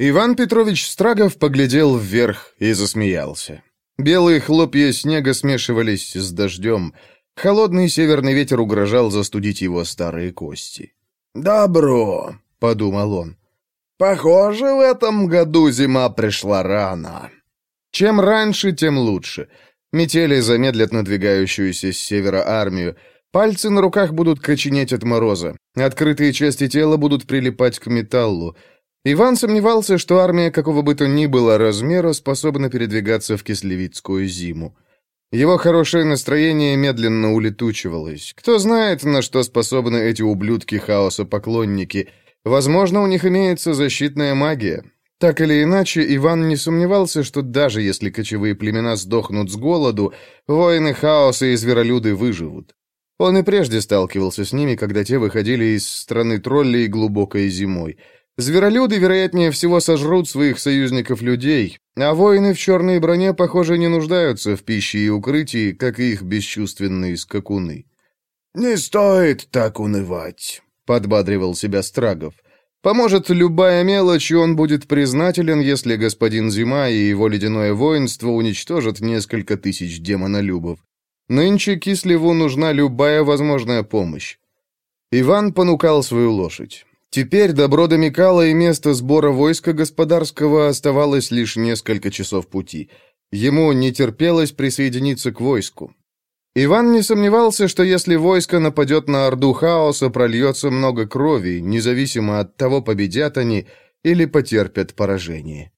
Иван Петрович Страгов поглядел вверх и засмеялся. Белые хлопья снега смешивались с дождем. Холодный северный ветер угрожал застудить его старые кости. «Добро», — подумал он. «Похоже, в этом году зима пришла рано». Чем раньше, тем лучше. Метели замедлят надвигающуюся с севера армию. Пальцы на руках будут коченеть от мороза. Открытые части тела будут прилипать к металлу. Иван сомневался, что армия какого бы то ни было размера способна передвигаться в кислевицкую зиму. Его хорошее настроение медленно улетучивалось. Кто знает, на что способны эти ублюдки хаоса-поклонники. Возможно, у них имеется защитная магия. Так или иначе, Иван не сомневался, что даже если кочевые племена сдохнут с голоду, воины хаоса и зверолюды выживут. Он и прежде сталкивался с ними, когда те выходили из страны троллей глубокой зимой. Зверолюды, вероятнее всего, сожрут своих союзников-людей, а воины в черной броне, похоже, не нуждаются в пище и укрытии, как и их бесчувственные скакуны. «Не стоит так унывать», — подбадривал себя Страгов. Поможет любая мелочь, и он будет признателен, если господин Зима и его ледяное воинство уничтожат несколько тысяч демонолюбов. Нынче Кислеву нужна любая возможная помощь. Иван понукал свою лошадь. Теперь до Брода Микала и место сбора войска господарского оставалось лишь несколько часов пути. Ему не терпелось присоединиться к войску. Иван не сомневался, что если войско нападет на Орду Хаоса, прольется много крови, независимо от того, победят они или потерпят поражение.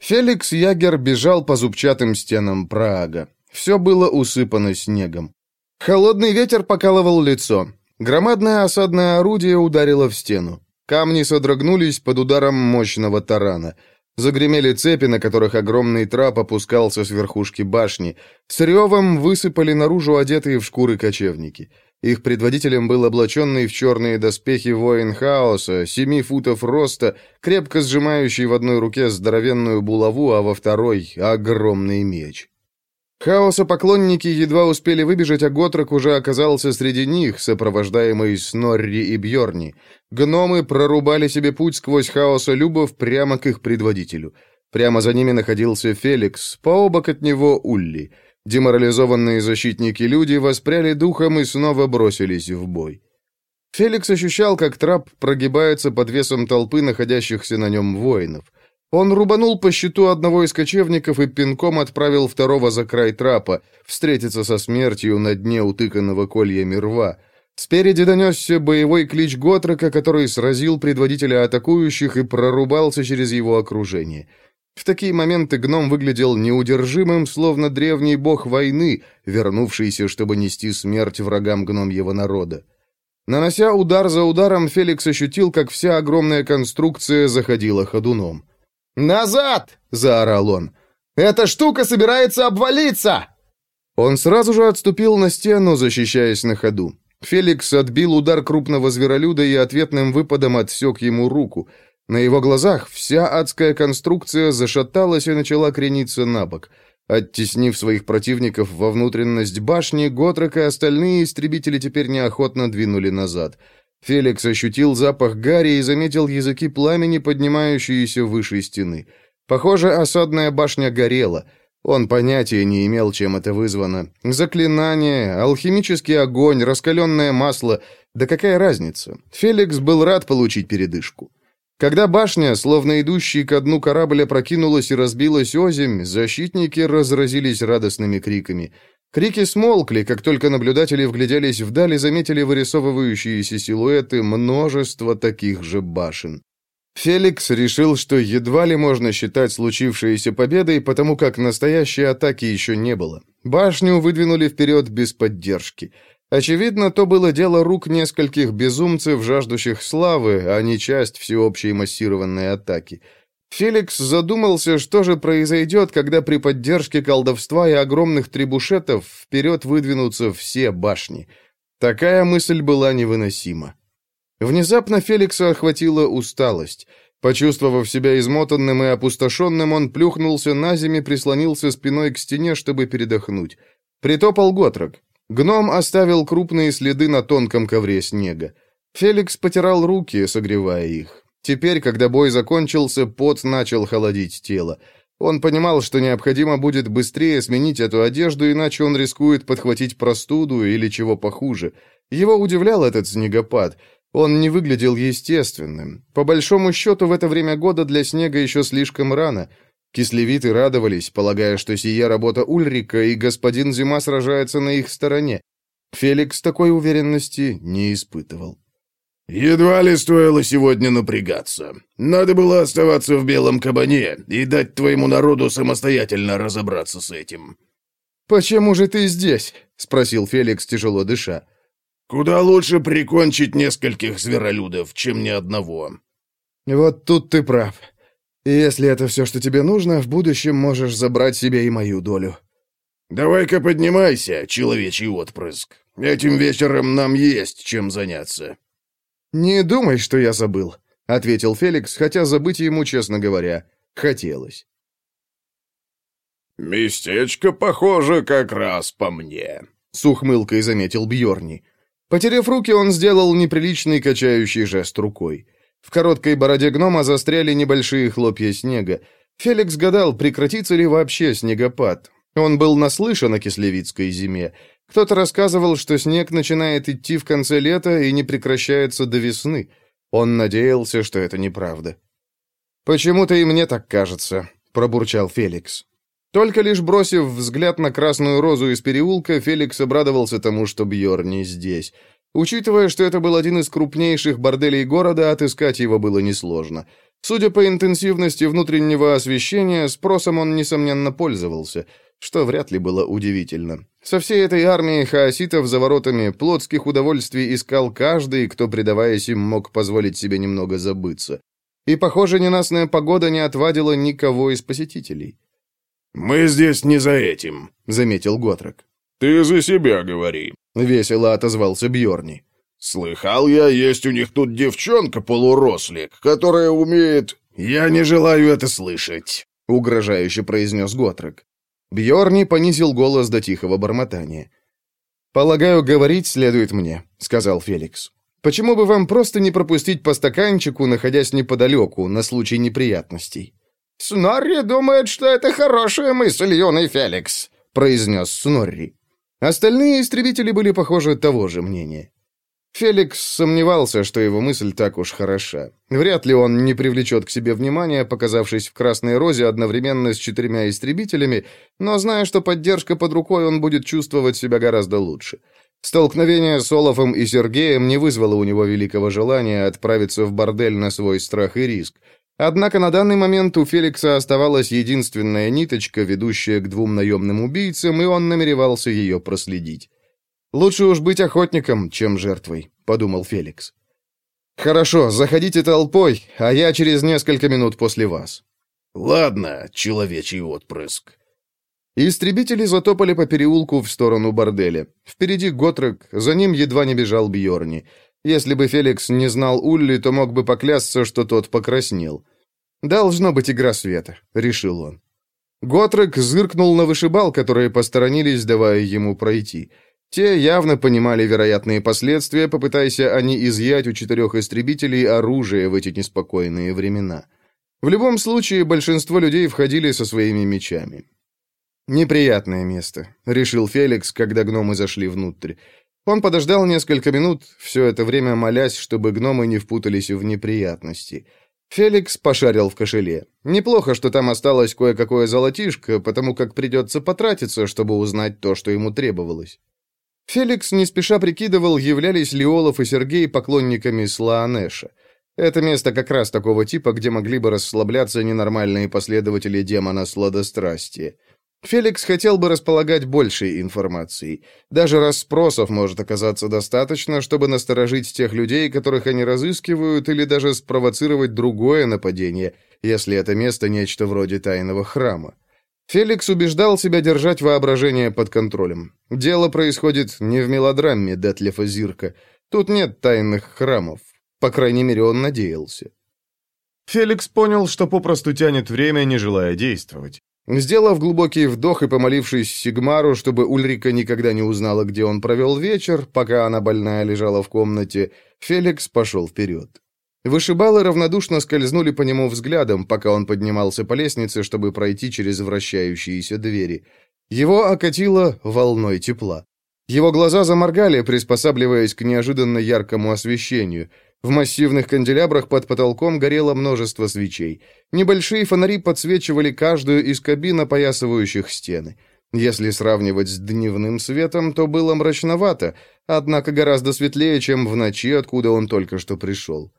Феликс Ягер бежал по зубчатым стенам Прага. Все было усыпано снегом. Холодный ветер покалывал лицо. Громадное осадное орудие ударило в стену. Камни содрогнулись под ударом мощного тарана — Загремели цепи, на которых огромный трап опускался с верхушки башни. С ревом высыпали наружу одетые в шкуры кочевники. Их предводителем был облаченный в черные доспехи воин хаоса, семи футов роста, крепко сжимающий в одной руке здоровенную булаву, а во второй — огромный меч. Хаоса поклонники едва успели выбежать, а Готрок уже оказался среди них, сопровождаемый Снорри и Бьорни. Гномы прорубали себе путь сквозь хаоса любов прямо к их предводителю. Прямо за ними находился Феликс, пообок от него Улли. Деморализованные защитники-люди воспряли духом и снова бросились в бой. Феликс ощущал, как трап прогибается под весом толпы находящихся на нем воинов. Он рубанул по щиту одного из кочевников и пинком отправил второго за край трапа, встретиться со смертью на дне утыканного кольями рва. Спереди донесся боевой клич Готрока, который сразил предводителя атакующих и прорубался через его окружение. В такие моменты гном выглядел неудержимым, словно древний бог войны, вернувшийся, чтобы нести смерть врагам гномьего народа. Нанося удар за ударом, Феликс ощутил, как вся огромная конструкция заходила ходуном. «Назад!» — заорал он. «Эта штука собирается обвалиться!» Он сразу же отступил на стену, защищаясь на ходу. Феликс отбил удар крупного зверолюда и ответным выпадом отсек ему руку. На его глазах вся адская конструкция зашаталась и начала крениться на бок. Оттеснив своих противников во внутренность башни, Готрек и остальные истребители теперь неохотно двинули назад — Феликс ощутил запах гари и заметил языки пламени, поднимающиеся выше стены. Похоже, осадная башня горела. Он понятия не имел, чем это вызвано. Заклинание, алхимический огонь, раскаленное масло. Да какая разница? Феликс был рад получить передышку. Когда башня, словно идущий ко дну корабля, прокинулась и разбилась озимь, защитники разразились радостными криками. Крики смолкли, как только наблюдатели вгляделись вдали заметили вырисовывающиеся силуэты множества таких же башен. Феликс решил, что едва ли можно считать случившееся победой, потому как настоящей атаки еще не было. Башню выдвинули вперед без поддержки. Очевидно, то было дело рук нескольких безумцев, жаждущих славы, а не часть всеобщей массированной атаки – Феликс задумался, что же произойдет, когда при поддержке колдовства и огромных трибушетов вперед выдвинутся все башни. Такая мысль была невыносима. Внезапно Феликса охватила усталость. Почувствовав себя измотанным и опустошенным, он плюхнулся на землю, прислонился спиной к стене, чтобы передохнуть. Притопал Готрок. Гном оставил крупные следы на тонком ковре снега. Феликс потирал руки, согревая их. Теперь, когда бой закончился, пот начал холодить тело. Он понимал, что необходимо будет быстрее сменить эту одежду, иначе он рискует подхватить простуду или чего похуже. Его удивлял этот снегопад. Он не выглядел естественным. По большому счету, в это время года для снега еще слишком рано. Кислевиты радовались, полагая, что сия работа Ульрика, и господин Зима сражается на их стороне. Феликс такой уверенности не испытывал. «Едва ли стоило сегодня напрягаться. Надо было оставаться в белом кабане и дать твоему народу самостоятельно разобраться с этим». «Почему же ты здесь?» — спросил Феликс, тяжело дыша. «Куда лучше прикончить нескольких зверолюдов, чем ни одного». «Вот тут ты прав. И если это все, что тебе нужно, в будущем можешь забрать себе и мою долю». «Давай-ка поднимайся, человечий отпрыск. Этим вечером нам есть чем заняться». «Не думай, что я забыл», — ответил Феликс, хотя забыть ему, честно говоря, хотелось. «Местечко похоже как раз по мне», — с ухмылкой заметил Бьорни. Потеряв руки, он сделал неприличный качающий жест рукой. В короткой бороде гнома застряли небольшие хлопья снега. Феликс гадал, прекратится ли вообще снегопад. Он был наслышан о кислевицкой зиме. Кто-то рассказывал, что снег начинает идти в конце лета и не прекращается до весны. Он надеялся, что это неправда. «Почему-то и мне так кажется», — пробурчал Феликс. Только лишь бросив взгляд на красную розу из переулка, Феликс обрадовался тому, что Бьор не здесь. Учитывая, что это был один из крупнейших борделей города, отыскать его было несложно. Судя по интенсивности внутреннего освещения, спросом он, несомненно, пользовался — что вряд ли было удивительно. Со всей этой армией хаоситов за воротами плотских удовольствий искал каждый, кто, предаваясь им, мог позволить себе немного забыться. И, похоже, ненастная погода не отвадила никого из посетителей. «Мы здесь не за этим», — заметил Готрок. «Ты за себя говори», — весело отозвался Бьорни. «Слыхал я, есть у них тут девчонка-полурослик, которая умеет...» «Я не желаю это слышать», — угрожающе произнес Готрок. Бьорни понизил голос до тихого бормотания. «Полагаю, говорить следует мне», — сказал Феликс. «Почему бы вам просто не пропустить по стаканчику, находясь неподалеку, на случай неприятностей?» «Снорри думает, что это хорошая мысль, юный Феликс», — произнес Снорри. Остальные истребители были, похоже, того же мнения. Феликс сомневался, что его мысль так уж хороша. Вряд ли он не привлечет к себе внимания, показавшись в Красной Розе одновременно с четырьмя истребителями, но зная, что поддержка под рукой, он будет чувствовать себя гораздо лучше. Столкновение с Олафом и Сергеем не вызвало у него великого желания отправиться в бордель на свой страх и риск. Однако на данный момент у Феликса оставалась единственная ниточка, ведущая к двум наемным убийцам, и он намеревался ее проследить. «Лучше уж быть охотником, чем жертвой», — подумал Феликс. «Хорошо, заходите толпой, а я через несколько минут после вас». «Ладно, человечий отпрыск». Истребители затопали по переулку в сторону борделя. Впереди Готрек, за ним едва не бежал Бьорни. Если бы Феликс не знал Улли, то мог бы поклясться, что тот покраснел. «Должно быть игра света», — решил он. Готрек зыркнул на вышибал, которые посторонились, давая ему пройти. Те явно понимали вероятные последствия, попытайся они изъять у четырех истребителей оружие в эти неспокойные времена. В любом случае, большинство людей входили со своими мечами. «Неприятное место», — решил Феликс, когда гномы зашли внутрь. Он подождал несколько минут, все это время молясь, чтобы гномы не впутались в неприятности. Феликс пошарил в кошеле. Неплохо, что там осталось кое-какое золотишко, потому как придется потратиться, чтобы узнать то, что ему требовалось. Феликс не спеша прикидывал, являлись ли Олаф и Сергей поклонниками Слаанеша. Это место как раз такого типа, где могли бы расслабляться ненормальные последователи демона сладострастия. Феликс хотел бы располагать большей информацией. Даже расспросов может оказаться достаточно, чтобы насторожить тех людей, которых они разыскивают, или даже спровоцировать другое нападение, если это место нечто вроде тайного храма. Феликс убеждал себя держать воображение под контролем. Дело происходит не в мелодраме Детлефа Зирка. Тут нет тайных храмов. По крайней мере, он надеялся. Феликс понял, что попросту тянет время, не желая действовать. Сделав глубокий вдох и помолившись Сигмару, чтобы Ульрика никогда не узнала, где он провел вечер, пока она больная лежала в комнате, Феликс пошел вперед. Вышибалы равнодушно скользнули по нему взглядом, пока он поднимался по лестнице, чтобы пройти через вращающиеся двери. Его окатило волной тепла. Его глаза заморгали, приспосабливаясь к неожиданно яркому освещению. В массивных канделябрах под потолком горело множество свечей. Небольшие фонари подсвечивали каждую из кабин, опоясывающих стены. Если сравнивать с дневным светом, то было мрачновато, однако гораздо светлее, чем в ночи, откуда он только что пришел.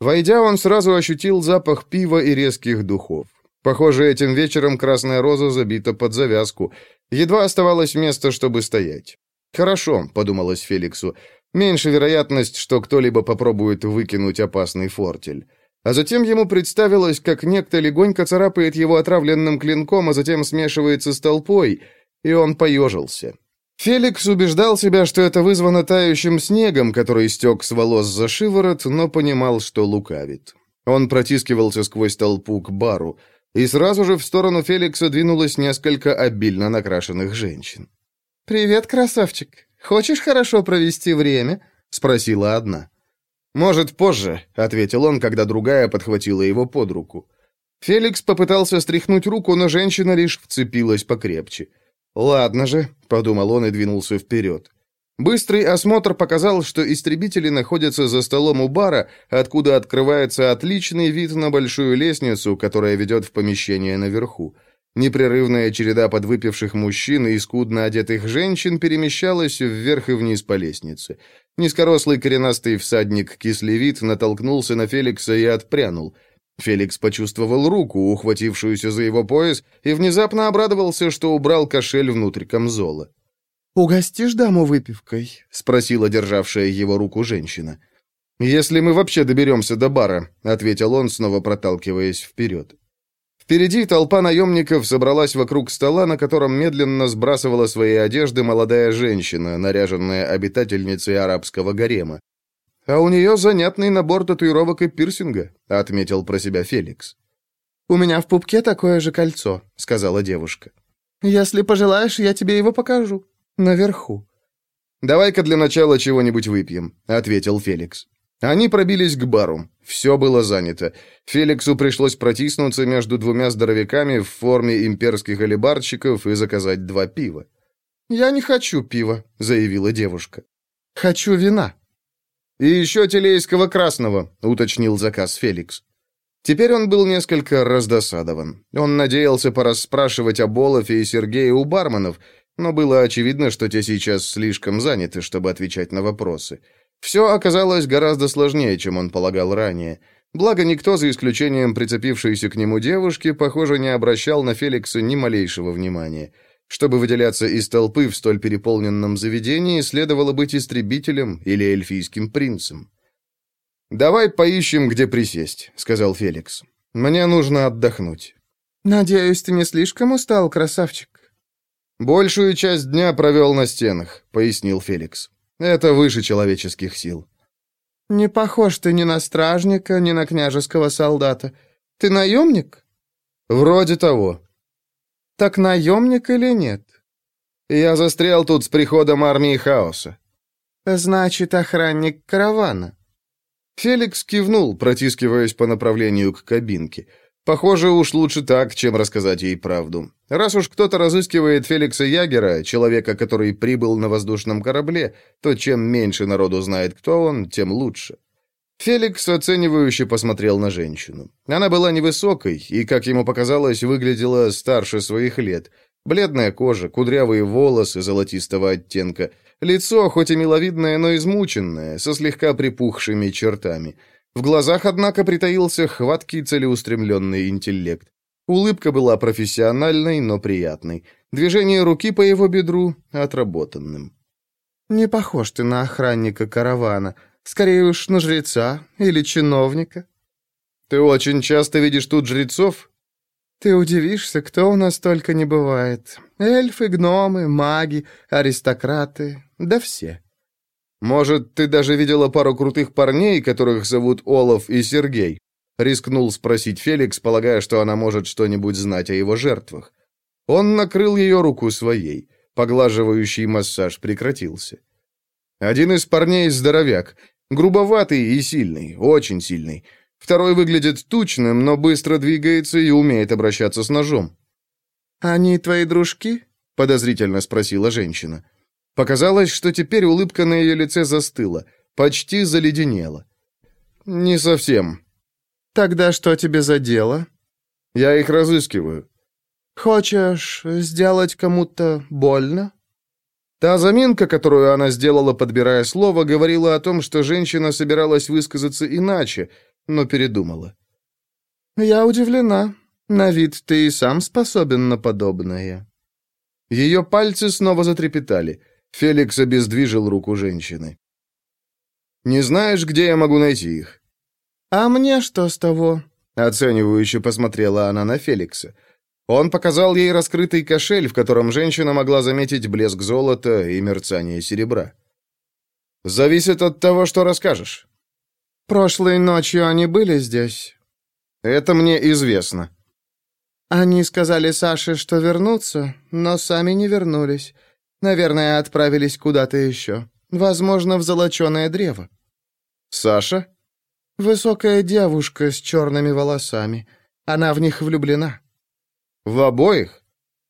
Войдя, он сразу ощутил запах пива и резких духов. Похоже, этим вечером красная роза забита под завязку. Едва оставалось место, чтобы стоять. «Хорошо», — подумалось Феликсу, — «меньше вероятность, что кто-либо попробует выкинуть опасный фортель». А затем ему представилось, как некто легонько царапает его отравленным клинком, а затем смешивается с толпой, и он поежился. Феликс убеждал себя, что это вызвано тающим снегом, который стек с волос за шиворот, но понимал, что лукавит. Он протискивался сквозь толпу к бару, и сразу же в сторону Феликса двинулось несколько обильно накрашенных женщин. «Привет, красавчик. Хочешь хорошо провести время?» — спросила одна. «Может, позже», — ответил он, когда другая подхватила его под руку. Феликс попытался стряхнуть руку, но женщина лишь вцепилась покрепче. «Ладно же», — подумал он и двинулся вперед. Быстрый осмотр показал, что истребители находятся за столом у бара, откуда открывается отличный вид на большую лестницу, которая ведет в помещение наверху. Непрерывная череда подвыпивших мужчин и скудно одетых женщин перемещалась вверх и вниз по лестнице. Низкорослый коренастый всадник Кислевит натолкнулся на Феликса и отпрянул — Феликс почувствовал руку, ухватившуюся за его пояс, и внезапно обрадовался, что убрал кошель внутрь камзола. «Угостишь даму выпивкой?» — спросила державшая его руку женщина. «Если мы вообще доберемся до бара», — ответил он, снова проталкиваясь вперед. Впереди толпа наемников собралась вокруг стола, на котором медленно сбрасывала свои одежды молодая женщина, наряженная обитательницей арабского гарема. «А у нее занятный набор татуировок и пирсинга», — отметил про себя Феликс. «У меня в пупке такое же кольцо», — сказала девушка. «Если пожелаешь, я тебе его покажу. Наверху». «Давай-ка для начала чего-нибудь выпьем», — ответил Феликс. Они пробились к бару. Все было занято. Феликсу пришлось протиснуться между двумя здоровяками в форме имперских алибарщиков и заказать два пива. «Я не хочу пива», — заявила девушка. «Хочу вина». «И еще телейского красного», — уточнил заказ Феликс. Теперь он был несколько раздосадован. Он надеялся порасспрашивать об Олафе и Сергее у барменов, но было очевидно, что те сейчас слишком заняты, чтобы отвечать на вопросы. Все оказалось гораздо сложнее, чем он полагал ранее. Благо, никто, за исключением прицепившейся к нему девушки, похоже, не обращал на Феликса ни малейшего внимания. Чтобы выделяться из толпы в столь переполненном заведении, следовало быть истребителем или эльфийским принцем. «Давай поищем, где присесть», — сказал Феликс. «Мне нужно отдохнуть». «Надеюсь, ты не слишком устал, красавчик?» «Большую часть дня провел на стенах», — пояснил Феликс. «Это выше человеческих сил». «Не похож ты ни на стражника, ни на княжеского солдата. Ты наемник?» «Вроде того», так наемник или нет? Я застрял тут с приходом армии хаоса. Значит, охранник каравана. Феликс кивнул, протискиваясь по направлению к кабинке. Похоже, уж лучше так, чем рассказать ей правду. Раз уж кто-то разыскивает Феликса Ягера, человека, который прибыл на воздушном корабле, то чем меньше народу знает, кто он, тем лучше. Феликс оценивающе посмотрел на женщину. Она была невысокой и, как ему показалось, выглядела старше своих лет. Бледная кожа, кудрявые волосы золотистого оттенка, лицо, хоть и миловидное, но измученное, со слегка припухшими чертами. В глазах, однако, притаился хваткий целеустремленный интеллект. Улыбка была профессиональной, но приятной. Движение руки по его бедру — отработанным. «Не похож ты на охранника каравана», Скорее уж на жреца или чиновника. Ты очень часто видишь тут жрецов? Ты удивишься, кто у нас только не бывает. Эльфы, гномы, маги, аристократы, да все. Может, ты даже видела пару крутых парней, которых зовут Олаф и Сергей? Рискнул спросить Феликс, полагая, что она может что-нибудь знать о его жертвах. Он накрыл ее руку своей. Поглаживающий массаж прекратился. Один из парней здоровяк. Грубоватый и сильный, очень сильный. Второй выглядит тучным, но быстро двигается и умеет обращаться с ножом. «Они твои дружки?» — подозрительно спросила женщина. Показалось, что теперь улыбка на ее лице застыла, почти заледенела. «Не совсем». «Тогда что тебе за дело?» «Я их разыскиваю». «Хочешь сделать кому-то больно?» Та заминка, которую она сделала, подбирая слово, говорила о том, что женщина собиралась высказаться иначе, но передумала. «Я удивлена. На вид ты и сам способен на подобное». Ее пальцы снова затрепетали. Феликс обездвижил руку женщины. «Не знаешь, где я могу найти их?» «А мне что с того?» Оценивающе посмотрела она на Феликса. Он показал ей раскрытый кошель, в котором женщина могла заметить блеск золота и мерцание серебра. «Зависит от того, что расскажешь». «Прошлой ночью они были здесь?» «Это мне известно». «Они сказали Саше, что вернутся, но сами не вернулись. Наверное, отправились куда-то еще. Возможно, в золоченое древо». «Саша?» «Высокая девушка с черными волосами. Она в них влюблена». В обоих?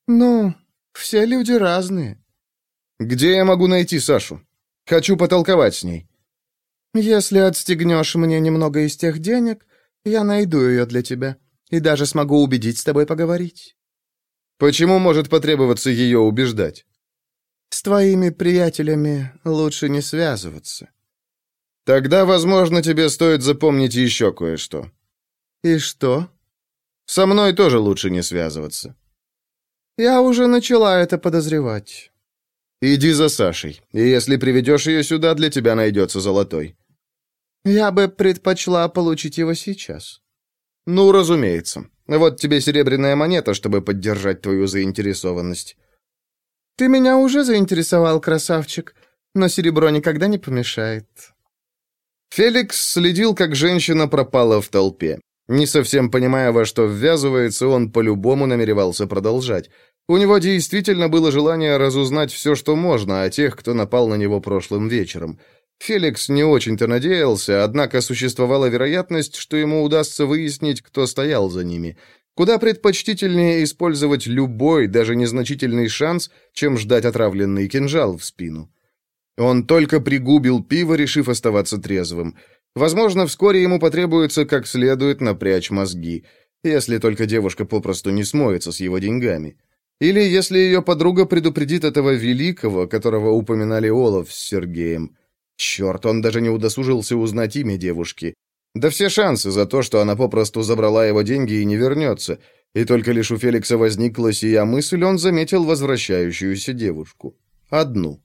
Ну, все люди разные. Где я могу найти Сашу? Хочу потолковать с ней. Если отстегнешь мне немного из тех денег, я найду ее для тебя и даже смогу убедить с тобой поговорить. Почему может потребоваться ее убеждать? С твоими приятелями лучше не связываться. Тогда, возможно, тебе стоит запомнить еще кое-что. И что? Со мной тоже лучше не связываться. Я уже начала это подозревать. Иди за Сашей, и если приведешь ее сюда, для тебя найдется золотой. Я бы предпочла получить его сейчас. Ну, разумеется. Вот тебе серебряная монета, чтобы поддержать твою заинтересованность. Ты меня уже заинтересовал, красавчик, но серебро никогда не помешает. Феликс следил, как женщина пропала в толпе. Не совсем понимая, во что ввязывается, он по-любому намеревался продолжать. У него действительно было желание разузнать все, что можно, о тех, кто напал на него прошлым вечером. Феликс не очень-то надеялся, однако существовала вероятность, что ему удастся выяснить, кто стоял за ними. Куда предпочтительнее использовать любой, даже незначительный шанс, чем ждать отравленный кинжал в спину. Он только пригубил пиво, решив оставаться трезвым. Возможно, вскоре ему потребуется как следует напрячь мозги, если только девушка попросту не смоется с его деньгами. Или если ее подруга предупредит этого великого, которого упоминали Олаф с Сергеем. Черт, он даже не удосужился узнать имя девушки. Да все шансы за то, что она попросту забрала его деньги и не вернется. И только лишь у Феликса возникла сия мысль, он заметил возвращающуюся девушку. Одну.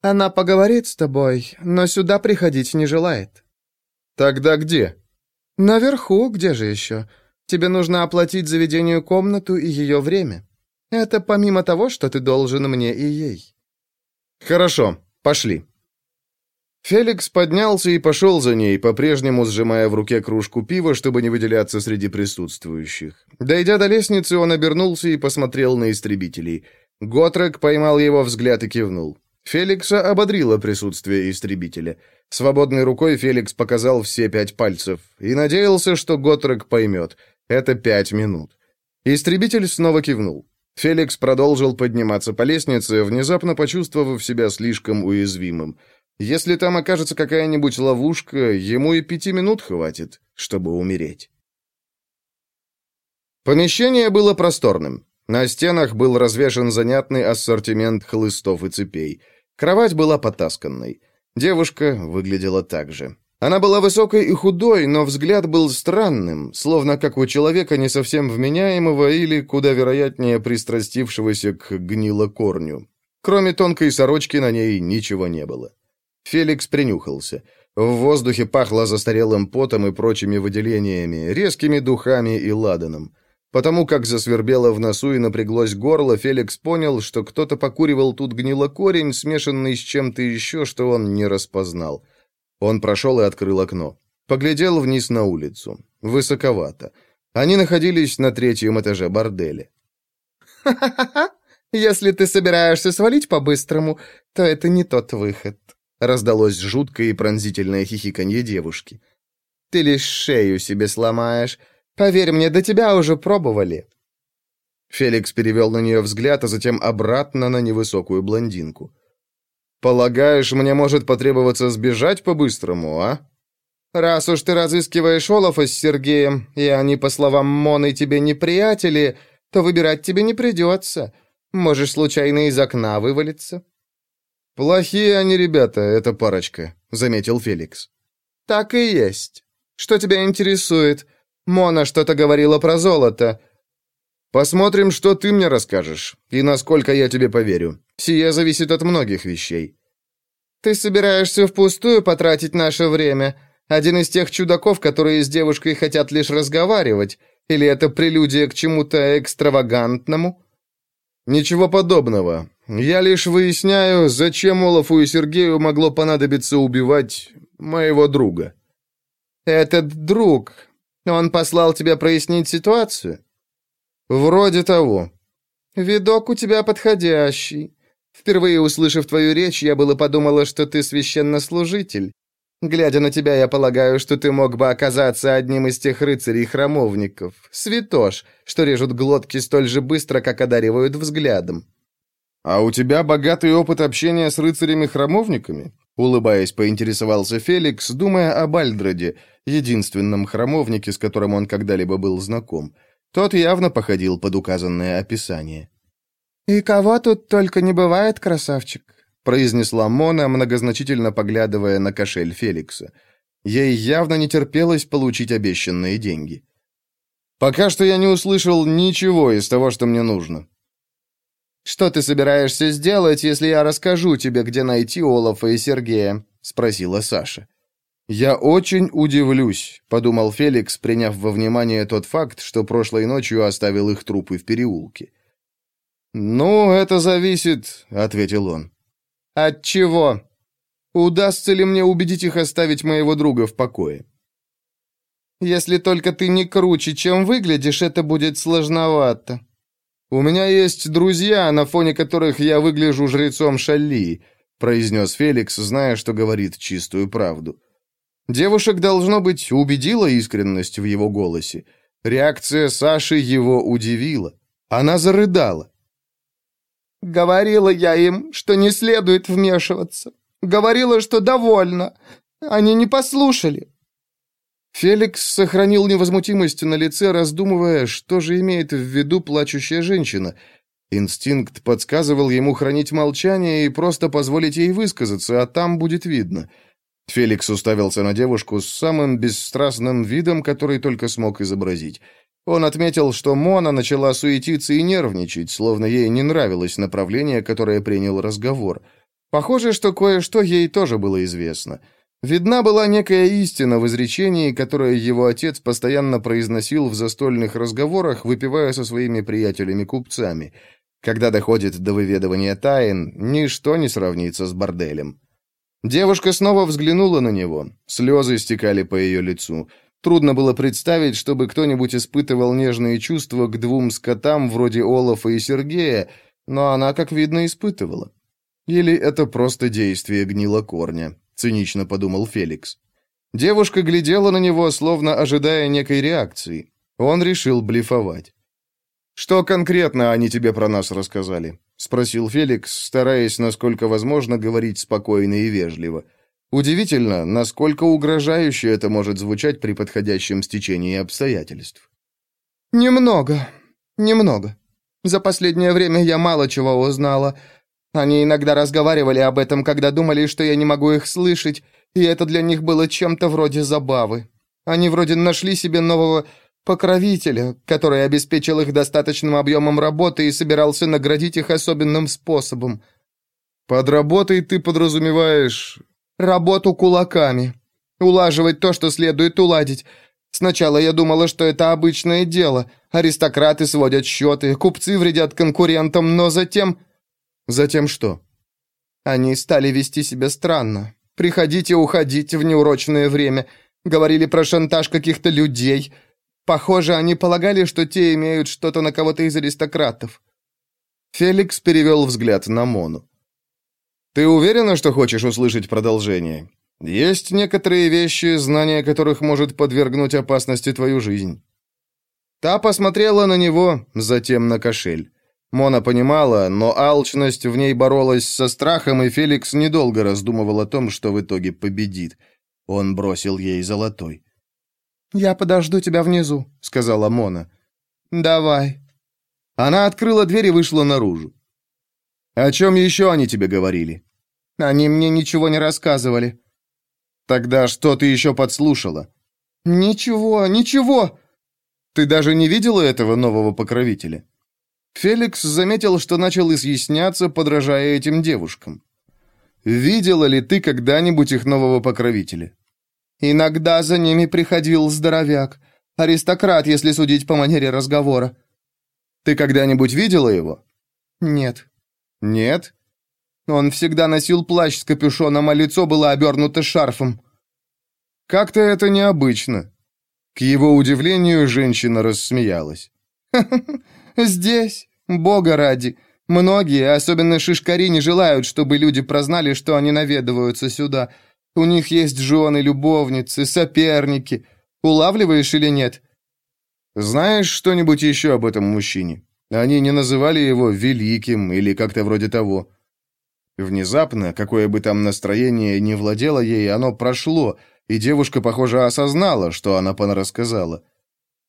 «Она поговорит с тобой, но сюда приходить не желает», «Тогда где?» «Наверху, где же еще? Тебе нужно оплатить заведению комнату и ее время. Это помимо того, что ты должен мне и ей». «Хорошо, пошли». Феликс поднялся и пошел за ней, по-прежнему сжимая в руке кружку пива, чтобы не выделяться среди присутствующих. Дойдя до лестницы, он обернулся и посмотрел на истребителей. Готрек поймал его взгляд и кивнул. Феликса ободрило присутствие истребителя. Свободной рукой Феликс показал все пять пальцев и надеялся, что Готрек поймет. Это пять минут. Истребитель снова кивнул. Феликс продолжил подниматься по лестнице, внезапно почувствовав себя слишком уязвимым. Если там окажется какая-нибудь ловушка, ему и пяти минут хватит, чтобы умереть. Помещение было просторным. На стенах был развешен занятный ассортимент хлыстов и цепей. Кровать была потасканной. Девушка выглядела так же. Она была высокой и худой, но взгляд был странным, словно как у человека не совсем вменяемого или, куда вероятнее, пристрастившегося к гнилокорню. Кроме тонкой сорочки на ней ничего не было. Феликс принюхался. В воздухе пахло застарелым потом и прочими выделениями, резкими духами и ладаном. Потому как засвербело в носу и напряглось горло, Феликс понял, что кто-то покуривал тут гнилокорень, смешанный с чем-то еще, что он не распознал. Он прошел и открыл окно. Поглядел вниз на улицу. Высоковато. Они находились на третьем этаже борделя. «Ха-ха-ха! Если ты собираешься свалить по-быстрому, то это не тот выход». раздалось жуткое и пронзительное хихиканье девушки. «Ты лишь шею себе сломаешь. Поверь мне, до тебя уже пробовали». Феликс перевел на нее взгляд, а затем обратно на невысокую блондинку. «Полагаешь, мне может потребоваться сбежать по-быстрому, а?» «Раз уж ты разыскиваешь Олафа с Сергеем, и они, по словам Моны, тебе не приятели, то выбирать тебе не придется. Можешь случайно из окна вывалиться». «Плохие они ребята, эта парочка», — заметил Феликс. «Так и есть. Что тебя интересует? Мона что-то говорила про золото. Посмотрим, что ты мне расскажешь, и насколько я тебе поверю. Сие зависит от многих вещей». «Ты собираешься впустую потратить наше время? Один из тех чудаков, которые с девушкой хотят лишь разговаривать? Или это прелюдия к чему-то экстравагантному?» «Ничего подобного. Я лишь выясняю, зачем Олафу и Сергею могло понадобиться убивать моего друга». «Этот друг, он послал тебя прояснить ситуацию?» «Вроде того». «Видок у тебя подходящий. Впервые услышав твою речь, я было подумала, что ты священнослужитель. Глядя на тебя, я полагаю, что ты мог бы оказаться одним из тех рыцарей-храмовников, святош, что режут глотки столь же быстро, как одаривают взглядом». «А у тебя богатый опыт общения с рыцарями-храмовниками?» Улыбаясь, поинтересовался Феликс, думая о Бальдроде, единственном храмовнике, с которым он когда-либо был знаком. Тот явно походил под указанное описание. «И кого тут только не бывает, красавчик?» произнесла Мона, многозначительно поглядывая на кошель Феликса. Ей явно не терпелось получить обещанные деньги. «Пока что я не услышал ничего из того, что мне нужно». «Что ты собираешься сделать, если я расскажу тебе, где найти Олафа и Сергея?» — спросила Саша. «Я очень удивлюсь», — подумал Феликс, приняв во внимание тот факт, что прошлой ночью оставил их трупы в переулке. «Ну, это зависит», — ответил он. «От чего? Удастся ли мне убедить их оставить моего друга в покое?» «Если только ты не круче, чем выглядишь, это будет сложновато». «У меня есть друзья, на фоне которых я выгляжу жрецом Шалли», — произнес Феликс, зная, что говорит чистую правду. Девушек, должно быть, убедила искренность в его голосе. Реакция Саши его удивила. Она зарыдала. «Говорила я им, что не следует вмешиваться. Говорила, что довольна. Они не послушали». Феликс сохранил невозмутимость на лице, раздумывая, что же имеет в виду плачущая женщина. Инстинкт подсказывал ему хранить молчание и просто позволить ей высказаться, а там будет видно — Феликс уставился на девушку с самым бесстрастным видом, который только смог изобразить. Он отметил, что Мона начала суетиться и нервничать, словно ей не нравилось направление, которое принял разговор. Похоже, что кое-что ей тоже было известно. Видна была некая истина в изречении, которое его отец постоянно произносил в застольных разговорах, выпивая со своими приятелями-купцами. Когда доходит до выведывания тайн, ничто не сравнится с борделем. Девушка снова взглянула на него. Слезы стекали по ее лицу. Трудно было представить, чтобы кто-нибудь испытывал нежные чувства к двум скотам вроде Олафа и Сергея, но она, как видно, испытывала. Или это просто действие гнила корня, цинично подумал Феликс. Девушка глядела на него, словно ожидая некой реакции. Он решил блефовать. «Что конкретно они тебе про нас рассказали?» — спросил Феликс, стараясь, насколько возможно, говорить спокойно и вежливо. Удивительно, насколько угрожающе это может звучать при подходящем стечении обстоятельств. «Немного, немного. За последнее время я мало чего узнала. Они иногда разговаривали об этом, когда думали, что я не могу их слышать, и это для них было чем-то вроде забавы. Они вроде нашли себе нового покровителя, который обеспечил их достаточным объемом работы и собирался наградить их особенным способом. Под работой ты подразумеваешь... Работу кулаками. Улаживать то, что следует уладить. Сначала я думала, что это обычное дело. Аристократы сводят счеты, купцы вредят конкурентам, но затем... Затем что? Они стали вести себя странно. Приходить и уходить в неурочное время. Говорили про шантаж каких-то людей — Похоже, они полагали, что те имеют что-то на кого-то из аристократов. Феликс перевел взгляд на Мону. Ты уверена, что хочешь услышать продолжение? Есть некоторые вещи, знание которых может подвергнуть опасности твою жизнь». Та посмотрела на него, затем на кошель. Мона понимала, но алчность в ней боролась со страхом, и Феликс недолго раздумывал о том, что в итоге победит. Он бросил ей золотой. «Я подожду тебя внизу», — сказала Мона. «Давай». Она открыла дверь и вышла наружу. «О чем еще они тебе говорили?» «Они мне ничего не рассказывали». «Тогда что ты еще подслушала?» «Ничего, ничего!» «Ты даже не видела этого нового покровителя?» Феликс заметил, что начал изъясняться, подражая этим девушкам. «Видела ли ты когда-нибудь их нового покровителя?» «Иногда за ними приходил здоровяк. Аристократ, если судить по манере разговора». «Ты когда-нибудь видела его?» «Нет». «Нет?» Он всегда носил плащ с капюшоном, а лицо было обернуто шарфом. Как-то это необычно. К его удивлению, женщина рассмеялась. Здесь, бога ради. Многие, особенно шишкари, не желают, чтобы люди прознали, что они наведываются сюда. У них есть жены, любовницы, соперники. Улавливаешь или нет? Знаешь что-нибудь еще об этом мужчине? Они не называли его великим или как-то вроде того. Внезапно, какое бы там настроение ни владело ей, оно прошло, и девушка, похоже, осознала, что она понарассказала.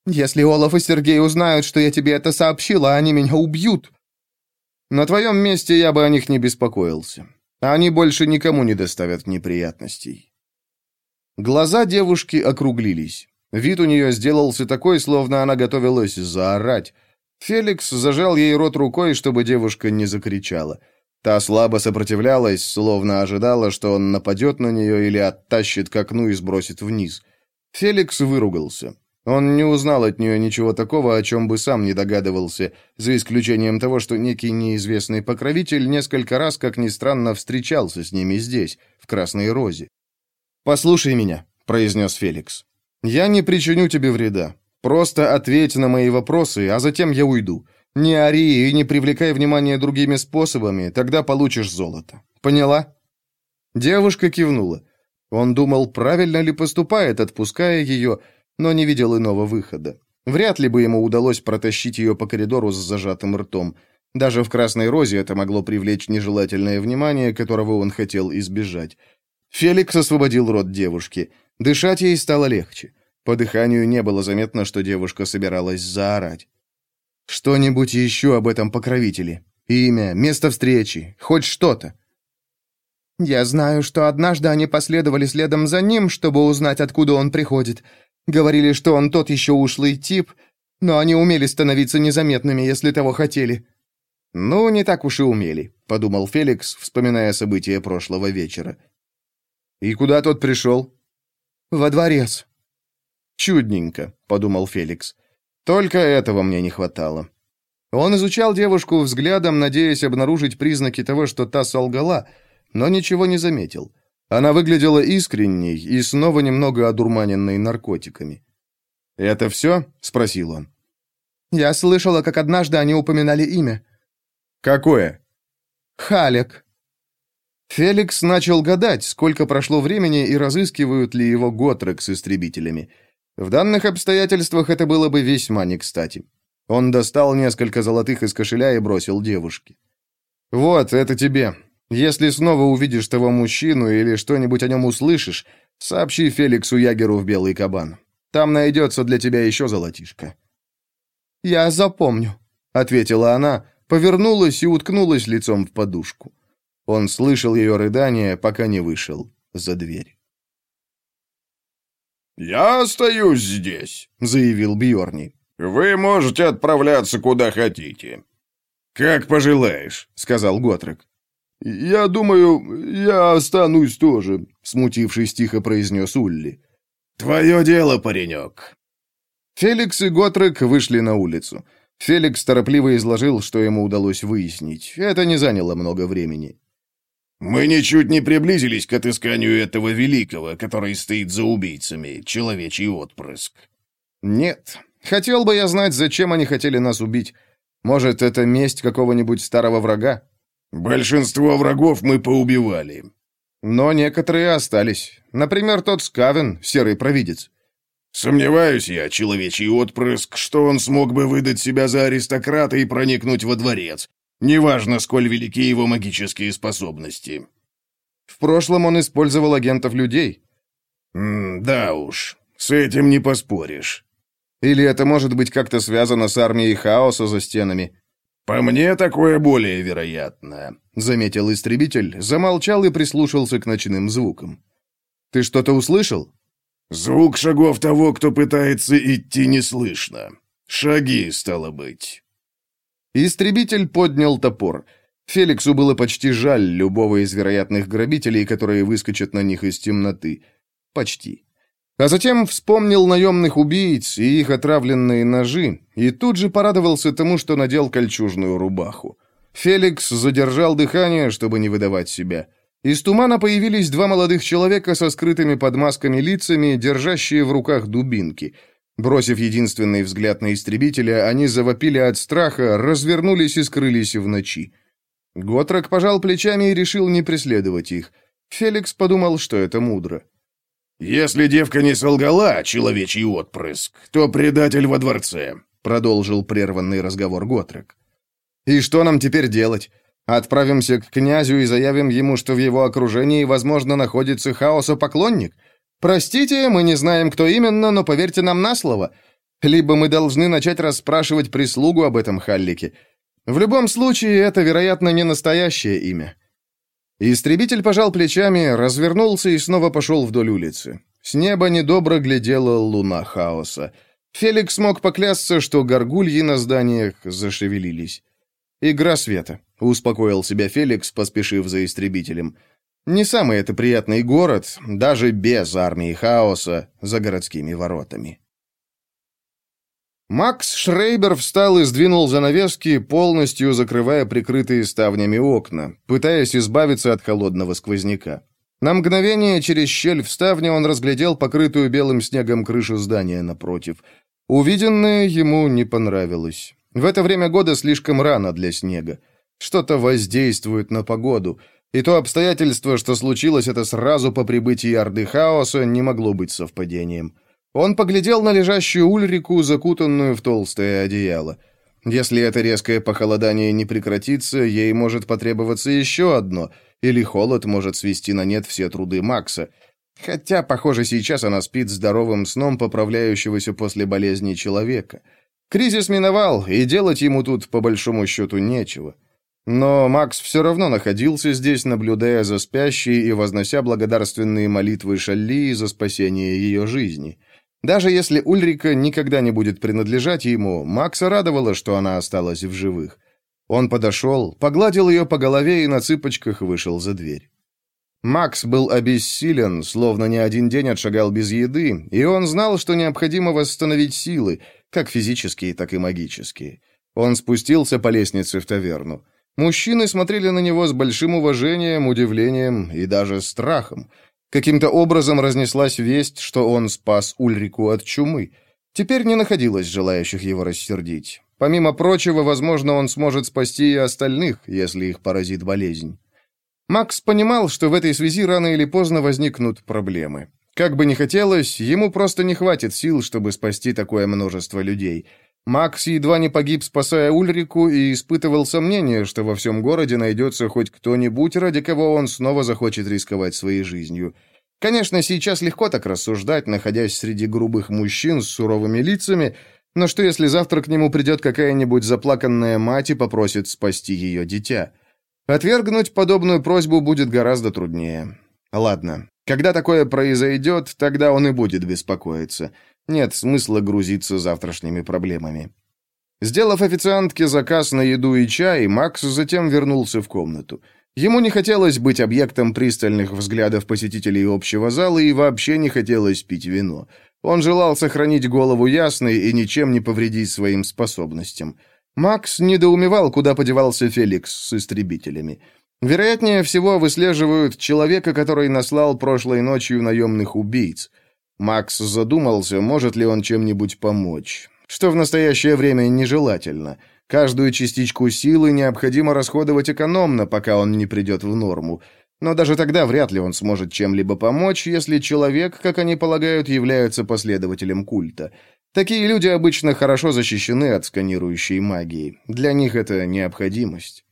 «Если Олаф и Сергей узнают, что я тебе это сообщила, они меня убьют». «На твоем месте я бы о них не беспокоился. Они больше никому не доставят неприятностей». Глаза девушки округлились. Вид у нее сделался такой, словно она готовилась заорать. Феликс зажал ей рот рукой, чтобы девушка не закричала. Та слабо сопротивлялась, словно ожидала, что он нападет на нее или оттащит к окну и сбросит вниз. Феликс выругался. Он не узнал от нее ничего такого, о чем бы сам не догадывался, за исключением того, что некий неизвестный покровитель несколько раз, как ни странно, встречался с ними здесь, в Красной Розе. «Послушай меня», — произнес Феликс. «Я не причиню тебе вреда. Просто ответь на мои вопросы, а затем я уйду. Не ори и не привлекай внимание другими способами, тогда получишь золото. Поняла?» Девушка кивнула. Он думал, правильно ли поступает, отпуская ее, но не видел иного выхода. Вряд ли бы ему удалось протащить ее по коридору с зажатым ртом. Даже в Красной Розе это могло привлечь нежелательное внимание, которого он хотел избежать. Феликс освободил рот девушки. Дышать ей стало легче. По дыханию не было заметно, что девушка собиралась заорать. Что-нибудь еще об этом покровителе? Имя, место встречи, хоть что-то. Я знаю, что однажды они последовали следом за ним, чтобы узнать, откуда он приходит. Говорили, что он тот еще ушлый тип, но они умели становиться незаметными, если того хотели. «Ну, не так уж и умели», — подумал Феликс, вспоминая события прошлого вечера. «И куда тот пришел?» «Во дворец». «Чудненько», — подумал Феликс. Только этого мне не хватало. Он изучал девушку взглядом, надеясь обнаружить признаки того, что та солгала, но ничего не заметил. Она выглядела искренней и снова немного одурманенной наркотиками. «Это все?» — спросил он. «Я слышала, как однажды они упоминали имя». «Какое?» «Халек». Феликс начал гадать, сколько прошло времени и разыскивают ли его Готрек с истребителями. В данных обстоятельствах это было бы весьма не кстати. Он достал несколько золотых из кошеля и бросил девушке. «Вот, это тебе. Если снова увидишь того мужчину или что-нибудь о нем услышишь, сообщи Феликсу Ягеру в Белый кабан. Там найдется для тебя еще золотишко». «Я запомню», — ответила она, повернулась и уткнулась лицом в подушку. Он слышал ее рыдание, пока не вышел за дверь. «Я остаюсь здесь», — заявил Бьорни. «Вы можете отправляться куда хотите». «Как пожелаешь», — сказал Готрек. «Я думаю, я останусь тоже», — смутившись тихо произнес Улли. «Твое дело, паренек». Феликс и Готрек вышли на улицу. Феликс торопливо изложил, что ему удалось выяснить. Это не заняло много времени. «Мы ничуть не приблизились к отысканию этого великого, который стоит за убийцами, человечий отпрыск». «Нет. Хотел бы я знать, зачем они хотели нас убить. Может, это месть какого-нибудь старого врага?» «Большинство врагов мы поубивали». «Но некоторые остались. Например, тот Скавен, серый провидец». «Сомневаюсь я, человечий отпрыск, что он смог бы выдать себя за аристократа и проникнуть во дворец. Неважно, сколь велики его магические способности». «В прошлом он использовал агентов людей». М «Да уж, с этим не поспоришь». «Или это может быть как-то связано с армией хаоса за стенами?» «По мне, такое более вероятно», — заметил истребитель, замолчал и прислушался к ночным звукам. «Ты что-то услышал?» «Звук шагов того, кто пытается идти, не слышно. Шаги, стало быть». Истребитель поднял топор. Феликсу было почти жаль любого из вероятных грабителей, которые выскочат на них из темноты. Почти. А затем вспомнил наемных убийц и их отравленные ножи, и тут же порадовался тому, что надел кольчужную рубаху. Феликс задержал дыхание, чтобы не выдавать себя. Из тумана появились два молодых человека со скрытыми под масками лицами, держащие в руках дубинки. Бросив единственный взгляд на истребителя, они завопили от страха, развернулись и скрылись в ночи. Готрок пожал плечами и решил не преследовать их. Феликс подумал, что это мудро. «Если девка не солгала, человечий отпрыск, то предатель во дворце», — продолжил прерванный разговор Готрек. «И что нам теперь делать? Отправимся к князю и заявим ему, что в его окружении, возможно, находится хаосопоклонник? Простите, мы не знаем, кто именно, но поверьте нам на слово. Либо мы должны начать расспрашивать прислугу об этом Халлике. В любом случае, это, вероятно, не настоящее имя. Истребитель пожал плечами, развернулся и снова пошел вдоль улицы. С неба недобро глядела луна хаоса. Феликс мог поклясться, что горгульи на зданиях зашевелились. «Игра света», — успокоил себя Феликс, поспешив за истребителем. «Не самый это приятный город, даже без армии хаоса за городскими воротами». Макс Шрейбер встал и сдвинул занавески, полностью закрывая прикрытые ставнями окна, пытаясь избавиться от холодного сквозняка. На мгновение через щель в ставне он разглядел покрытую белым снегом крышу здания напротив. Увиденное ему не понравилось. В это время года слишком рано для снега. Что-то воздействует на погоду, и то обстоятельство, что случилось это сразу по прибытии Орды Хаоса, не могло быть совпадением. Он поглядел на лежащую Ульрику, закутанную в толстое одеяло. Если это резкое похолодание не прекратится, ей может потребоваться еще одно, или холод может свести на нет все труды Макса. Хотя, похоже, сейчас она спит здоровым сном поправляющегося после болезни человека. Кризис миновал, и делать ему тут, по большому счету, нечего. Но Макс все равно находился здесь, наблюдая за спящей и вознося благодарственные молитвы Шалли за спасение ее жизни. Даже если Ульрика никогда не будет принадлежать ему, Макса радовало, что она осталась в живых. Он подошел, погладил ее по голове и на цыпочках вышел за дверь. Макс был обессилен, словно не один день отшагал без еды, и он знал, что необходимо восстановить силы, как физические, так и магические. Он спустился по лестнице в таверну. Мужчины смотрели на него с большим уважением, удивлением и даже страхом – Каким-то образом разнеслась весть, что он спас Ульрику от чумы. Теперь не находилось желающих его рассердить. Помимо прочего, возможно, он сможет спасти и остальных, если их поразит болезнь. Макс понимал, что в этой связи рано или поздно возникнут проблемы. Как бы ни хотелось, ему просто не хватит сил, чтобы спасти такое множество людей – Макс едва не погиб, спасая Ульрику, и испытывал сомнение, что во всем городе найдется хоть кто-нибудь, ради кого он снова захочет рисковать своей жизнью. Конечно, сейчас легко так рассуждать, находясь среди грубых мужчин с суровыми лицами, но что если завтра к нему придет какая-нибудь заплаканная мать и попросит спасти ее дитя? Отвергнуть подобную просьбу будет гораздо труднее. Ладно, когда такое произойдет, тогда он и будет беспокоиться. Нет смысла грузиться завтрашними проблемами. Сделав официантке заказ на еду и чай, Макс затем вернулся в комнату. Ему не хотелось быть объектом пристальных взглядов посетителей общего зала и вообще не хотелось пить вино. Он желал сохранить голову ясной и ничем не повредить своим способностям. Макс недоумевал, куда подевался Феликс с истребителями. Вероятнее всего, выслеживают человека, который наслал прошлой ночью наемных убийц. Макс задумался, может ли он чем-нибудь помочь. что в настоящее время нежелательно. Каждую частичку силы необходимо расходовать экономно, пока он не придет в норму. Но даже тогда вряд ли он сможет чем-либо помочь, если человек, как они полагают, является последователем культа. Такие люди обычно хорошо защищены от сканирующей магии. Для них это необходимость.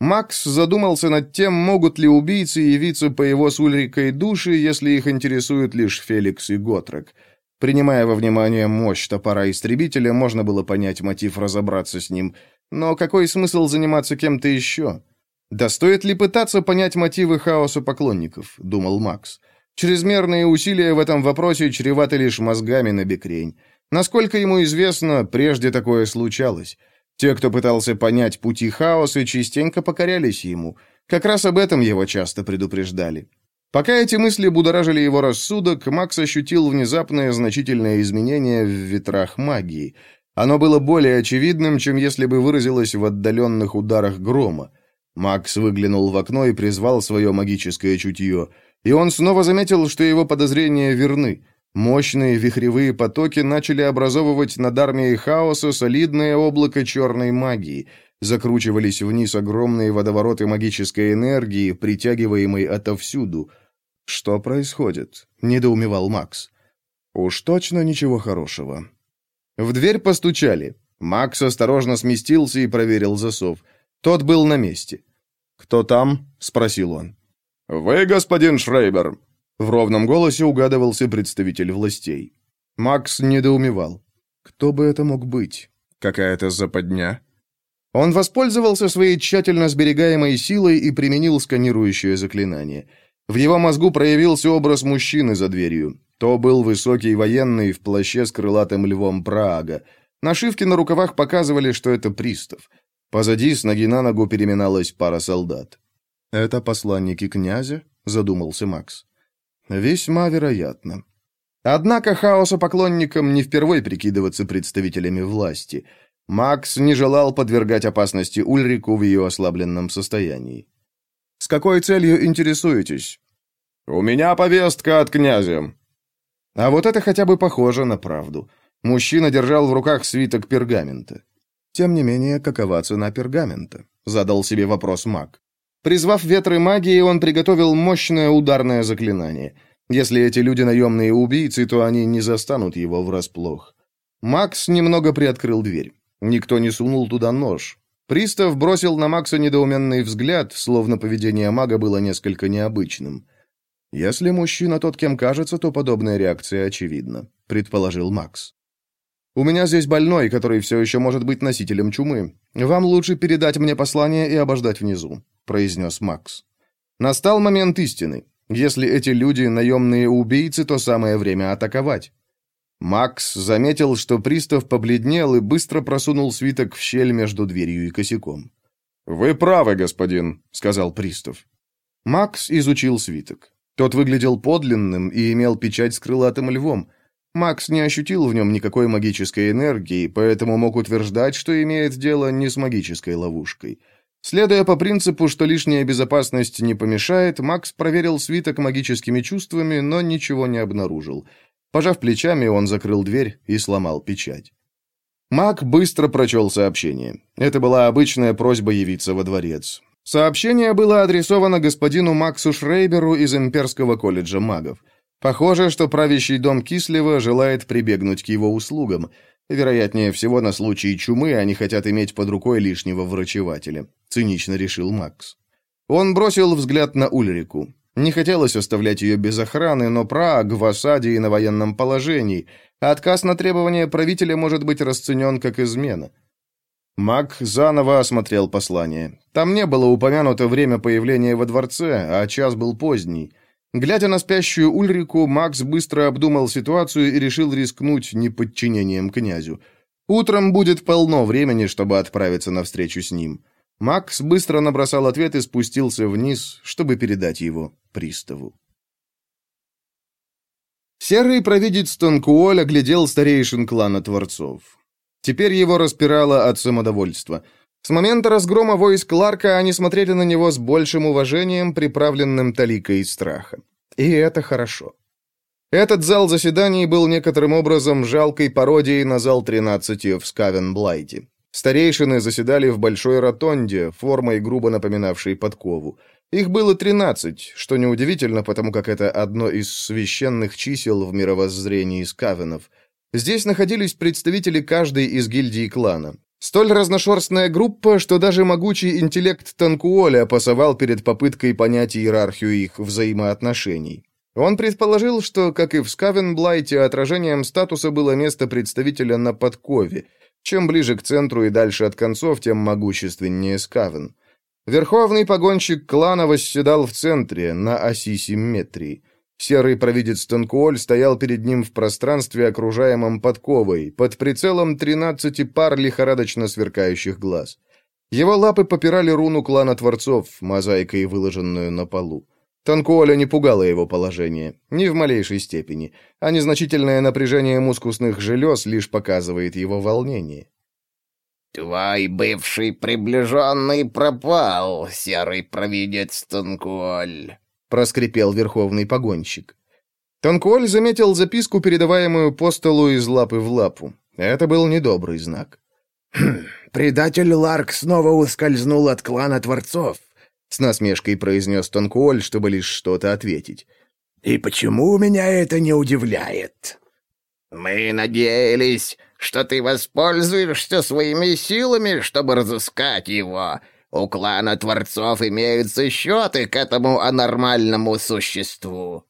Макс задумался над тем, могут ли убийцы явиться по его с Ульрикой души, если их интересуют лишь Феликс и Готрек. Принимая во внимание мощь топора истребителя, можно было понять мотив разобраться с ним. Но какой смысл заниматься кем-то еще? «Да стоит ли пытаться понять мотивы хаоса поклонников?» — думал Макс. «Чрезмерные усилия в этом вопросе чреваты лишь мозгами на бекрень. Насколько ему известно, прежде такое случалось. Те, кто пытался понять пути хаоса, частенько покорялись ему. Как раз об этом его часто предупреждали. Пока эти мысли будоражили его рассудок, Макс ощутил внезапное значительное изменение в ветрах магии. Оно было более очевидным, чем если бы выразилось в отдаленных ударах грома. Макс выглянул в окно и призвал свое магическое чутье. И он снова заметил, что его подозрения верны. Мощные вихревые потоки начали образовывать над армией хаоса солидное облако черной магии. Закручивались вниз огромные водовороты магической энергии, притягиваемой отовсюду. «Что происходит?» — недоумевал Макс. «Уж точно ничего хорошего». В дверь постучали. Макс осторожно сместился и проверил засов. Тот был на месте. «Кто там?» — спросил он. «Вы, господин Шрейбер», в ровном голосе угадывался представитель властей. Макс недоумевал. Кто бы это мог быть? Какая-то западня? Он воспользовался своей тщательно сберегаемой силой и применил сканирующее заклинание. В его мозгу проявился образ мужчины за дверью. То был высокий военный в плаще с крылатым львом Праага. Нашивки на рукавах показывали, что это пристав. Позади с ноги на ногу переминалась пара солдат. «Это посланники князя?» — задумался Макс. Весьма вероятно. Однако хаоса поклонникам не впервой прикидываться представителями власти. Макс не желал подвергать опасности Ульрику в ее ослабленном состоянии. «С какой целью интересуетесь?» «У меня повестка от князя». А вот это хотя бы похоже на правду. Мужчина держал в руках свиток пергамента. Тем не менее, какова цена пергамента? Задал себе вопрос маг. Призвав ветры магии, он приготовил мощное ударное заклинание. Если эти люди наемные убийцы, то они не застанут его врасплох. Макс немного приоткрыл дверь. Никто не сунул туда нож. Пристав бросил на Макса недоуменный взгляд, словно поведение мага было несколько необычным. «Если мужчина тот, кем кажется, то подобная реакция очевидна», — предположил Макс. «У меня здесь больной, который все еще может быть носителем чумы. Вам лучше передать мне послание и обождать внизу. — произнес Макс. «Настал момент истины. Если эти люди наемные убийцы, то самое время атаковать». Макс заметил, что пристав побледнел и быстро просунул свиток в щель между дверью и косяком. «Вы правы, господин», — сказал пристав. Макс изучил свиток. Тот выглядел подлинным и имел печать с крылатым львом. Макс не ощутил в нем никакой магической энергии, поэтому мог утверждать, что имеет дело не с магической ловушкой. Следуя по принципу, что лишняя безопасность не помешает, Макс проверил свиток магическими чувствами, но ничего не обнаружил. Пожав плечами, он закрыл дверь и сломал печать. Мак быстро прочел сообщение. Это была обычная просьба явиться во дворец. Сообщение было адресовано господину Максу Шрейберу из Имперского колледжа магов. Похоже, что правящий дом Кислева желает прибегнуть к его услугам. Вероятнее всего, на случай чумы они хотят иметь под рукой лишнего врачевателя цинично решил Макс. Он бросил взгляд на Ульрику. Не хотелось оставлять ее без охраны, но Праг в осаде и на военном положении, отказ на требование правителя может быть расценен как измена. Маг заново осмотрел послание. Там не было упомянуто время появления во дворце, а час был поздний. Глядя на спящую Ульрику, Макс быстро обдумал ситуацию и решил рискнуть неподчинением князю. Утром будет полно времени, чтобы отправиться на встречу с ним. Макс быстро набросал ответ и спустился вниз, чтобы передать его приставу. Серый провидец Танкуоль оглядел старейшин клана Творцов. Теперь его распирало от самодовольства. С момента разгрома войск Ларка они смотрели на него с большим уважением, приправленным таликой страха. И это хорошо. Этот зал заседаний был некоторым образом жалкой пародией на зал 13 в Скавенблайте. Старейшины заседали в большой ротонде, формой грубо напоминавшей подкову. Их было 13, что неудивительно, потому как это одно из священных чисел в мировоззрении скавенов. Здесь находились представители каждой из гильдий клана. Столь разношерстная группа, что даже могучий интеллект Танкуоля пасовал перед попыткой понять иерархию их взаимоотношений. Он предположил, что, как и в Скавенблайте, отражением статуса было место представителя на подкове. Чем ближе к центру и дальше от концов, тем могущественнее Скавен. Верховный погонщик клана восседал в центре, на оси симметрии. Серый провидец Танкуоль стоял перед ним в пространстве, окружаемом подковой, под прицелом тринадцати пар лихорадочно сверкающих глаз. Его лапы попирали руну клана Творцов, мозаикой, выложенную на полу. Танкуоля не пугало его положение, ни в малейшей степени, а незначительное напряжение мускусных желез лишь показывает его волнение. «Твой бывший приближенный пропал, серый провидец Танкуоль», — проскрипел верховный погонщик. Танкуоль заметил записку, передаваемую по столу из лапы в лапу. Это был недобрый знак. «Хм, «Предатель Ларк снова ускользнул от клана Творцов», с насмешкой произнес Тонкуоль, чтобы лишь что-то ответить. «И почему меня это не удивляет?» «Мы надеялись, что ты воспользуешься своими силами, чтобы разыскать его. У клана Творцов имеются счеты к этому анормальному существу».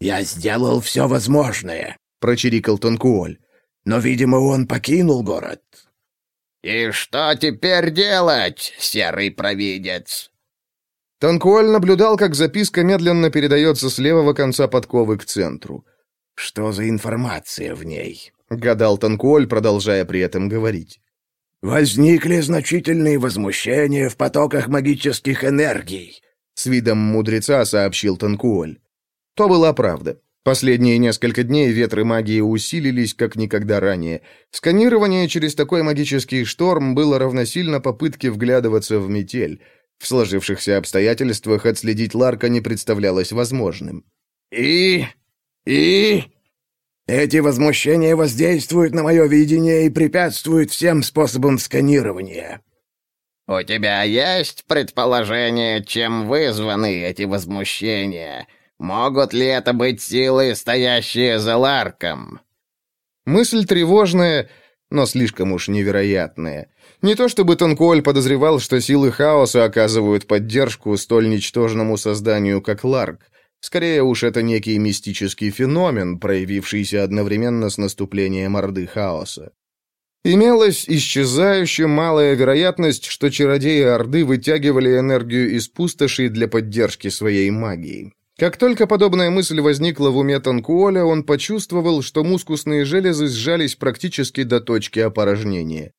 «Я сделал все возможное», — прочирикал Тонкуоль. «Но, видимо, он покинул город». «И что теперь делать, серый провидец?» Танкуаль наблюдал, как записка медленно передается с левого конца подковы к центру. «Что за информация в ней?» — гадал Танкуоль, продолжая при этом говорить. «Возникли значительные возмущения в потоках магических энергий», — с видом мудреца сообщил Танкуоль. То была правда. Последние несколько дней ветры магии усилились, как никогда ранее. Сканирование через такой магический шторм было равносильно попытке вглядываться в метель — в сложившихся обстоятельствах отследить Ларка не представлялось возможным. «И... и...» «Эти возмущения воздействуют на мое видение и препятствуют всем способам сканирования». «У тебя есть предположение, чем вызваны эти возмущения? Могут ли это быть силы, стоящие за Ларком?» Мысль тревожная, но слишком уж невероятная. Не то чтобы Тонкуоль подозревал, что силы хаоса оказывают поддержку столь ничтожному созданию, как Ларк. Скорее уж это некий мистический феномен, проявившийся одновременно с наступлением Орды Хаоса. Имелась исчезающая малая вероятность, что чародеи Орды вытягивали энергию из пустоши для поддержки своей магии. Как только подобная мысль возникла в уме Танкуоля, он почувствовал, что мускусные железы сжались практически до точки опорожнения.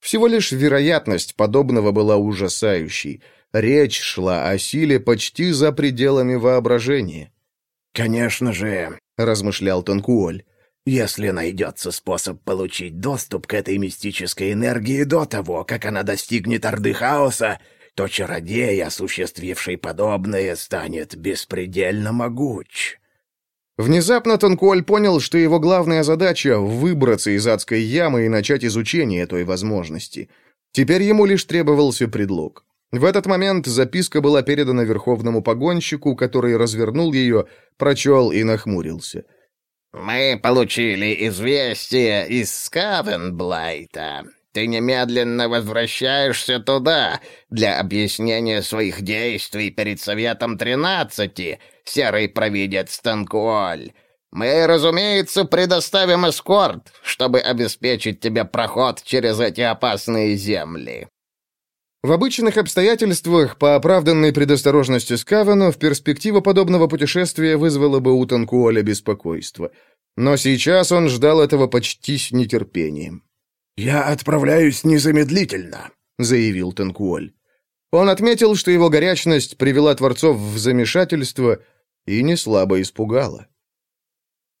Всего лишь вероятность подобного была ужасающей. Речь шла о силе почти за пределами воображения. «Конечно же», — размышлял Тонкуоль, «если найдется способ получить доступ к этой мистической энергии до того, как она достигнет Орды Хаоса, то чародей, осуществивший подобное, станет беспредельно могуч». Внезапно Тонкуоль понял, что его главная задача — выбраться из адской ямы и начать изучение той возможности. Теперь ему лишь требовался предлог. В этот момент записка была передана верховному погонщику, который развернул ее, прочел и нахмурился. «Мы получили известие из Скавенблайта. Ты немедленно возвращаешься туда для объяснения своих действий перед Советом Тринадцати, серый провидец Танкуоль. Мы, разумеется, предоставим эскорт, чтобы обеспечить тебе проход через эти опасные земли». В обычных обстоятельствах, по оправданной предосторожности Скавена, в перспектива подобного путешествия вызвала бы у Танкуоля беспокойство. Но сейчас он ждал этого почти с нетерпением. «Я отправляюсь незамедлительно», — заявил Танкуоль. Он отметил, что его горячность привела Творцов в замешательство и не слабо испугала.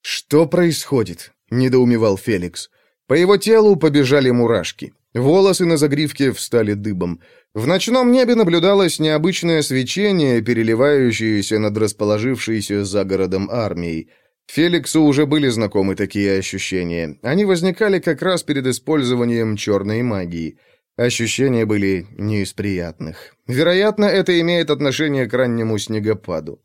«Что происходит?» — недоумевал Феликс. По его телу побежали мурашки. Волосы на загривке встали дыбом. В ночном небе наблюдалось необычное свечение, переливающееся над расположившейся за городом армией. Феликсу уже были знакомы такие ощущения. Они возникали как раз перед использованием черной магии. Ощущения были не из приятных. Вероятно, это имеет отношение к раннему снегопаду.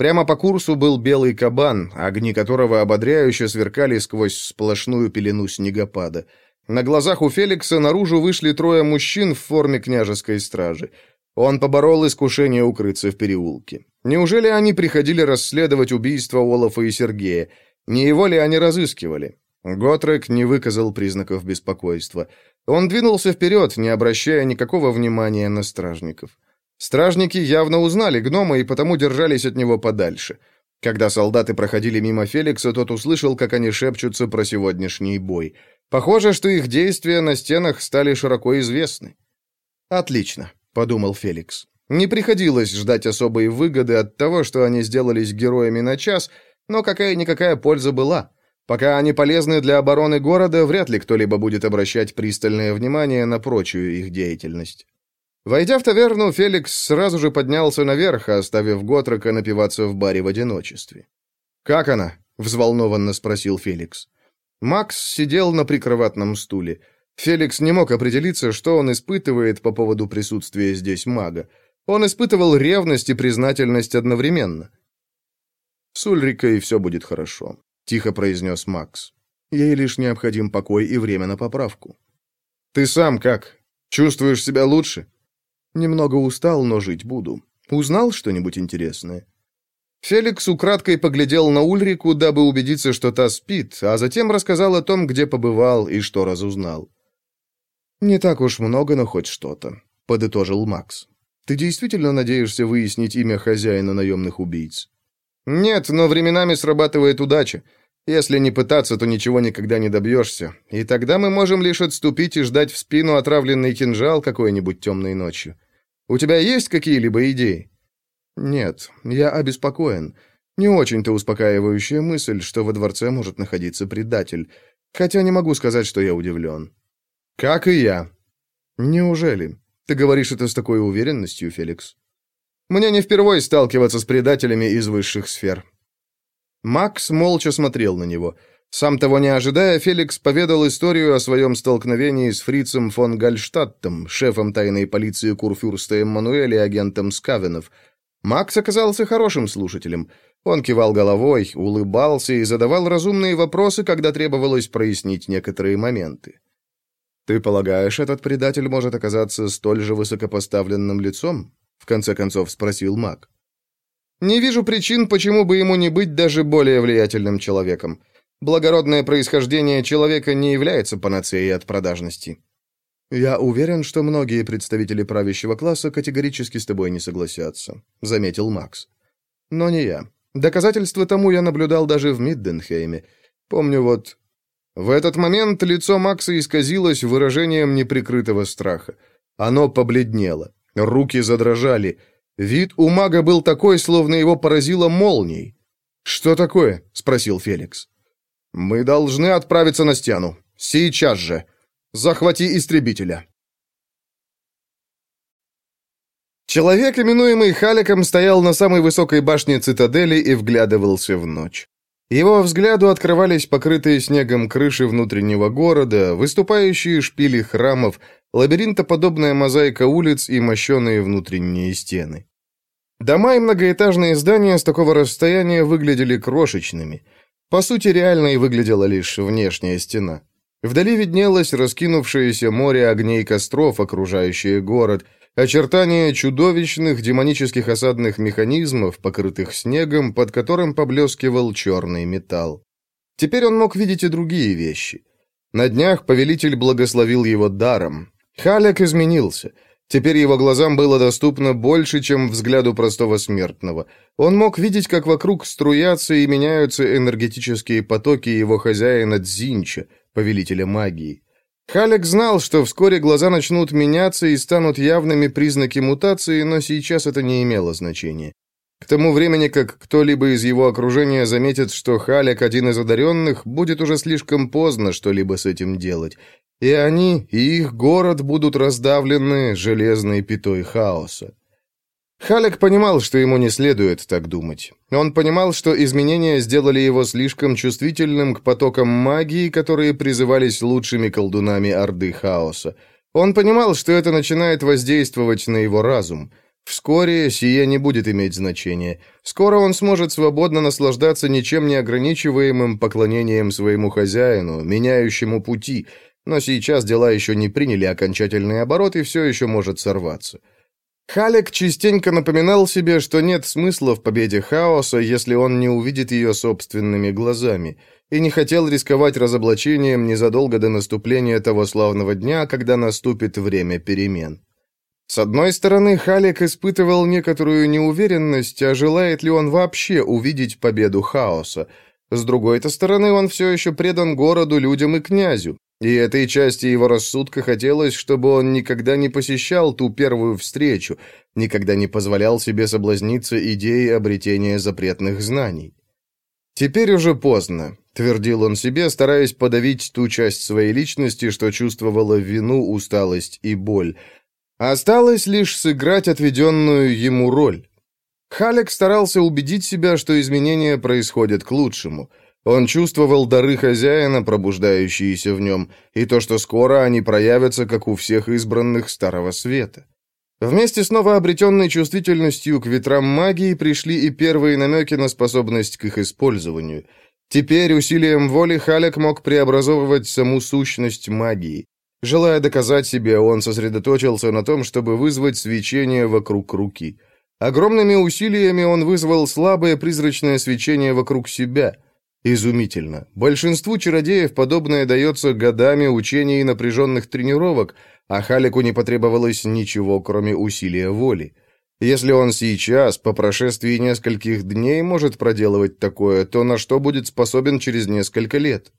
Прямо по курсу был белый кабан, огни которого ободряюще сверкали сквозь сплошную пелену снегопада. На глазах у Феликса наружу вышли трое мужчин в форме княжеской стражи. Он поборол искушение укрыться в переулке. Неужели они приходили расследовать убийство Олафа и Сергея? Не его ли они разыскивали? Готрек не выказал признаков беспокойства. Он двинулся вперед, не обращая никакого внимания на стражников. Стражники явно узнали гнома и потому держались от него подальше. Когда солдаты проходили мимо Феликса, тот услышал, как они шепчутся про сегодняшний бой. Похоже, что их действия на стенах стали широко известны. «Отлично», — подумал Феликс. Не приходилось ждать особой выгоды от того, что они сделались героями на час, но какая-никакая польза была. Пока они полезны для обороны города, вряд ли кто-либо будет обращать пристальное внимание на прочую их деятельность. Войдя в таверну, Феликс сразу же поднялся наверх, оставив Готрека напиваться в баре в одиночестве. «Как она?» — взволнованно спросил Феликс. Макс сидел на прикроватном стуле. Феликс не мог определиться, что он испытывает по поводу присутствия здесь мага. Он испытывал ревность и признательность одновременно. «С Ульрикой все будет хорошо», — тихо произнес Макс. «Ей лишь необходим покой и время на поправку». «Ты сам как? Чувствуешь себя лучше?» «Немного устал, но жить буду. Узнал что-нибудь интересное?» Феликс украдкой поглядел на Ульрику, дабы убедиться, что та спит, а затем рассказал о том, где побывал и что разузнал. «Не так уж много, но хоть что-то», — подытожил Макс. Ты действительно надеешься выяснить имя хозяина наемных убийц? Нет, но временами срабатывает удача. Если не пытаться, то ничего никогда не добьешься. И тогда мы можем лишь отступить и ждать в спину отравленный кинжал какой-нибудь темной ночью. У тебя есть какие-либо идеи? Нет, я обеспокоен. Не очень-то успокаивающая мысль, что во дворце может находиться предатель. Хотя не могу сказать, что я удивлен. Как и я. Неужели? Ты говоришь это с такой уверенностью, Феликс. Мне не впервой сталкиваться с предателями из высших сфер. Макс молча смотрел на него. Сам того не ожидая, Феликс поведал историю о своем столкновении с фрицем фон Гальштадтом, шефом тайной полиции Курфюрста Эммануэля и агентом Скавенов. Макс оказался хорошим слушателем. Он кивал головой, улыбался и задавал разумные вопросы, когда требовалось прояснить некоторые моменты. «Ты полагаешь, этот предатель может оказаться столь же высокопоставленным лицом?» — в конце концов спросил маг. «Не вижу причин, почему бы ему не быть даже более влиятельным человеком. Благородное происхождение человека не является панацеей от продажности». «Я уверен, что многие представители правящего класса категорически с тобой не согласятся», — заметил Макс. «Но не я. Доказательства тому я наблюдал даже в Мидденхейме. Помню вот в этот момент лицо Макса исказилось выражением неприкрытого страха. Оно побледнело, руки задрожали. Вид у мага был такой, словно его поразило молнией. «Что такое?» — спросил Феликс. «Мы должны отправиться на стену. Сейчас же. Захвати истребителя». Человек, именуемый Халиком, стоял на самой высокой башне цитадели и вглядывался в ночь. Его взгляду открывались покрытые снегом крыши внутреннего города, выступающие шпили храмов, лабиринтоподобная мозаика улиц и мощеные внутренние стены. Дома и многоэтажные здания с такого расстояния выглядели крошечными. По сути, реальной выглядела лишь внешняя стена. Вдали виднелось раскинувшееся море огней костров, окружающее город — очертания чудовищных демонических осадных механизмов, покрытых снегом, под которым поблескивал черный металл. Теперь он мог видеть и другие вещи. На днях повелитель благословил его даром. Халек изменился. Теперь его глазам было доступно больше, чем взгляду простого смертного. Он мог видеть, как вокруг струятся и меняются энергетические потоки его хозяина Дзинча, повелителя магии. Халек знал, что вскоре глаза начнут меняться и станут явными признаки мутации, но сейчас это не имело значения. К тому времени, как кто-либо из его окружения заметит, что Халек один из одаренных, будет уже слишком поздно что-либо с этим делать. И они, и их город будут раздавлены железной пятой хаоса. Халек понимал, что ему не следует так думать. Он понимал, что изменения сделали его слишком чувствительным к потокам магии, которые призывались лучшими колдунами Орды Хаоса. Он понимал, что это начинает воздействовать на его разум. Вскоре сие не будет иметь значения. Скоро он сможет свободно наслаждаться ничем не ограничиваемым поклонением своему хозяину, меняющему пути, но сейчас дела еще не приняли окончательный оборот и все еще может сорваться. Халек частенько напоминал себе, что нет смысла в победе хаоса, если он не увидит ее собственными глазами, и не хотел рисковать разоблачением незадолго до наступления того славного дня, когда наступит время перемен. С одной стороны, Халек испытывал некоторую неуверенность, а желает ли он вообще увидеть победу хаоса. С другой-то стороны, он все еще предан городу, людям и князю, и этой части его рассудка хотелось, чтобы он никогда не посещал ту первую встречу, никогда не позволял себе соблазниться идеей обретения запретных знаний. «Теперь уже поздно», — твердил он себе, стараясь подавить ту часть своей личности, что чувствовала вину, усталость и боль. Осталось лишь сыграть отведенную ему роль. Халек старался убедить себя, что изменения происходят к лучшему — он чувствовал дары хозяина, пробуждающиеся в нем, и то, что скоро они проявятся, как у всех избранных Старого Света. Вместе с новообретенной чувствительностью к ветрам магии пришли и первые намеки на способность к их использованию. Теперь усилием воли Халек мог преобразовывать саму сущность магии. Желая доказать себе, он сосредоточился на том, чтобы вызвать свечение вокруг руки. Огромными усилиями он вызвал слабое призрачное свечение вокруг себя — Изумительно. Большинству чародеев подобное дается годами учений и напряженных тренировок, а Халику не потребовалось ничего, кроме усилия воли. Если он сейчас, по прошествии нескольких дней, может проделывать такое, то на что будет способен через несколько лет?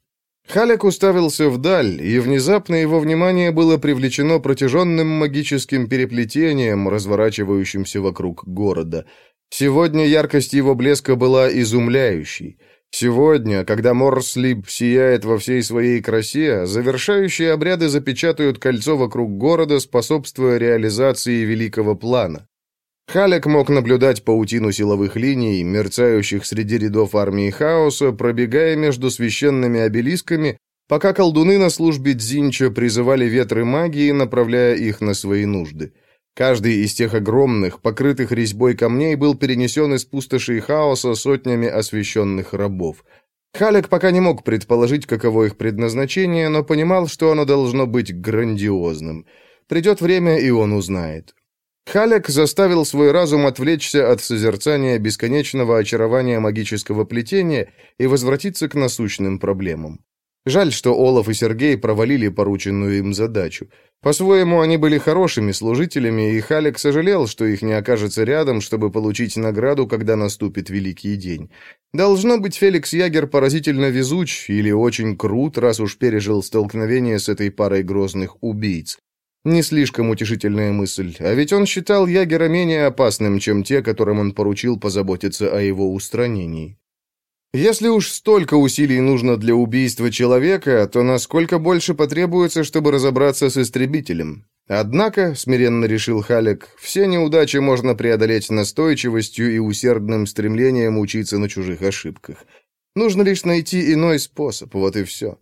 Халек уставился вдаль, и внезапно его внимание было привлечено протяженным магическим переплетением, разворачивающимся вокруг города. Сегодня яркость его блеска была изумляющей. Сегодня, когда Морслип сияет во всей своей красе, завершающие обряды запечатают кольцо вокруг города, способствуя реализации великого плана. Халек мог наблюдать паутину силовых линий, мерцающих среди рядов армии хаоса, пробегая между священными обелисками, пока колдуны на службе Дзинча призывали ветры магии, направляя их на свои нужды. Каждый из тех огромных, покрытых резьбой камней был перенесен из пустоши хаоса сотнями освященных рабов. Халек пока не мог предположить, каково их предназначение, но понимал, что оно должно быть грандиозным. Придет время, и он узнает. Халек заставил свой разум отвлечься от созерцания бесконечного очарования магического плетения и возвратиться к насущным проблемам. Жаль, что Олаф и Сергей провалили порученную им задачу. По-своему, они были хорошими служителями, и Халек сожалел, что их не окажется рядом, чтобы получить награду, когда наступит великий день. Должно быть, Феликс Ягер поразительно везуч или очень крут, раз уж пережил столкновение с этой парой грозных убийц. Не слишком утешительная мысль, а ведь он считал Ягера менее опасным, чем те, которым он поручил позаботиться о его устранении. Если уж столько усилий нужно для убийства человека, то насколько больше потребуется, чтобы разобраться с истребителем? Однако, смиренно решил Халек, все неудачи можно преодолеть настойчивостью и усердным стремлением учиться на чужих ошибках. Нужно лишь найти иной способ, вот и все.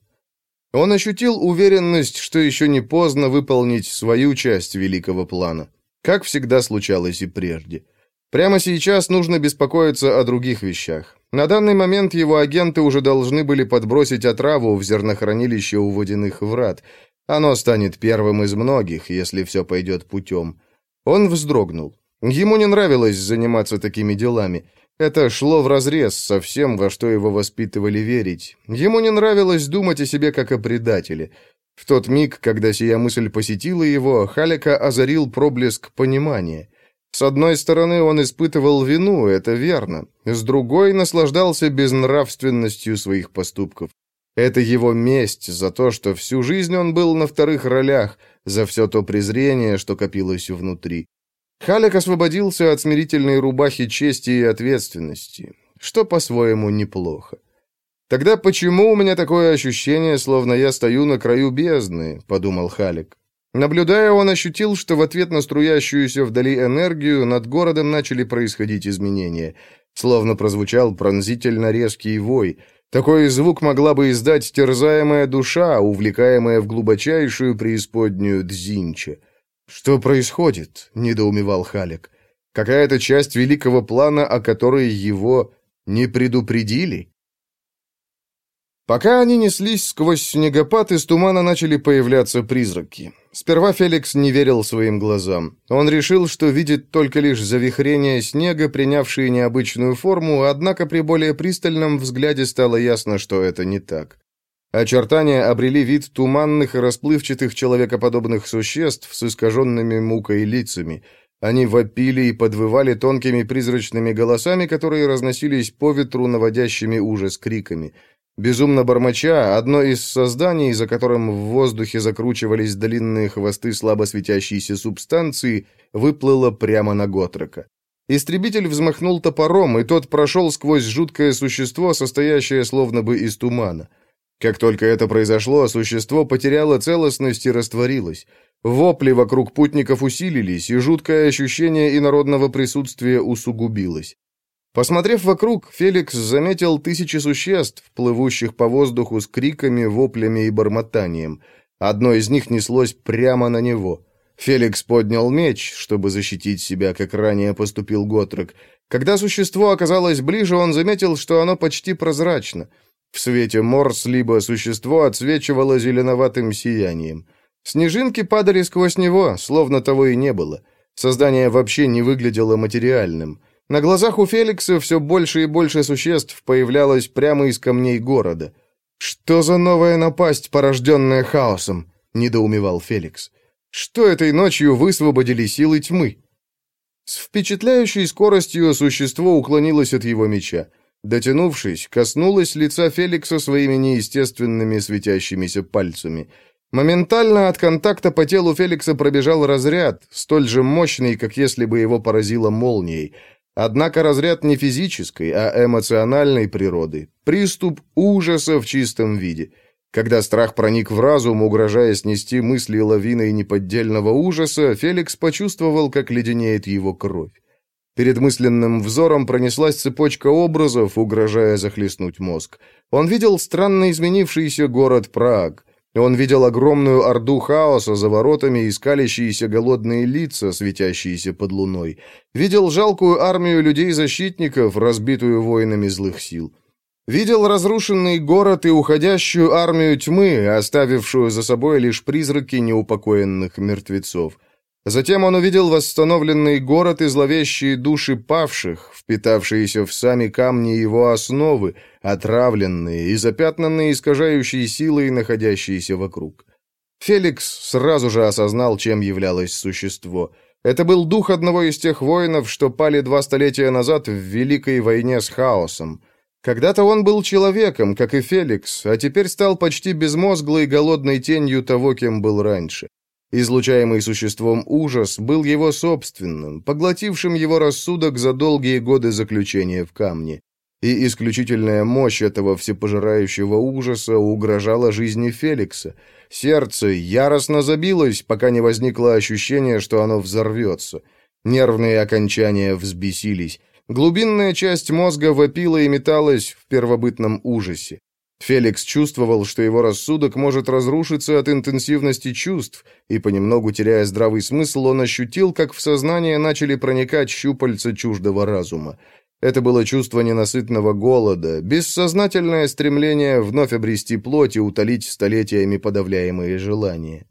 Он ощутил уверенность, что еще не поздно выполнить свою часть великого плана, как всегда случалось и прежде. Прямо сейчас нужно беспокоиться о других вещах. На данный момент его агенты уже должны были подбросить отраву в зернохранилище у водяных врат. Оно станет первым из многих, если все пойдет путем. Он вздрогнул. Ему не нравилось заниматься такими делами. Это шло вразрез со всем, во что его воспитывали верить. Ему не нравилось думать о себе как о предателе. В тот миг, когда сия мысль посетила его, Халика озарил проблеск понимания. С одной стороны, он испытывал вину, это верно. С другой, наслаждался безнравственностью своих поступков. Это его месть за то, что всю жизнь он был на вторых ролях, за все то презрение, что копилось внутри. Халек освободился от смирительной рубахи чести и ответственности, что по-своему неплохо. «Тогда почему у меня такое ощущение, словно я стою на краю бездны?» — подумал Халек. Наблюдая, он ощутил, что в ответ на струящуюся вдали энергию над городом начали происходить изменения. Словно прозвучал пронзительно резкий вой. Такой звук могла бы издать терзаемая душа, увлекаемая в глубочайшую преисподнюю Дзинча. «Что происходит?» — недоумевал Халек. «Какая-то часть великого плана, о которой его не предупредили?» Пока они неслись сквозь снегопад, из тумана начали появляться призраки. Сперва Феликс не верил своим глазам. Он решил, что видит только лишь завихрение снега, принявшие необычную форму, однако при более пристальном взгляде стало ясно, что это не так. Очертания обрели вид туманных и расплывчатых человекоподобных существ с искаженными мукой лицами. Они вопили и подвывали тонкими призрачными голосами, которые разносились по ветру наводящими ужас криками – Безумно бормоча, одно из созданий, за которым в воздухе закручивались длинные хвосты слабо светящейся субстанции, выплыло прямо на Готрека. Истребитель взмахнул топором, и тот прошел сквозь жуткое существо, состоящее словно бы из тумана. Как только это произошло, существо потеряло целостность и растворилось. Вопли вокруг путников усилились, и жуткое ощущение инородного присутствия усугубилось. Посмотрев вокруг, Феликс заметил тысячи существ, плывущих по воздуху с криками, воплями и бормотанием. Одно из них неслось прямо на него. Феликс поднял меч, чтобы защитить себя, как ранее поступил Готрек. Когда существо оказалось ближе, он заметил, что оно почти прозрачно. В свете Морс либо существо отсвечивало зеленоватым сиянием. Снежинки падали сквозь него, словно того и не было. Создание вообще не выглядело материальным. На глазах у Феликса все больше и больше существ появлялось прямо из камней города. «Что за новая напасть, порожденная хаосом?» — недоумевал Феликс. «Что этой ночью высвободили силы тьмы?» С впечатляющей скоростью существо уклонилось от его меча. Дотянувшись, коснулось лица Феликса своими неестественными светящимися пальцами. Моментально от контакта по телу Феликса пробежал разряд, столь же мощный, как если бы его поразило молнией — Однако разряд не физической, а эмоциональной природы. Приступ ужаса в чистом виде. Когда страх проник в разум, угрожая снести мысли лавиной неподдельного ужаса, Феликс почувствовал, как леденеет его кровь. Перед мысленным взором пронеслась цепочка образов, угрожая захлестнуть мозг. Он видел странно изменившийся город Праг, он видел огромную орду хаоса за воротами и голодные лица, светящиеся под луной. Видел жалкую армию людей-защитников, разбитую воинами злых сил. Видел разрушенный город и уходящую армию тьмы, оставившую за собой лишь призраки неупокоенных мертвецов. Затем он увидел восстановленный город и зловещие души павших, впитавшиеся в сами камни его основы, отравленные и запятнанные искажающей силой, находящиеся вокруг. Феликс сразу же осознал, чем являлось существо. Это был дух одного из тех воинов, что пали два столетия назад в Великой войне с хаосом. Когда-то он был человеком, как и Феликс, а теперь стал почти безмозглой голодной тенью того, кем был раньше. Излучаемый существом ужас был его собственным, поглотившим его рассудок за долгие годы заключения в камне. И исключительная мощь этого всепожирающего ужаса угрожала жизни Феликса. Сердце яростно забилось, пока не возникло ощущение, что оно взорвется. Нервные окончания взбесились. Глубинная часть мозга вопила и металась в первобытном ужасе. Феликс чувствовал, что его рассудок может разрушиться от интенсивности чувств, и понемногу теряя здравый смысл, он ощутил, как в сознание начали проникать щупальца чуждого разума. Это было чувство ненасытного голода, бессознательное стремление вновь обрести плоть и утолить столетиями подавляемые желания.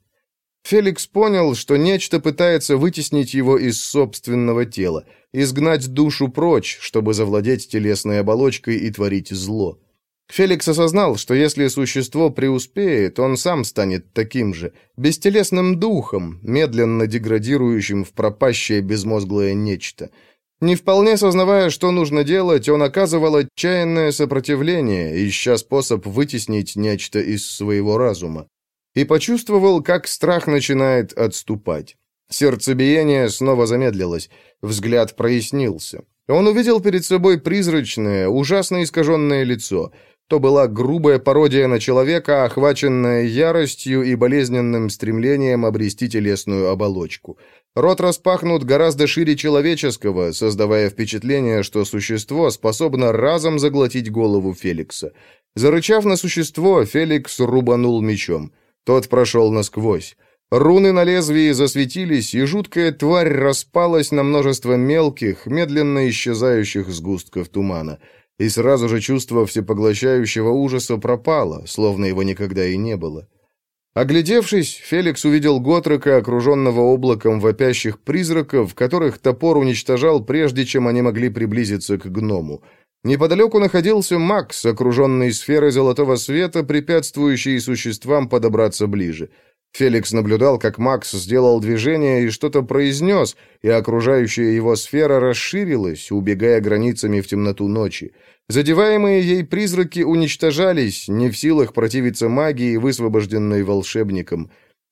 Феликс понял, что нечто пытается вытеснить его из собственного тела, изгнать душу прочь, чтобы завладеть телесной оболочкой и творить зло. Феликс осознал, что если существо преуспеет, он сам станет таким же, бестелесным духом, медленно деградирующим в пропащее безмозглое нечто. Не вполне сознавая, что нужно делать, он оказывал отчаянное сопротивление, ища способ вытеснить нечто из своего разума. И почувствовал, как страх начинает отступать. Сердцебиение снова замедлилось, взгляд прояснился. Он увидел перед собой призрачное, ужасно искаженное лицо — То была грубая пародия на человека, охваченная яростью и болезненным стремлением обрести телесную оболочку. Рот распахнут гораздо шире человеческого, создавая впечатление, что существо способно разом заглотить голову Феликса. Зарычав на существо, Феликс рубанул мечом. Тот прошел насквозь. Руны на лезвии засветились, и жуткая тварь распалась на множество мелких, медленно исчезающих сгустков тумана. И сразу же чувство всепоглощающего ужаса пропало, словно его никогда и не было. Оглядевшись, Феликс увидел Готрека, окруженного облаком вопящих призраков, которых топор уничтожал, прежде чем они могли приблизиться к гному. Неподалеку находился Макс, окруженный сферой золотого света, препятствующий существам подобраться ближе. Феликс наблюдал, как Макс сделал движение и что-то произнес, и окружающая его сфера расширилась, убегая границами в темноту ночи. Задеваемые ей призраки уничтожались, не в силах противиться магии, высвобожденной волшебником.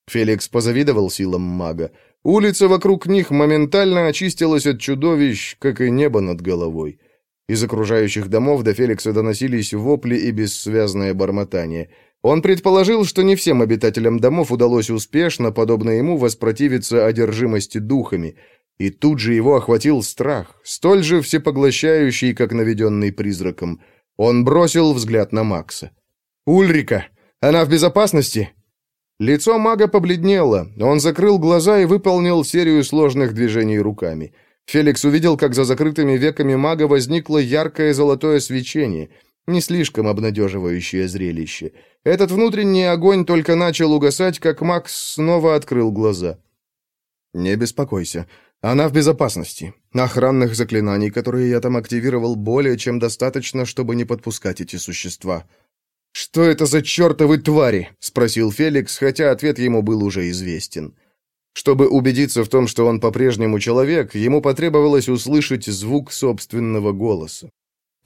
Феликс позавидовал силам мага. Улица вокруг них моментально очистилась от чудовищ, как и небо над головой. Из окружающих домов до Феликса доносились вопли и бессвязное бормотание – он предположил, что не всем обитателям домов удалось успешно, подобно ему, воспротивиться одержимости духами, и тут же его охватил страх, столь же всепоглощающий, как наведенный призраком. Он бросил взгляд на Макса. «Ульрика! Она в безопасности?» Лицо мага побледнело, он закрыл глаза и выполнил серию сложных движений руками. Феликс увидел, как за закрытыми веками мага возникло яркое золотое свечение — не слишком обнадеживающее зрелище. Этот внутренний огонь только начал угасать, как Макс снова открыл глаза. «Не беспокойся. Она в безопасности. Охранных заклинаний, которые я там активировал, более чем достаточно, чтобы не подпускать эти существа». «Что это за чертовы твари?» — спросил Феликс, хотя ответ ему был уже известен. Чтобы убедиться в том, что он по-прежнему человек, ему потребовалось услышать звук собственного голоса.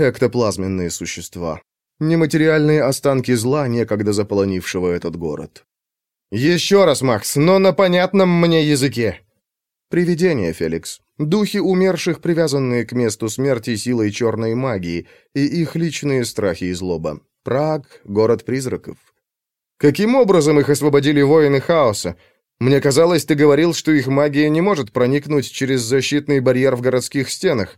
Эктоплазменные существа. Нематериальные останки зла, некогда заполонившего этот город. «Еще раз, Макс, но на понятном мне языке!» Привидения, Феликс. Духи умерших, привязанные к месту смерти силой черной магии, и их личные страхи и злоба. Праг — город призраков. Каким образом их освободили воины хаоса? Мне казалось, ты говорил, что их магия не может проникнуть через защитный барьер в городских стенах.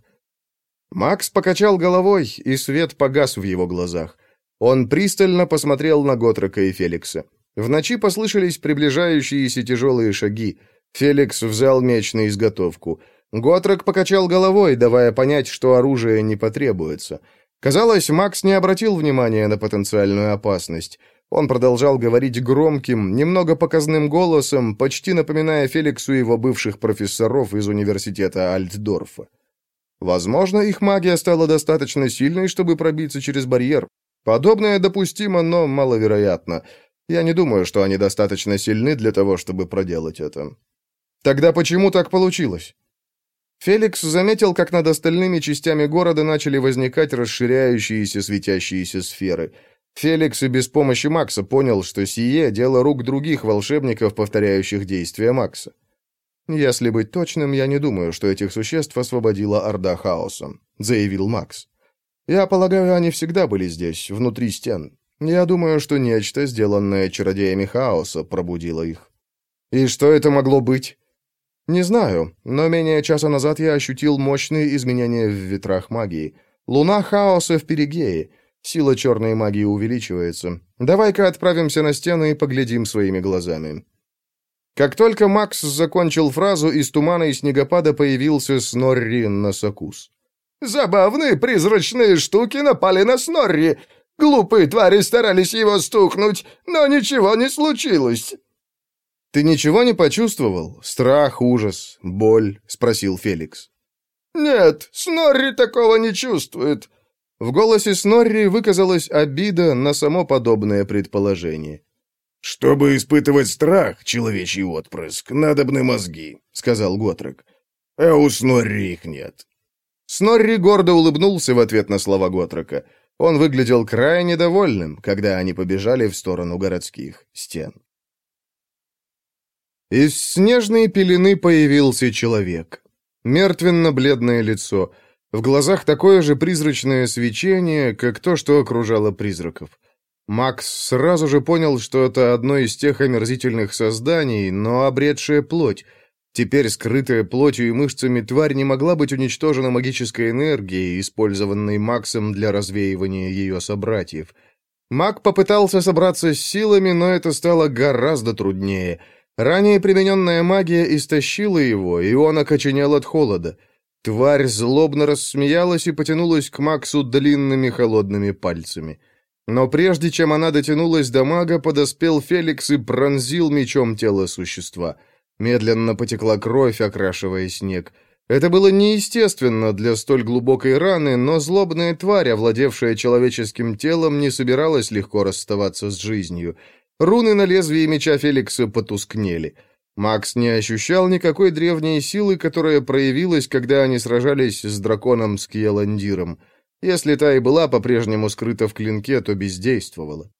Макс покачал головой, и свет погас в его глазах. Он пристально посмотрел на Готрека и Феликса. В ночи послышались приближающиеся тяжелые шаги. Феликс взял меч на изготовку. Готрек покачал головой, давая понять, что оружие не потребуется. Казалось, Макс не обратил внимания на потенциальную опасность. Он продолжал говорить громким, немного показным голосом, почти напоминая Феликсу его бывших профессоров из университета Альтдорфа. Возможно, их магия стала достаточно сильной, чтобы пробиться через барьер. Подобное допустимо, но маловероятно. Я не думаю, что они достаточно сильны для того, чтобы проделать это. Тогда почему так получилось? Феликс заметил, как над остальными частями города начали возникать расширяющиеся светящиеся сферы. Феликс и без помощи Макса понял, что сие – дело рук других волшебников, повторяющих действия Макса. «Если быть точным, я не думаю, что этих существ освободила Орда Хаоса», — заявил Макс. «Я полагаю, они всегда были здесь, внутри стен. Я думаю, что нечто, сделанное чародеями Хаоса, пробудило их». «И что это могло быть?» «Не знаю, но менее часа назад я ощутил мощные изменения в ветрах магии. Луна Хаоса в Перигее. Сила черной магии увеличивается. Давай-ка отправимся на стены и поглядим своими глазами». Как только Макс закончил фразу, из тумана и снегопада появился Снорри Носокус. «Забавные призрачные штуки напали на Снорри. Глупые твари старались его стукнуть, но ничего не случилось». «Ты ничего не почувствовал? Страх, ужас, боль?» — спросил Феликс. «Нет, Снорри такого не чувствует». В голосе Снорри выказалась обида на само подобное предположение. «Чтобы испытывать страх, человечий отпрыск, надобны мозги», — сказал Готрек. «А у Снорри их нет». Снорри гордо улыбнулся в ответ на слова Готрека. Он выглядел крайне довольным, когда они побежали в сторону городских стен. Из снежной пелены появился человек. Мертвенно-бледное лицо. В глазах такое же призрачное свечение, как то, что окружало призраков. Макс сразу же понял, что это одно из тех омерзительных созданий, но обретшее плоть. Теперь скрытая плотью и мышцами тварь не могла быть уничтожена магической энергией, использованной Максом для развеивания ее собратьев. Маг попытался собраться с силами, но это стало гораздо труднее. Ранее примененная магия истощила его, и он окоченел от холода. Тварь злобно рассмеялась и потянулась к Максу длинными холодными пальцами. Но прежде чем она дотянулась до мага, подоспел Феликс и пронзил мечом тело существа. Медленно потекла кровь, окрашивая снег. Это было неестественно для столь глубокой раны, но злобная тварь, овладевшая человеческим телом, не собиралась легко расставаться с жизнью. Руны на лезвии меча Феликса потускнели. Макс не ощущал никакой древней силы, которая проявилась, когда они сражались с драконом Скьеландиром. Если та и была по-прежнему скрыта в клинке, то бездействовала.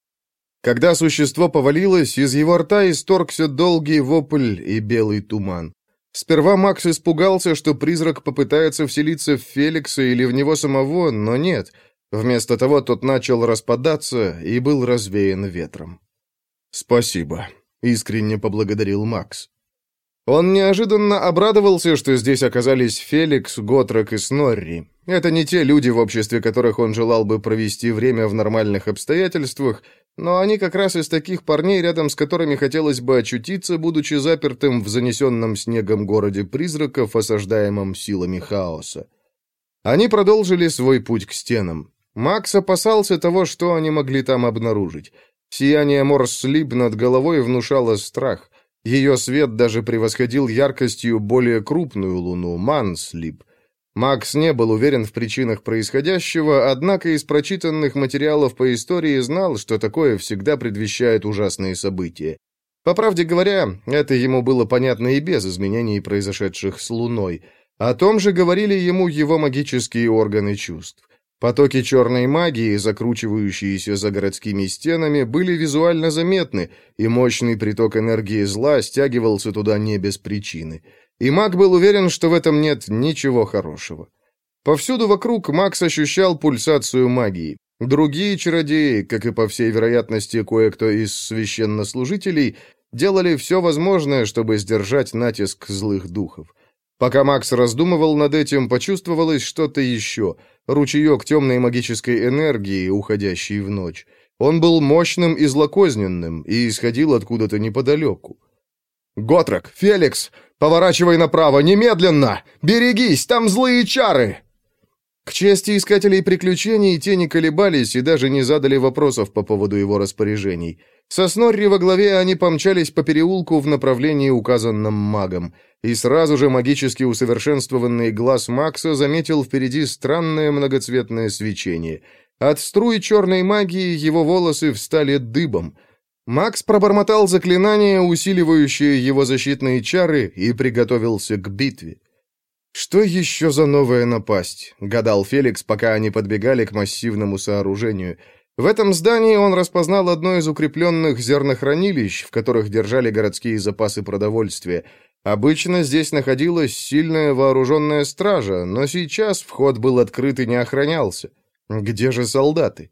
Когда существо повалилось, из его рта исторгся долгий вопль и белый туман. Сперва Макс испугался, что призрак попытается вселиться в Феликса или в него самого, но нет. Вместо того тот начал распадаться и был развеян ветром. «Спасибо», — искренне поблагодарил Макс. Он неожиданно обрадовался, что здесь оказались Феликс, Готрок и Снорри. Это не те люди, в обществе которых он желал бы провести время в нормальных обстоятельствах, но они как раз из таких парней, рядом с которыми хотелось бы очутиться, будучи запертым в занесенном снегом городе призраков, осаждаемом силами хаоса. Они продолжили свой путь к стенам. Макс опасался того, что они могли там обнаружить. Сияние Морслип над головой внушало страх. Ее свет даже превосходил яркостью более крупную луну, Манслип. Макс не был уверен в причинах происходящего, однако из прочитанных материалов по истории знал, что такое всегда предвещает ужасные события. По правде говоря, это ему было понятно и без изменений, произошедших с Луной. О том же говорили ему его магические органы чувств. Потоки черной магии, закручивающиеся за городскими стенами, были визуально заметны, и мощный приток энергии зла стягивался туда не без причины. И маг был уверен, что в этом нет ничего хорошего. Повсюду вокруг Макс ощущал пульсацию магии. Другие чародеи, как и по всей вероятности кое-кто из священнослужителей, делали все возможное, чтобы сдержать натиск злых духов. Пока Макс раздумывал над этим, почувствовалось что-то еще — ручеек темной магической энергии, уходящей в ночь. Он был мощным и злокозненным и исходил откуда-то неподалеку. «Готрок! Феликс! Поворачивай направо! Немедленно! Берегись! Там злые чары!» К чести искателей приключений, те не колебались и даже не задали вопросов по поводу его распоряжений. Со Снорри во главе они помчались по переулку в направлении, указанном магом, и сразу же магически усовершенствованный глаз Макса заметил впереди странное многоцветное свечение. От струи черной магии его волосы встали дыбом. Макс пробормотал заклинание, усиливающее его защитные чары, и приготовился к битве. «Что еще за новая напасть?» — гадал Феликс, пока они подбегали к массивному сооружению. В этом здании он распознал одно из укрепленных зернохранилищ, в которых держали городские запасы продовольствия. Обычно здесь находилась сильная вооруженная стража, но сейчас вход был открыт и не охранялся. Где же солдаты?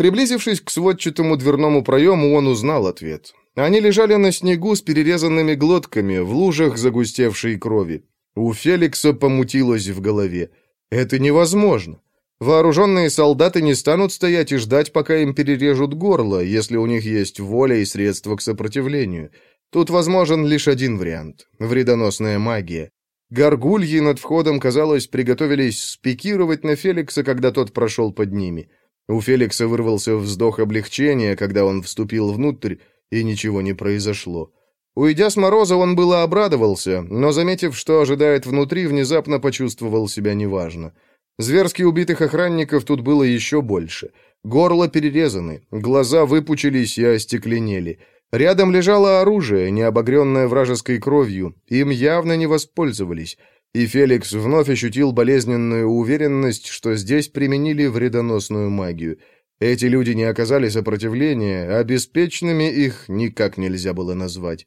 Приблизившись к сводчатому дверному проему, он узнал ответ. Они лежали на снегу с перерезанными глотками, в лужах загустевшей крови. У Феликса помутилось в голове. Это невозможно. Вооруженные солдаты не станут стоять и ждать, пока им перережут горло, если у них есть воля и средства к сопротивлению. Тут возможен лишь один вариант — вредоносная магия. Горгульи над входом, казалось, приготовились спикировать на Феликса, когда тот прошел под ними. У Феликса вырвался вздох облегчения, когда он вступил внутрь, и ничего не произошло. Уйдя с мороза, он было обрадовался, но, заметив, что ожидает внутри, внезапно почувствовал себя неважно. Зверски убитых охранников тут было еще больше. Горло перерезаны, глаза выпучились и остекленели. Рядом лежало оружие, не обогренное вражеской кровью, им явно не воспользовались. И Феликс вновь ощутил болезненную уверенность, что здесь применили вредоносную магию. Эти люди не оказали сопротивления, а беспечными их никак нельзя было назвать.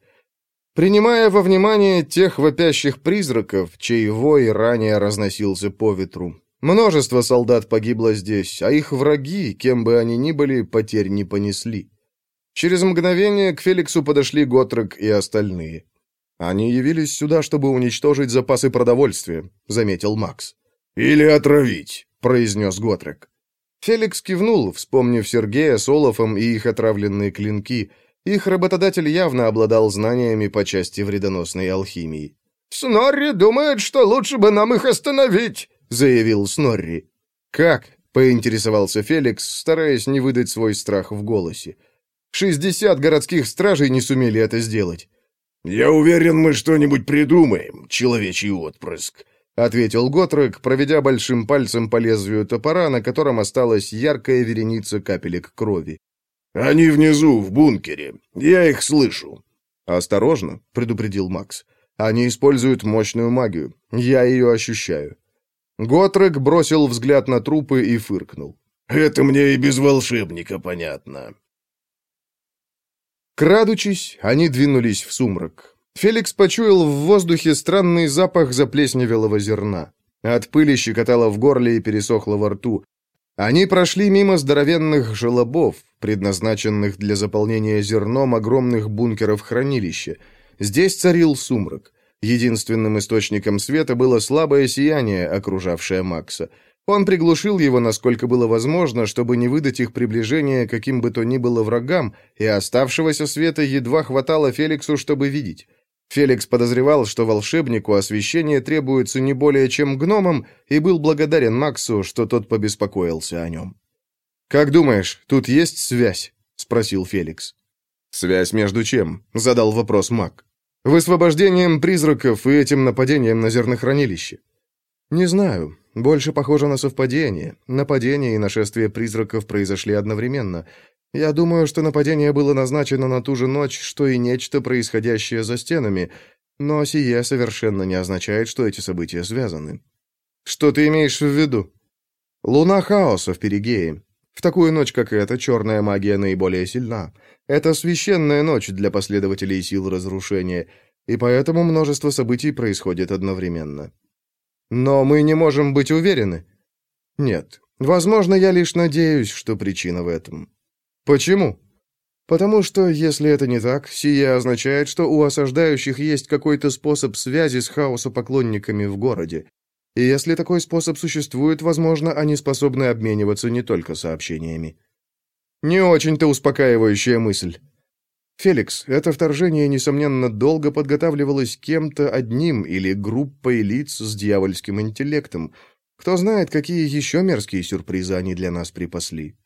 Принимая во внимание тех вопящих призраков, чей вой ранее разносился по ветру, множество солдат погибло здесь, а их враги, кем бы они ни были, потерь не понесли. Через мгновение к Феликсу подошли Готрек и остальные. «Они явились сюда, чтобы уничтожить запасы продовольствия», — заметил Макс. «Или отравить», — произнес Готрек. Феликс кивнул, вспомнив Сергея с Олафом и их отравленные клинки. Их работодатель явно обладал знаниями по части вредоносной алхимии. «Снорри думает, что лучше бы нам их остановить», — заявил Снорри. «Как?» — поинтересовался Феликс, стараясь не выдать свой страх в голосе. «Шестьдесят городских стражей не сумели это сделать». «Я уверен, мы что-нибудь придумаем, человечий отпрыск», — ответил Готрек, проведя большим пальцем по лезвию топора, на котором осталась яркая вереница капелек крови. «Они внизу, в бункере. Я их слышу». «Осторожно», — предупредил Макс. «Они используют мощную магию. Я ее ощущаю». Готрек бросил взгляд на трупы и фыркнул. «Это мне и без волшебника понятно». Крадучись, они двинулись в сумрак. Феликс почуял в воздухе странный запах заплесневелого зерна. От пыли щекотало в горле и пересохло во рту. Они прошли мимо здоровенных желобов, предназначенных для заполнения зерном огромных бункеров хранилища. Здесь царил сумрак. Единственным источником света было слабое сияние, окружавшее Макса. Он приглушил его, насколько было возможно, чтобы не выдать их приближение каким бы то ни было врагам, и оставшегося света едва хватало Феликсу, чтобы видеть. Феликс подозревал, что волшебнику освещение требуется не более чем гномам, и был благодарен Максу, что тот побеспокоился о нем. «Как думаешь, тут есть связь?» — спросил Феликс. «Связь между чем?» — задал вопрос Мак. «Высвобождением призраков и этим нападением на зернохранилище». «Не знаю. Больше похоже на совпадение. Нападение и нашествие призраков произошли одновременно. Я думаю, что нападение было назначено на ту же ночь, что и нечто, происходящее за стенами, но сие совершенно не означает, что эти события связаны. Что ты имеешь в виду? Луна хаоса в Перигее. В такую ночь, как эта, черная магия наиболее сильна. Это священная ночь для последователей сил разрушения, и поэтому множество событий происходит одновременно. Но мы не можем быть уверены. Нет, возможно, я лишь надеюсь, что причина в этом. Почему? Потому что, если это не так, сия означает, что у осаждающих есть какой-то способ связи с хаосопоклонниками в городе. И если такой способ существует, возможно, они способны обмениваться не только сообщениями. Не очень-то успокаивающая мысль. Феликс, это вторжение, несомненно, долго подготавливалось кем-то одним или группой лиц с дьявольским интеллектом. Кто знает, какие еще мерзкие сюрпризы они для нас припасли.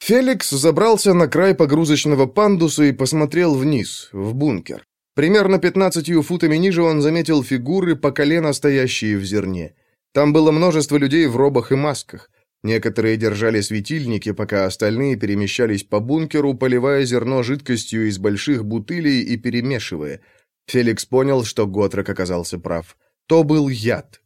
Феликс забрался на край погрузочного пандуса и посмотрел вниз, в бункер. Примерно пятнадцатью футами ниже он заметил фигуры по колено стоящие в зерне. Там было множество людей в робах и масках. Некоторые держали светильники, пока остальные перемещались по бункеру, поливая зерно жидкостью из больших бутылей и перемешивая. Феликс понял, что Готрек оказался прав. То был яд.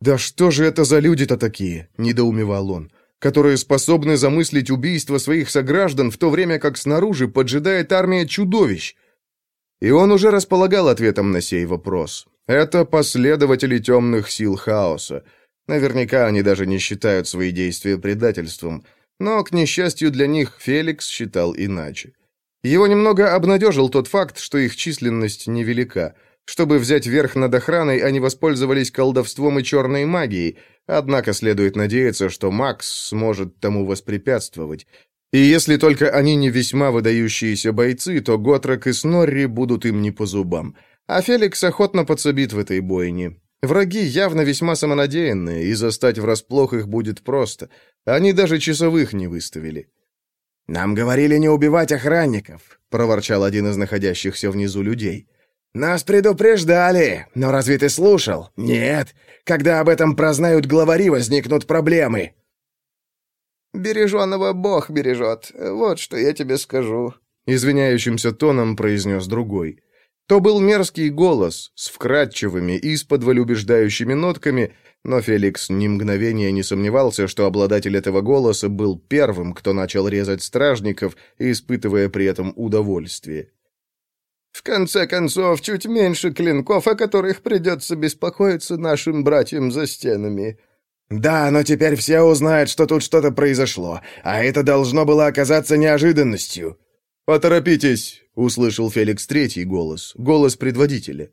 «Да что же это за люди-то такие?» – недоумевал он которые способны замыслить убийство своих сограждан, в то время как снаружи поджидает армия чудовищ? И он уже располагал ответом на сей вопрос. Это последователи темных сил хаоса. Наверняка они даже не считают свои действия предательством. Но, к несчастью для них, Феликс считал иначе. Его немного обнадежил тот факт, что их численность невелика. Чтобы взять верх над охраной, они воспользовались колдовством и черной магией, однако следует надеяться, что Макс сможет тому воспрепятствовать. И если только они не весьма выдающиеся бойцы, то Готрек и Снорри будут им не по зубам. А Феликс охотно подсобит в этой бойне. Враги явно весьма самонадеянные, и застать врасплох их будет просто. Они даже часовых не выставили. «Нам говорили не убивать охранников», — проворчал один из находящихся внизу людей. «Нас предупреждали, но разве ты слушал? Нет. Когда об этом прознают главари, возникнут проблемы». «Береженого Бог бережет. Вот что я тебе скажу», — извиняющимся тоном произнес другой. То был мерзкий голос с вкрадчивыми, из-под убеждающими нотками, но Феликс ни мгновения не сомневался, что обладатель этого голоса был первым, кто начал резать стражников, испытывая при этом удовольствие. В конце концов, чуть меньше клинков, о которых придется беспокоиться нашим братьям за стенами». «Да, но теперь все узнают, что тут что-то произошло, а это должно было оказаться неожиданностью». «Поторопитесь», — услышал Феликс третий голос, голос предводителя.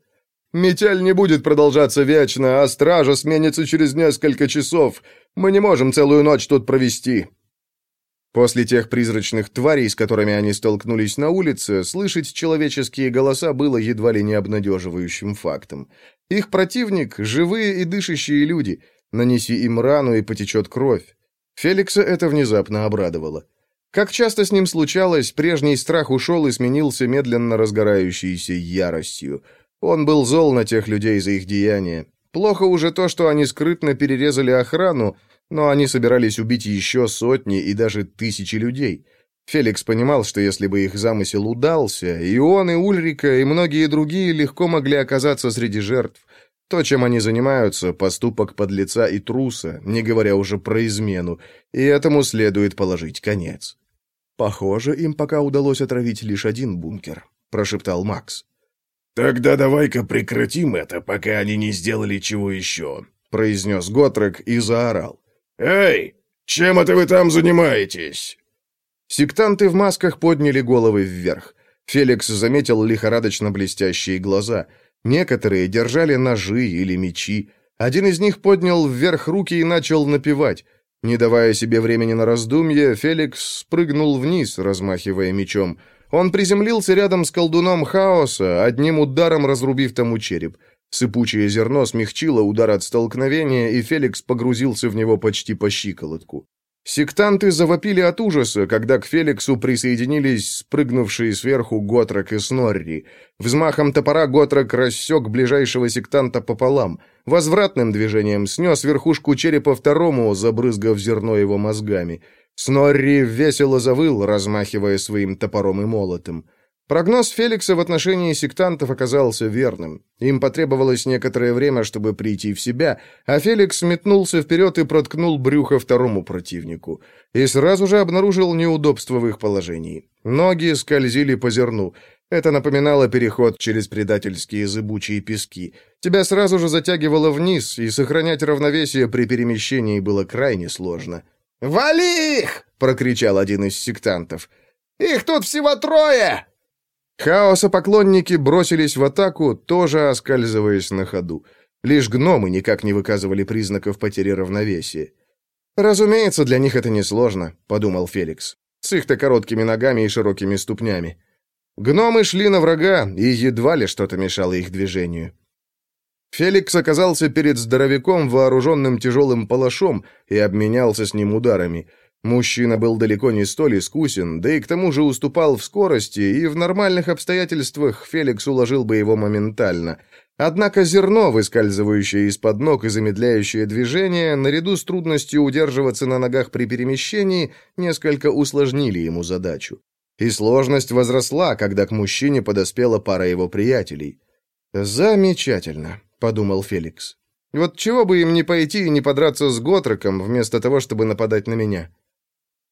«Метель не будет продолжаться вечно, а стража сменится через несколько часов. Мы не можем целую ночь тут провести. После тех призрачных тварей, с которыми они столкнулись на улице, слышать человеческие голоса было едва ли не обнадеживающим фактом. Их противник — живые и дышащие люди. Нанеси им рану, и потечет кровь. Феликса это внезапно обрадовало. Как часто с ним случалось, прежний страх ушел и сменился медленно разгорающейся яростью. Он был зол на тех людей за их деяния. Плохо уже то, что они скрытно перерезали охрану, но они собирались убить еще сотни и даже тысячи людей. Феликс понимал, что если бы их замысел удался, и он, и Ульрика, и многие другие легко могли оказаться среди жертв. То, чем они занимаются, поступок подлеца и труса, не говоря уже про измену, и этому следует положить конец. «Похоже, им пока удалось отравить лишь один бункер», — прошептал Макс. «Тогда давай-ка прекратим это, пока они не сделали чего еще», — произнес Готрек и заорал. «Эй, чем это вы там занимаетесь?» Сектанты в масках подняли головы вверх. Феликс заметил лихорадочно блестящие глаза. Некоторые держали ножи или мечи. Один из них поднял вверх руки и начал напевать. Не давая себе времени на раздумье, Феликс спрыгнул вниз, размахивая мечом. Он приземлился рядом с колдуном хаоса, одним ударом разрубив тому череп. Сыпучее зерно смягчило удар от столкновения, и Феликс погрузился в него почти по щиколотку. Сектанты завопили от ужаса, когда к Феликсу присоединились спрыгнувшие сверху Готрок и Снорри. Взмахом топора Готрок рассек ближайшего сектанта пополам. Возвратным движением снес верхушку черепа второму, забрызгав зерно его мозгами. Снорри весело завыл, размахивая своим топором и молотом. Прогноз Феликса в отношении сектантов оказался верным. Им потребовалось некоторое время, чтобы прийти в себя, а Феликс метнулся вперед и проткнул брюхо второму противнику. И сразу же обнаружил неудобство в их положении. Ноги скользили по зерну. Это напоминало переход через предательские зыбучие пески. Тебя сразу же затягивало вниз, и сохранять равновесие при перемещении было крайне сложно. «Вали их!» — прокричал один из сектантов. «Их тут всего трое!» Хаоса поклонники бросились в атаку, тоже оскальзываясь на ходу. Лишь гномы никак не выказывали признаков потери равновесия. «Разумеется, для них это несложно», — подумал Феликс. «С их-то короткими ногами и широкими ступнями». Гномы шли на врага, и едва ли что-то мешало их движению. Феликс оказался перед здоровяком, вооруженным тяжелым палашом, и обменялся с ним ударами — Мужчина был далеко не столь искусен, да и к тому же уступал в скорости, и в нормальных обстоятельствах Феликс уложил бы его моментально. Однако зерно, выскальзывающее из-под ног и замедляющее движение, наряду с трудностью удерживаться на ногах при перемещении, несколько усложнили ему задачу. И сложность возросла, когда к мужчине подоспела пара его приятелей. «Замечательно», — подумал Феликс. «Вот чего бы им не пойти и не подраться с Готроком, вместо того, чтобы нападать на меня?»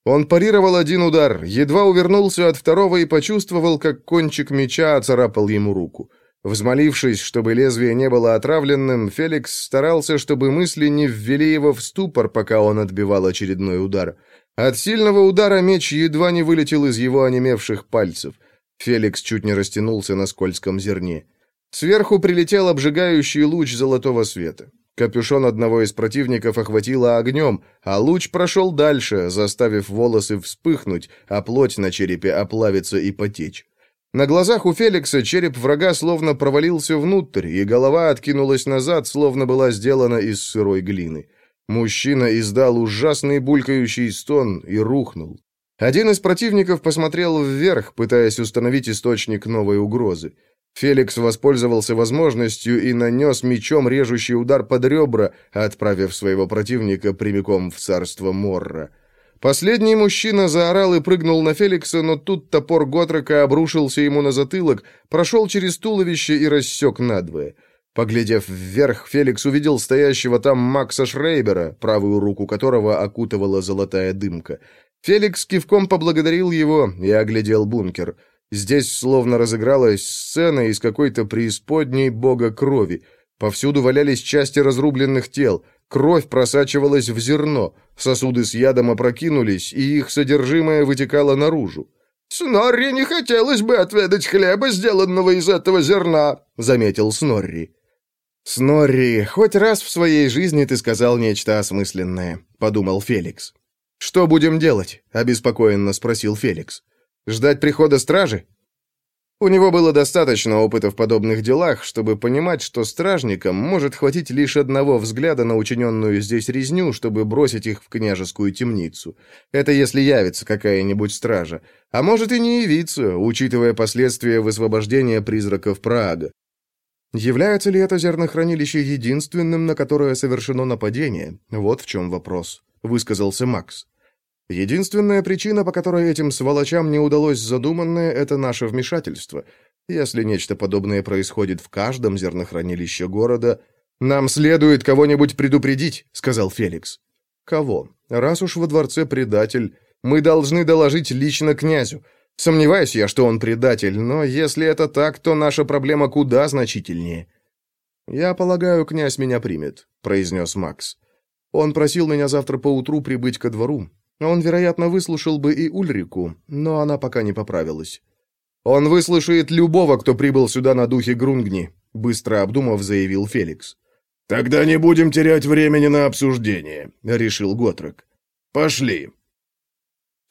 Он парировал один удар, едва увернулся от второго и почувствовал, как кончик меча оцарапал ему руку. Взмолившись, чтобы лезвие не было отравленным, Феликс старался, чтобы мысли не ввели его в ступор, пока он отбивал очередной удар. От сильного удара меч едва не вылетел из его онемевших пальцев. Феликс чуть не растянулся на скользком зерне. Сверху прилетел обжигающий луч золотого света. Капюшон одного из противников охватило огнем, а луч прошел дальше, заставив волосы вспыхнуть, а плоть на черепе оплавиться и потечь. На глазах у Феликса череп врага словно провалился внутрь, и голова откинулась назад, словно была сделана из сырой глины. Мужчина издал ужасный булькающий стон и рухнул. Один из противников посмотрел вверх, пытаясь установить источник новой угрозы. Феликс воспользовался возможностью и нанес мечом режущий удар под ребра, отправив своего противника прямиком в царство Морра. Последний мужчина заорал и прыгнул на Феликса, но тут топор Готрека обрушился ему на затылок, прошел через туловище и рассек надвое. Поглядев вверх, Феликс увидел стоящего там Макса Шрейбера, правую руку которого окутывала золотая дымка. Феликс кивком поблагодарил его и оглядел бункер — Здесь словно разыгралась сцена из какой-то преисподней бога крови. Повсюду валялись части разрубленных тел, кровь просачивалась в зерно, сосуды с ядом опрокинулись, и их содержимое вытекало наружу. «Снорри не хотелось бы отведать хлеба, сделанного из этого зерна», — заметил Снорри. «Снорри, хоть раз в своей жизни ты сказал нечто осмысленное», — подумал Феликс. «Что будем делать?» — обеспокоенно спросил Феликс. «Ждать прихода стражи?» У него было достаточно опыта в подобных делах, чтобы понимать, что стражникам может хватить лишь одного взгляда на учиненную здесь резню, чтобы бросить их в княжескую темницу. Это если явится какая-нибудь стража. А может и не явиться, учитывая последствия высвобождения призраков Праага. Является ли это зернохранилище единственным, на которое совершено нападение? Вот в чем вопрос, высказался Макс. Единственная причина, по которой этим сволочам не удалось задуманное, это наше вмешательство. Если нечто подобное происходит в каждом зернохранилище города, нам следует кого-нибудь предупредить, сказал Феликс. Кого? Раз уж во дворце предатель, мы должны доложить лично князю. Сомневаюсь я, что он предатель, но если это так, то наша проблема куда значительнее. Я полагаю, князь меня примет, произнес Макс. Он просил меня завтра поутру прибыть ко двору. Он, вероятно, выслушал бы и Ульрику, но она пока не поправилась. Он выслушает любого, кто прибыл сюда на духе Грунгни, быстро обдумав, заявил Феликс. Тогда не будем терять времени на обсуждение, решил Готрек. Пошли.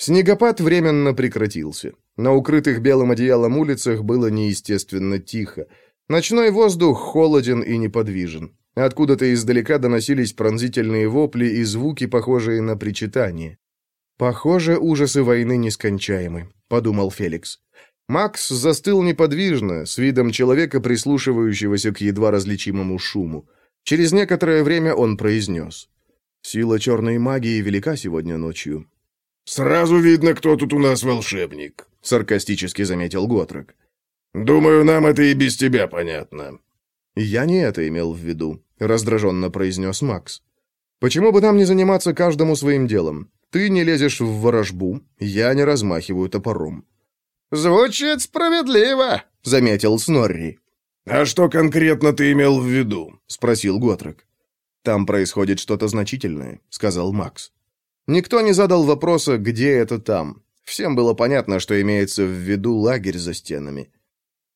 Снегопад временно прекратился. На укрытых белым одеялом улицах было неестественно тихо. Ночной воздух холоден и неподвижен. Откуда-то издалека доносились пронзительные вопли и звуки, похожие на причитание. «Похоже, ужасы войны нескончаемы», — подумал Феликс. Макс застыл неподвижно, с видом человека, прислушивающегося к едва различимому шуму. Через некоторое время он произнес. «Сила черной магии велика сегодня ночью. «Сразу видно, кто тут у нас волшебник», — саркастически заметил Готрок. «Думаю, нам это и без тебя понятно». «Я не это имел в виду», — раздраженно произнес Макс. «Почему бы нам не заниматься каждому своим делом? Ты не лезешь в ворожбу, я не размахиваю топором». «Звучит справедливо», — заметил Снорри. «А что конкретно ты имел в виду?» — спросил Готрок. «Там происходит что-то значительное», — сказал Макс. Никто не задал вопроса, где это там. Всем было понятно, что имеется в виду лагерь за стенами.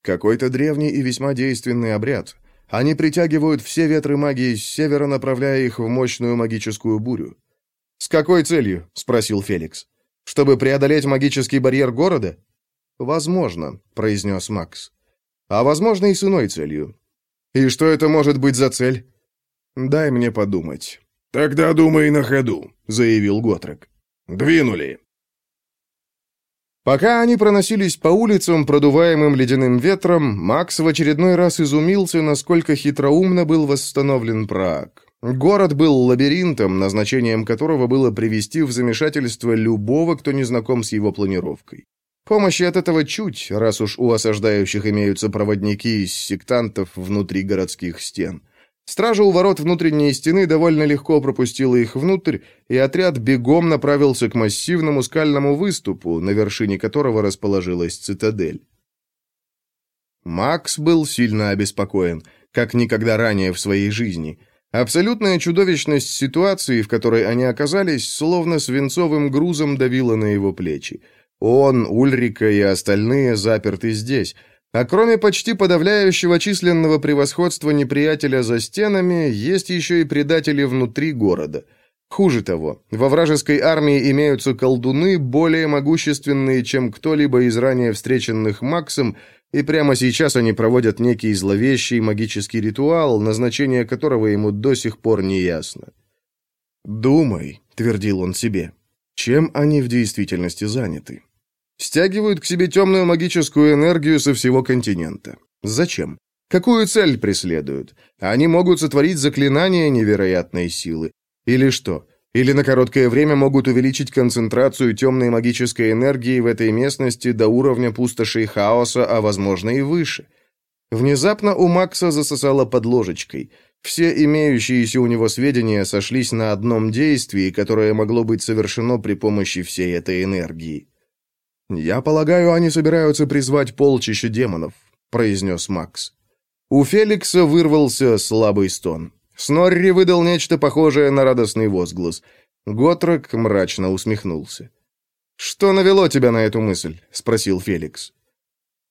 Какой-то древний и весьма действенный обряд. Они притягивают все ветры магии с севера, направляя их в мощную магическую бурю. «С какой целью?» — спросил Феликс. «Чтобы преодолеть магический барьер города?» «Возможно», — произнес Макс. «А возможно и с иной целью». «И что это может быть за цель?» «Дай мне подумать». «Тогда думай на ходу», — заявил Готрек. «Двинули». Пока они проносились по улицам, продуваемым ледяным ветром, Макс в очередной раз изумился, насколько хитроумно был восстановлен Праг. Город был лабиринтом, назначением которого было привести в замешательство любого, кто не знаком с его планировкой. Помощи от этого чуть, раз уж у осаждающих имеются проводники из сектантов внутри городских стен. Стража у ворот внутренней стены довольно легко пропустила их внутрь, и отряд бегом направился к массивному скальному выступу, на вершине которого расположилась цитадель. Макс был сильно обеспокоен, как никогда ранее в своей жизни. Абсолютная чудовищность ситуации, в которой они оказались, словно свинцовым грузом давила на его плечи. Он, Ульрика и остальные заперты здесь — а кроме почти подавляющего численного превосходства неприятеля за стенами, есть еще и предатели внутри города. Хуже того, во вражеской армии имеются колдуны, более могущественные, чем кто-либо из ранее встреченных Максом, и прямо сейчас они проводят некий зловещий магический ритуал, назначение которого ему до сих пор не ясно. «Думай», — твердил он себе, — «чем они в действительности заняты?» Стягивают к себе темную магическую энергию со всего континента. Зачем? Какую цель преследуют? Они могут сотворить заклинания невероятной силы. Или что? Или на короткое время могут увеличить концентрацию темной магической энергии в этой местности до уровня пустоши и хаоса, а возможно и выше. Внезапно у Макса засосало под ложечкой. Все имеющиеся у него сведения сошлись на одном действии, которое могло быть совершено при помощи всей этой энергии. «Я полагаю, они собираются призвать полчища демонов», — произнес Макс. У Феликса вырвался слабый стон. Снорри выдал нечто похожее на радостный возглас. Готрок мрачно усмехнулся. «Что навело тебя на эту мысль?» — спросил Феликс.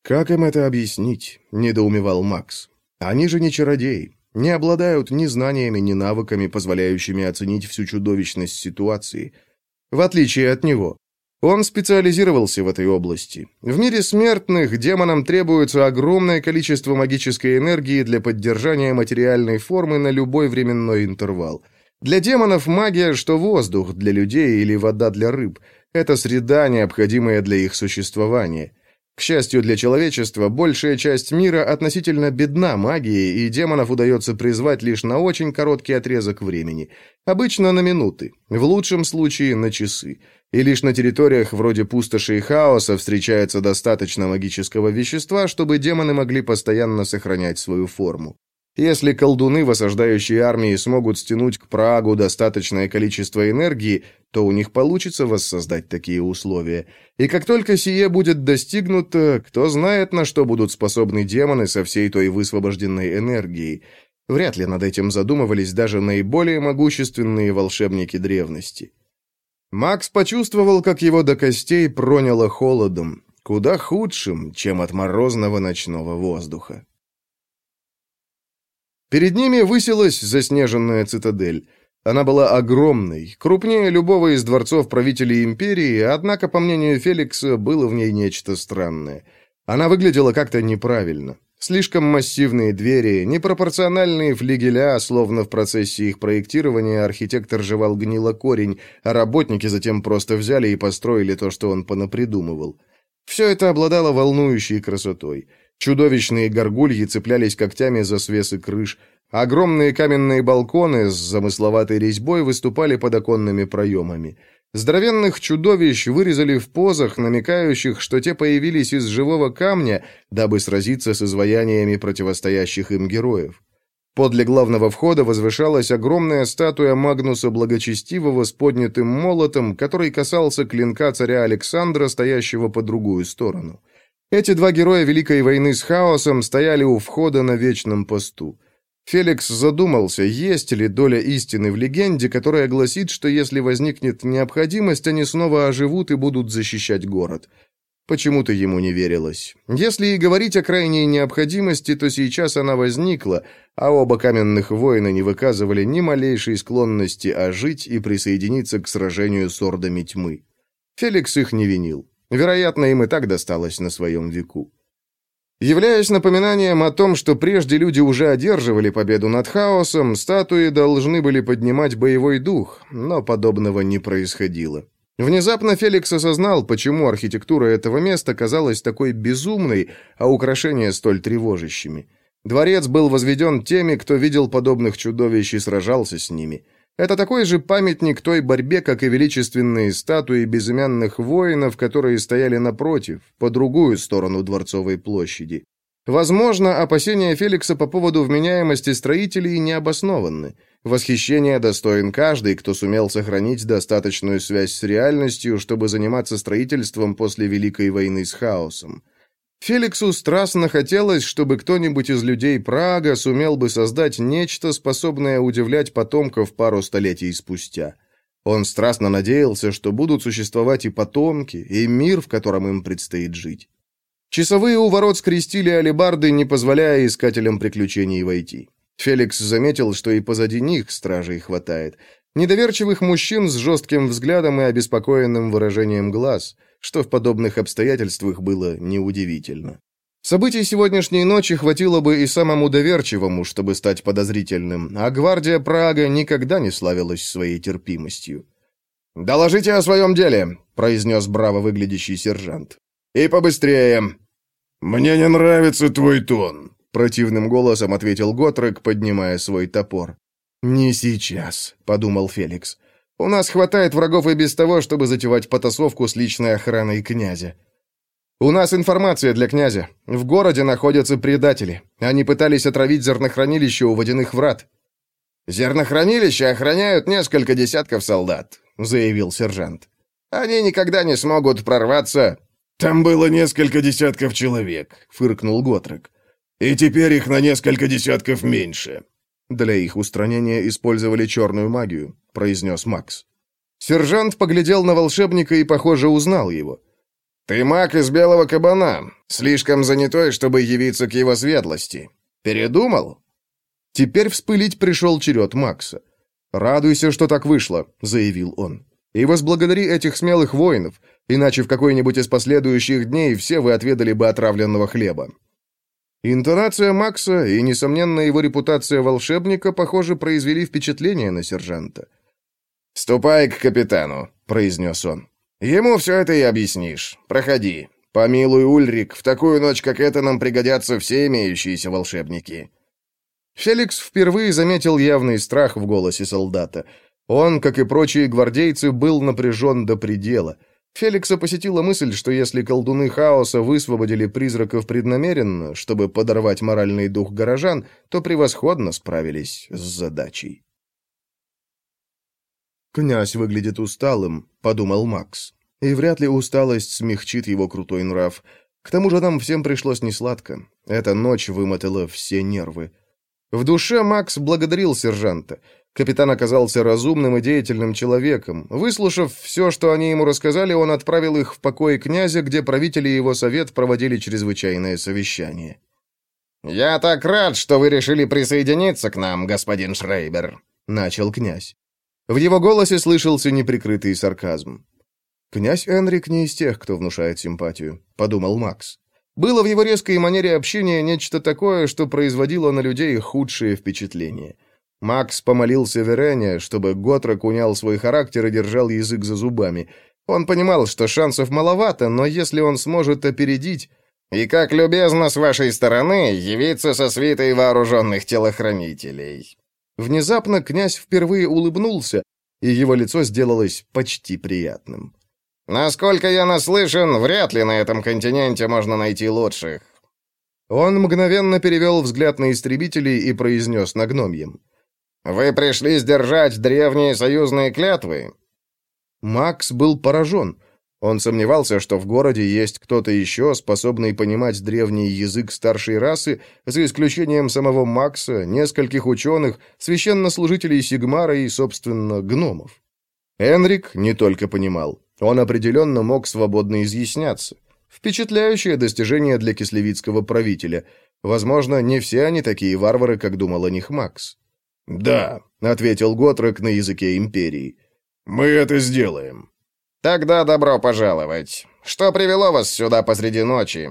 «Как им это объяснить?» — недоумевал Макс. «Они же не чародеи, не обладают ни знаниями, ни навыками, позволяющими оценить всю чудовищность ситуации. В отличие от него, он специализировался в этой области. В мире смертных демонам требуется огромное количество магической энергии для поддержания материальной формы на любой временной интервал. Для демонов магия, что воздух для людей или вода для рыб. Это среда, необходимая для их существования. Счастью для человечества, большая часть мира относительно бедна магией, и демонов удается призвать лишь на очень короткий отрезок времени. Обычно на минуты, в лучшем случае на часы. И лишь на территориях вроде пустоши и хаоса встречается достаточно магического вещества, чтобы демоны могли постоянно сохранять свою форму. Если колдуны в осаждающей армии смогут стянуть к Прагу достаточное количество энергии, то у них получится воссоздать такие условия. И как только сие будет достигнуто, кто знает, на что будут способны демоны со всей той высвобожденной энергией. Вряд ли над этим задумывались даже наиболее могущественные волшебники древности. Макс почувствовал, как его до костей проняло холодом, куда худшим, чем от морозного ночного воздуха. Перед ними высилась заснеженная цитадель. Она была огромной, крупнее любого из дворцов правителей империи, однако, по мнению Феликса, было в ней нечто странное. Она выглядела как-то неправильно. Слишком массивные двери, непропорциональные флигеля, словно в процессе их проектирования архитектор жевал гнило корень, а работники затем просто взяли и построили то, что он понапридумывал. Все это обладало волнующей красотой. Чудовищные горгульи цеплялись когтями за свесы крыш. Огромные каменные балконы с замысловатой резьбой выступали под оконными проемами. Здоровенных чудовищ вырезали в позах, намекающих, что те появились из живого камня, дабы сразиться с изваяниями противостоящих им героев. Подле главного входа возвышалась огромная статуя Магнуса Благочестивого с поднятым молотом, который касался клинка царя Александра, стоящего по другую сторону. Эти два героя Великой войны с хаосом стояли у входа на вечном посту. Феликс задумался, есть ли доля истины в легенде, которая гласит, что если возникнет необходимость, они снова оживут и будут защищать город. Почему-то ему не верилось. Если и говорить о крайней необходимости, то сейчас она возникла, а оба каменных воина не выказывали ни малейшей склонности ожить и присоединиться к сражению с ордами тьмы. Феликс их не винил. Вероятно, им и так досталось на своем веку. Являясь напоминанием о том, что прежде люди уже одерживали победу над хаосом, статуи должны были поднимать боевой дух, но подобного не происходило. Внезапно Феликс осознал, почему архитектура этого места казалась такой безумной, а украшения столь тревожащими. Дворец был возведен теми, кто видел подобных чудовищ и сражался с ними. Это такой же памятник той борьбе, как и величественные статуи безымянных воинов, которые стояли напротив, по другую сторону Дворцовой площади. Возможно, опасения Феликса по поводу вменяемости строителей не обоснованы. Восхищение достоин каждый, кто сумел сохранить достаточную связь с реальностью, чтобы заниматься строительством после Великой войны с хаосом. Феликсу страстно хотелось, чтобы кто-нибудь из людей Прага сумел бы создать нечто, способное удивлять потомков пару столетий спустя. Он страстно надеялся, что будут существовать и потомки, и мир, в котором им предстоит жить. Часовые у ворот скрестили алебарды, не позволяя искателям приключений войти. Феликс заметил, что и позади них стражей хватает. Недоверчивых мужчин с жестким взглядом и обеспокоенным выражением глаз – что в подобных обстоятельствах было неудивительно. Событий сегодняшней ночи хватило бы и самому доверчивому, чтобы стать подозрительным, а гвардия Прага никогда не славилась своей терпимостью. «Доложите о своем деле», — произнес браво выглядящий сержант. «И побыстрее». «Мне не нравится твой тон», — противным голосом ответил Готрек, поднимая свой топор. «Не сейчас», — подумал Феликс. У нас хватает врагов и без того, чтобы затевать потасовку с личной охраной князя. У нас информация для князя. В городе находятся предатели. Они пытались отравить зернохранилище у водяных врат. Зернохранилище охраняют несколько десятков солдат, заявил сержант. Они никогда не смогут прорваться. «Там было несколько десятков человек», — фыркнул Готрек. «И теперь их на несколько десятков меньше». «Для их устранения использовали черную магию», — произнес Макс. Сержант поглядел на волшебника и, похоже, узнал его. «Ты маг из белого кабана, слишком занятой, чтобы явиться к его светлости. Передумал?» Теперь вспылить пришел черед Макса. «Радуйся, что так вышло», — заявил он. «И возблагодари этих смелых воинов, иначе в какой-нибудь из последующих дней все вы отведали бы отравленного хлеба». Интонация Макса и, несомненно, его репутация волшебника, похоже, произвели впечатление на сержанта. «Ступай к капитану», — произнес он. «Ему все это и объяснишь. Проходи. Помилуй, Ульрик, в такую ночь, как эта, нам пригодятся все имеющиеся волшебники». Феликс впервые заметил явный страх в голосе солдата. Он, как и прочие гвардейцы, был напряжен до предела. Феликса посетила мысль, что если колдуны хаоса высвободили призраков преднамеренно, чтобы подорвать моральный дух горожан, то превосходно справились с задачей. «Князь выглядит усталым», — подумал Макс. «И вряд ли усталость смягчит его крутой нрав. К тому же нам всем пришлось несладко. Эта ночь вымотала все нервы». В душе Макс благодарил сержанта. Капитан оказался разумным и деятельным человеком. Выслушав все, что они ему рассказали, он отправил их в покой князя, где правители и его совет проводили чрезвычайное совещание. «Я так рад, что вы решили присоединиться к нам, господин Шрейбер», — начал князь. В его голосе слышался неприкрытый сарказм. «Князь Энрик не из тех, кто внушает симпатию», — подумал Макс. Было в его резкой манере общения нечто такое, что производило на людей худшие впечатления. Макс помолился Верене, чтобы Готрок унял свой характер и держал язык за зубами. Он понимал, что шансов маловато, но если он сможет опередить... «И как любезно с вашей стороны явиться со свитой вооруженных телохранителей», Внезапно князь впервые улыбнулся, и его лицо сделалось почти приятным. «Насколько я наслышан, вряд ли на этом континенте можно найти лучших». Он мгновенно перевел взгляд на истребителей и произнес на гномьем. «Вы пришли сдержать древние союзные клятвы?» Макс был поражен. Он сомневался, что в городе есть кто-то еще, способный понимать древний язык старшей расы, за исключением самого Макса, нескольких ученых, священнослужителей Сигмара и, собственно, гномов. Энрик не только понимал, он определенно мог свободно изъясняться. Впечатляющее достижение для кислевицкого правителя. Возможно, не все они такие варвары, как думал о них Макс. «Да», — ответил Готрек на языке империи. «Мы это сделаем». «Тогда добро пожаловать. Что привело вас сюда посреди ночи?»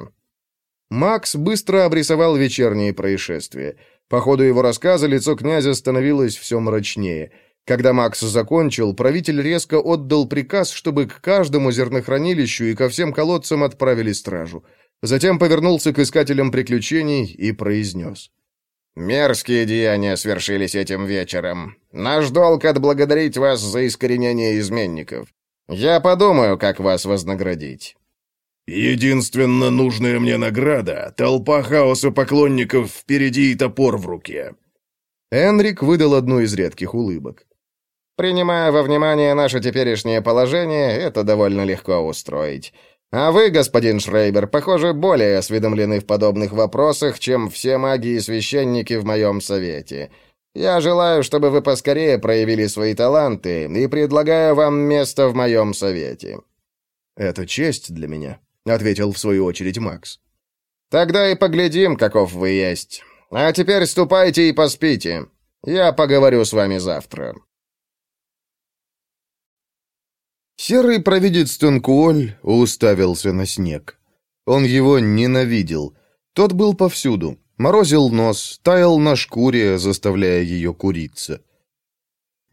Макс быстро обрисовал вечерние происшествия. По ходу его рассказа лицо князя становилось все мрачнее. Когда Макс закончил, правитель резко отдал приказ, чтобы к каждому зернохранилищу и ко всем колодцам отправили стражу. Затем повернулся к искателям приключений и произнес. «Мерзкие деяния свершились этим вечером. Наш долг отблагодарить вас за искоренение изменников. Я подумаю, как вас вознаградить». «Единственно нужная мне награда — толпа хаоса поклонников впереди и топор в руке». Энрик выдал одну из редких улыбок. «Принимая во внимание наше теперешнее положение, это довольно легко устроить. А вы, господин Шрейбер, похоже, более осведомлены в подобных вопросах, чем все маги и священники в моем совете. Я желаю, чтобы вы поскорее проявили свои таланты и предлагаю вам место в моем совете». «Это честь для меня», — ответил в свою очередь Макс. «Тогда и поглядим, каков вы есть. А теперь ступайте и поспите. Я поговорю с вами завтра». Серый провидец Тонкуоль уставился на снег. Он его ненавидел. Тот был повсюду, Морозил нос, таял на шкуре, заставляя ее куриться.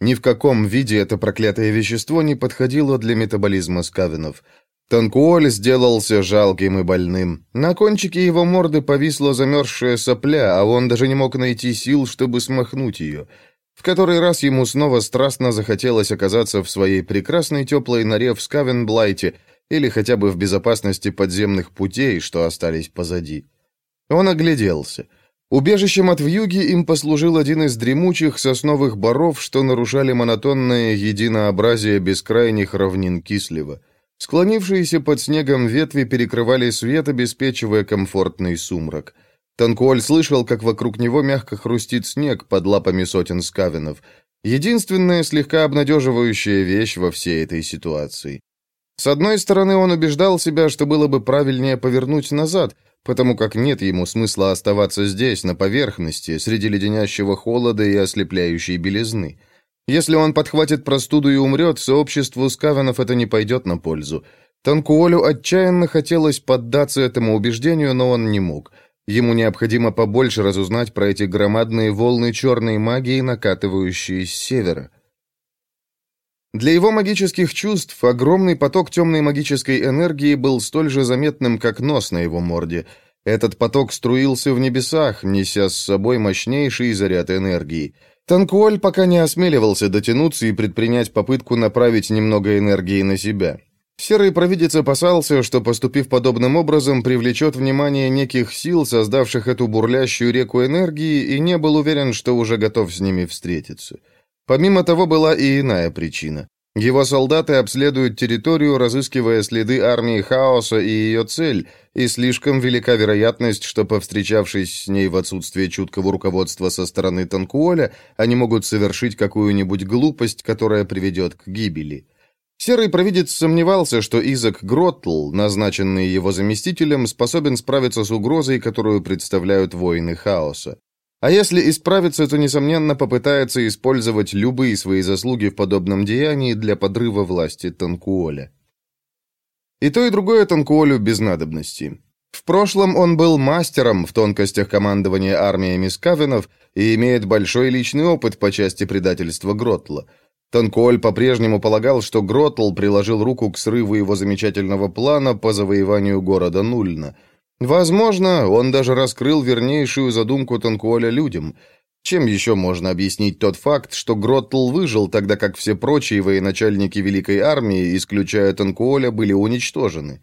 Ни в каком виде это проклятое вещество не подходило для метаболизма скавинов. Танкуоль сделался жалким и больным. На кончике его морды повисла замерзшая сопля, а он даже не мог найти сил, чтобы смахнуть ее. В который раз ему снова страстно захотелось оказаться в своей прекрасной теплой норе в Скавенблайте или хотя бы в безопасности подземных путей, что остались позади. Он огляделся. Убежищем от вьюги им послужил один из дремучих сосновых боров, что нарушали монотонное единообразие бескрайних равнин Кислева. Склонившиеся под снегом ветви перекрывали свет, обеспечивая комфортный сумрак. Танкуоль слышал, как вокруг него мягко хрустит снег под лапами сотен скавинов. Единственная слегка обнадеживающая вещь во всей этой ситуации. С одной стороны, он убеждал себя, что было бы правильнее повернуть назад, потому как нет ему смысла оставаться здесь, на поверхности, среди леденящего холода и ослепляющей белизны. Если он подхватит простуду и умрет, сообществу скавенов это не пойдет на пользу. Танкуолю отчаянно хотелось поддаться этому убеждению, но он не мог. Ему необходимо побольше разузнать про эти громадные волны черной магии, накатывающие с севера. Для его магических чувств огромный поток темной магической энергии был столь же заметным, как нос на его морде. Этот поток струился в небесах, неся с собой мощнейший заряд энергии. Танкуоль пока не осмеливался дотянуться и предпринять попытку направить немного энергии на себя. Серый провидец опасался, что, поступив подобным образом, привлечет внимание неких сил, создавших эту бурлящую реку энергии, и не был уверен, что уже готов с ними встретиться. Помимо того, была и иная причина. Его солдаты обследуют территорию, разыскивая следы армии хаоса и ее цель, и слишком велика вероятность, что, повстречавшись с ней в отсутствие чуткого руководства со стороны Танкуоля, они могут совершить какую-нибудь глупость, которая приведет к гибели. Серый провидец сомневался, что Изак Гроттл, назначенный его заместителем, способен справиться с угрозой, которую представляют воины хаоса. А если исправиться, то, несомненно, попытается использовать любые свои заслуги в подобном деянии для подрыва власти Танкуоля. И то, и другое Танкуолю без надобности. В прошлом он был мастером в тонкостях командования армиями скавенов и имеет большой личный опыт по части предательства Гротла. Танкуоль по-прежнему полагал, что Гротл приложил руку к срыву его замечательного плана по завоеванию города Нульна – Возможно, он даже раскрыл вернейшую задумку Танкуоля людям. Чем еще можно объяснить тот факт, что Гроттл выжил, тогда как все прочие военачальники Великой Армии, исключая Танкуоля, были уничтожены?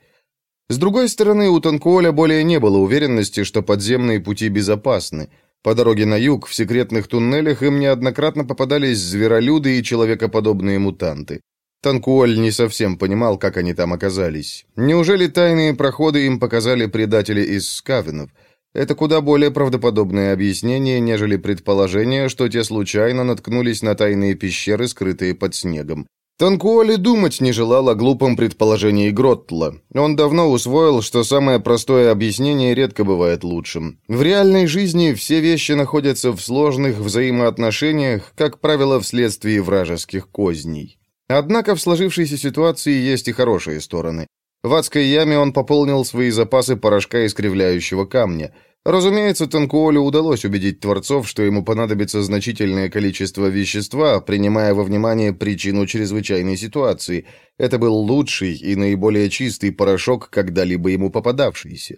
С другой стороны, у Танкуоля более не было уверенности, что подземные пути безопасны. По дороге на юг, в секретных туннелях им неоднократно попадались зверолюды и человекоподобные мутанты. Танкуоль не совсем понимал, как они там оказались. Неужели тайные проходы им показали предатели из скавинов? Это куда более правдоподобное объяснение, нежели предположение, что те случайно наткнулись на тайные пещеры, скрытые под снегом. Танкуоли думать не желал о глупом предположении Гроттла. Он давно усвоил, что самое простое объяснение редко бывает лучшим. В реальной жизни все вещи находятся в сложных взаимоотношениях, как правило, вследствие вражеских козней. Однако в сложившейся ситуации есть и хорошие стороны. В адской яме он пополнил свои запасы порошка искривляющего камня. Разумеется, Танкуолю удалось убедить Творцов, что ему понадобится значительное количество вещества, принимая во внимание причину чрезвычайной ситуации. Это был лучший и наиболее чистый порошок, когда-либо ему попадавшийся.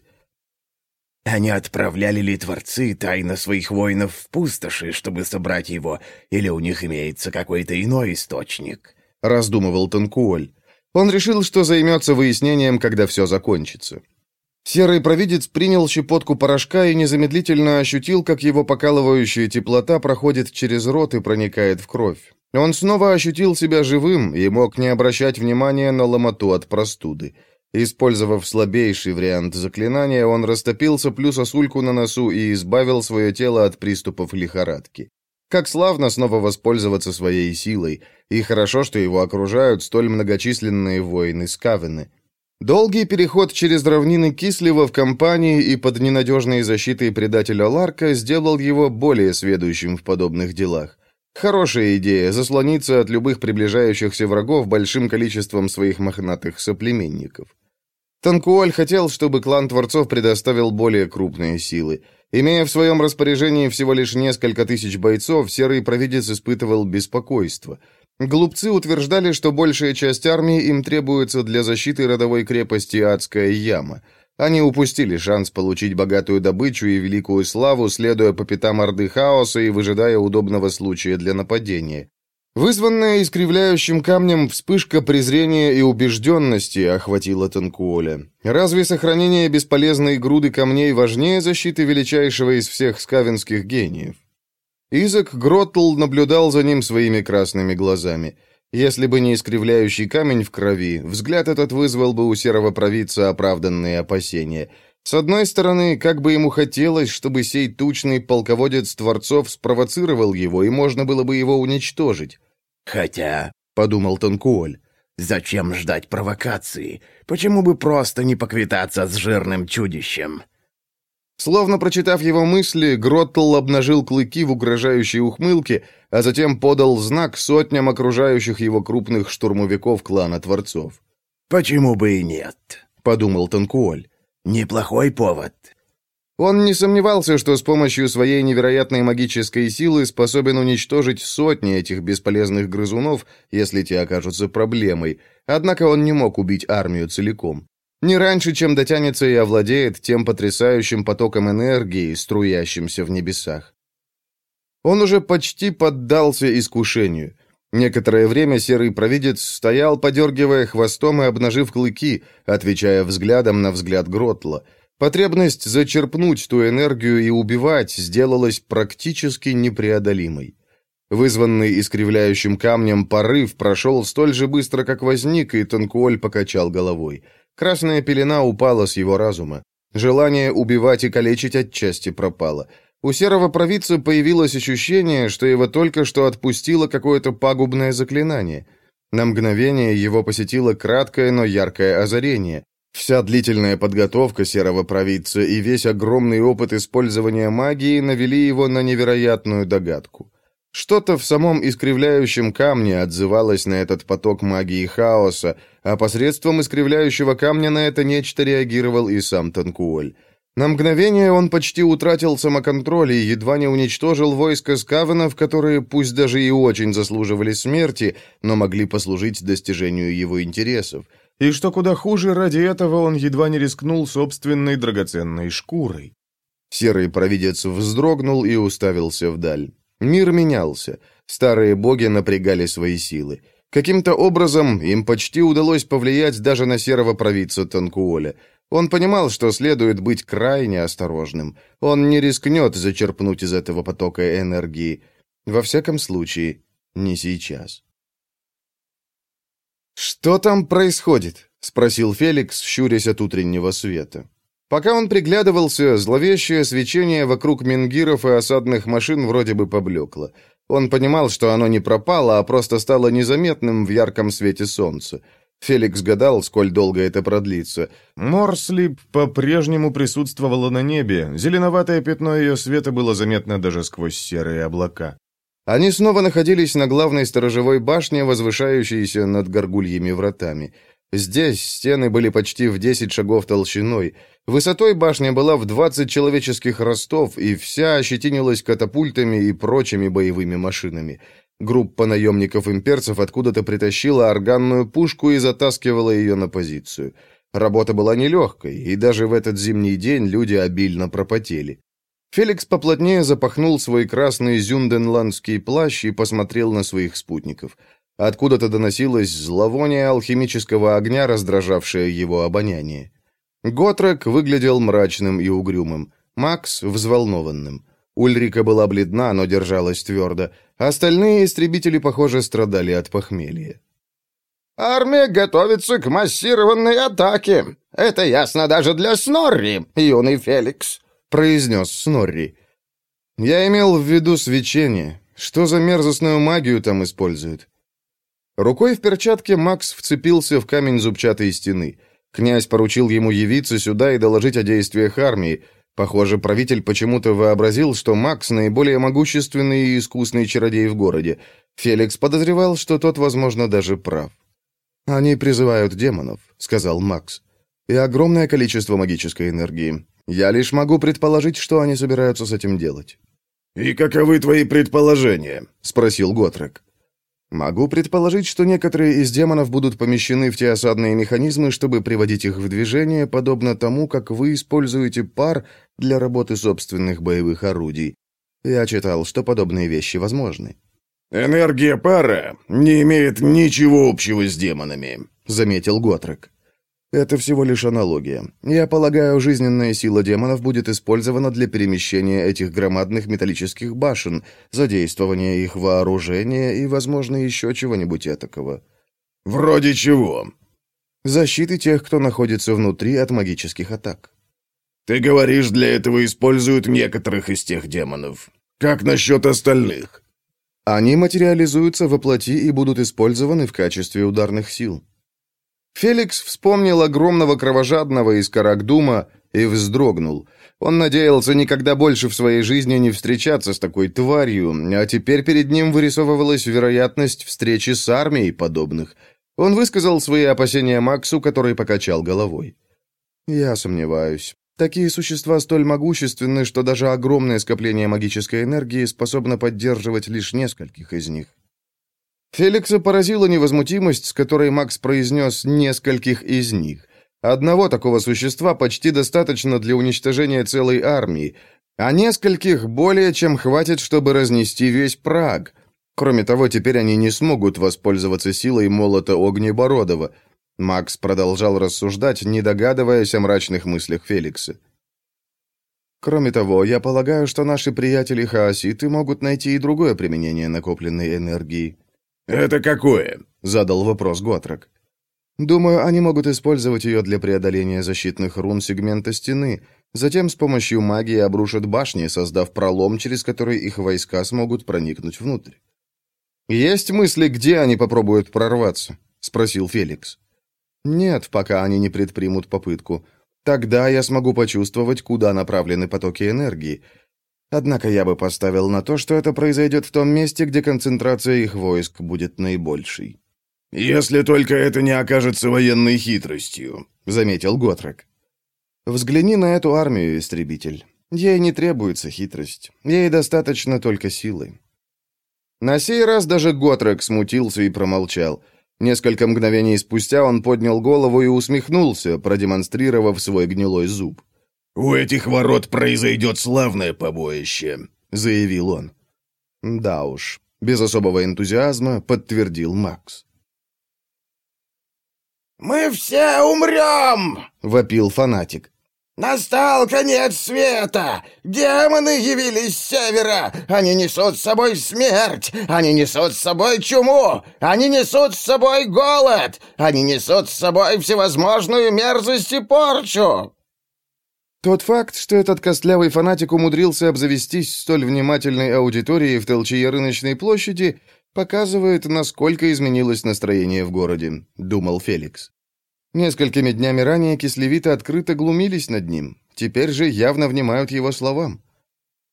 Не отправляли ли Творцы тайно своих воинов в пустоши, чтобы собрать его, или у них имеется какой-то иной источник? — раздумывал Танкуоль. Он решил, что займется выяснением, когда все закончится. Серый провидец принял щепотку порошка и незамедлительно ощутил, как его покалывающая теплота проходит через рот и проникает в кровь. Он снова ощутил себя живым и мог не обращать внимания на ломоту от простуды. Использовав слабейший вариант заклинания, он растопился плюс сосульку на носу и избавил свое тело от приступов лихорадки. Как славно снова воспользоваться своей силой, и хорошо, что его окружают столь многочисленные воины-скавены. Долгий переход через равнины Кислева в компании и под ненадежной защитой предателя Ларка сделал его более сведущим в подобных делах. Хорошая идея – заслониться от любых приближающихся врагов большим количеством своих мохнатых соплеменников. Танкуоль хотел, чтобы клан Творцов предоставил более крупные силы – Имея в своем распоряжении всего лишь несколько тысяч бойцов, Серый Провидец испытывал беспокойство. Глупцы утверждали, что большая часть армии им требуется для защиты родовой крепости Адская Яма. Они упустили шанс получить богатую добычу и великую славу, следуя по пятам Орды Хаоса и выжидая удобного случая для нападения. Вызванная искривляющим камнем вспышка презрения и убежденности охватила Танкуоля. Разве сохранение бесполезной груды камней важнее защиты величайшего из всех скавинских гениев? Изак Гроттл наблюдал за ним своими красными глазами. Если бы не искривляющий камень в крови, взгляд этот вызвал бы у серого провидца оправданные опасения. С одной стороны, как бы ему хотелось, чтобы сей тучный полководец Творцов спровоцировал его, и можно было бы его уничтожить. «Хотя», — подумал Тонкуоль, — «зачем ждать провокации? Почему бы просто не поквитаться с жирным чудищем?» Словно прочитав его мысли, Гроттл обнажил клыки в угрожающей ухмылке, а затем подал знак сотням окружающих его крупных штурмовиков клана Творцов. «Почему бы и нет?» — подумал Танкуоль. «Неплохой повод». Он не сомневался, что с помощью своей невероятной магической силы способен уничтожить сотни этих бесполезных грызунов, если те окажутся проблемой, однако он не мог убить армию целиком. Не раньше, чем дотянется и овладеет тем потрясающим потоком энергии, струящимся в небесах. Он уже почти поддался искушению. Некоторое время серый провидец стоял, подергивая хвостом и обнажив клыки, отвечая взглядом на взгляд Гротла. Потребность зачерпнуть ту энергию и убивать сделалась практически непреодолимой. Вызванный искривляющим камнем порыв прошел столь же быстро, как возник, и Танкуоль покачал головой. Красная пелена упала с его разума. Желание убивать и калечить отчасти пропало. У серого провидца появилось ощущение, что его только что отпустило какое-то пагубное заклинание. На мгновение его посетило краткое, но яркое озарение. Вся длительная подготовка серого провидца и весь огромный опыт использования магии навели его на невероятную догадку. Что-то в самом искривляющем камне отзывалось на этот поток магии хаоса, а посредством искривляющего камня на это нечто реагировал и сам Танкуоль. На мгновение он почти утратил самоконтроль и едва не уничтожил войско скавенов, которые, пусть даже и очень заслуживали смерти, но могли послужить достижению его интересов. И что куда хуже, ради этого он едва не рискнул собственной драгоценной шкурой. Серый провидец вздрогнул и уставился вдаль. Мир менялся. Старые боги напрягали свои силы. Каким-то образом им почти удалось повлиять даже на серого провидца Танкуоля. Он понимал, что следует быть крайне осторожным. Он не рискнет зачерпнуть из этого потока энергии. Во всяком случае, не сейчас. «Что там происходит?» — спросил Феликс, щурясь от утреннего света. Пока он приглядывался, зловещее свечение вокруг менгиров и осадных машин вроде бы поблекло. Он понимал, что оно не пропало, а просто стало незаметным в ярком свете солнца. Феликс гадал, сколь долго это продлится. Морслип по-прежнему присутствовала на небе. Зеленоватое пятно ее света было заметно даже сквозь серые облака. Они снова находились на главной сторожевой башне, возвышающейся над горгульями вратами. Здесь стены были почти в 10 шагов толщиной. Высотой башня была в 20 человеческих ростов, и вся ощетинилась катапультами и прочими боевыми машинами. Группа наемников-имперцев откуда-то притащила органную пушку и затаскивала ее на позицию. Работа была нелегкой, и даже в этот зимний день люди обильно пропотели. Феликс поплотнее запахнул свой красный зюнденландский плащ и посмотрел на своих спутников – Откуда-то доносилось зловоние алхимического огня, раздражавшее его обоняние. Готрек выглядел мрачным и угрюмым, Макс — взволнованным. Ульрика была бледна, но держалась твердо. Остальные истребители, похоже, страдали от похмелья. «Армия готовится к массированной атаке. Это ясно даже для Снорри, юный Феликс», — произнес Снорри. «Я имел в виду свечение. Что за мерзостную магию там используют?» Рукой в перчатке Макс вцепился в камень зубчатой стены. Князь поручил ему явиться сюда и доложить о действиях армии. Похоже, правитель почему-то вообразил, что Макс наиболее могущественный и искусный чародей в городе. Феликс подозревал, что тот, возможно, даже прав. «Они призывают демонов», — сказал Макс. «И огромное количество магической энергии. Я лишь могу предположить, что они собираются с этим делать». «И каковы твои предположения?» — спросил Готрек. Могу предположить, что некоторые из демонов будут помещены в те осадные механизмы, чтобы приводить их в движение, подобно тому, как вы используете пар для работы собственных боевых орудий. Я читал, что подобные вещи возможны. «Энергия пара не имеет ничего общего с демонами», — заметил Готрек. Это всего лишь аналогия. Я полагаю, жизненная сила демонов будет использована для перемещения этих громадных металлических башен, задействования их вооружения и, возможно, еще чего-нибудь этакого. Вроде чего? Защиты тех, кто находится внутри от магических атак. Ты говоришь, для этого используют некоторых из тех демонов. Как насчет остальных? Они материализуются во плоти и будут использованы в качестве ударных сил. Феликс вспомнил огромного кровожадного из Карагдума и вздрогнул. Он надеялся никогда больше в своей жизни не встречаться с такой тварью, а теперь перед ним вырисовывалась вероятность встречи с армией подобных. Он высказал свои опасения Максу, который покачал головой. «Я сомневаюсь. Такие существа столь могущественны, что даже огромное скопление магической энергии способно поддерживать лишь нескольких из них. Феликса поразила невозмутимость, с которой Макс произнес «нескольких из них». Одного такого существа почти достаточно для уничтожения целой армии, а нескольких более чем хватит, чтобы разнести весь Праг. Кроме того, теперь они не смогут воспользоваться силой молота Огнебородова. Макс продолжал рассуждать, не догадываясь о мрачных мыслях Феликса. Кроме того, я полагаю, что наши приятели-хаоситы могут найти и другое применение накопленной энергии. «Это какое?» — задал вопрос Готрок. «Думаю, они могут использовать ее для преодоления защитных рун сегмента стены. Затем с помощью магии обрушат башни, создав пролом, через который их войска смогут проникнуть внутрь». «Есть мысли, где они попробуют прорваться?» — спросил Феликс. «Нет, пока они не предпримут попытку. Тогда я смогу почувствовать, куда направлены потоки энергии. Однако я бы поставил на то, что это произойдет в том месте, где концентрация их войск будет наибольшей. «Если только это не окажется военной хитростью», — заметил Готрек. «Взгляни на эту армию, истребитель. Ей не требуется хитрость. Ей достаточно только силы». На сей раз даже Готрек смутился и промолчал. Несколько мгновений спустя он поднял голову и усмехнулся, продемонстрировав свой гнилой зуб. «У этих ворот произойдет славное побоище», — заявил он. «Да уж», — без особого энтузиазма подтвердил Макс. «Мы все умрем!» — вопил фанатик. «Настал конец света! Демоны явились с севера! Они несут с собой смерть! Они несут с собой чуму! Они несут с собой голод! Они несут с собой всевозможную мерзость и порчу! Тот факт, что этот костлявый фанатик умудрился обзавестись столь внимательной аудиторией в толчье рыночной площади, показывает, насколько изменилось настроение в городе, думал Феликс. Несколькими днями ранее кислевиты открыто глумились над ним, теперь же явно внимают его словам.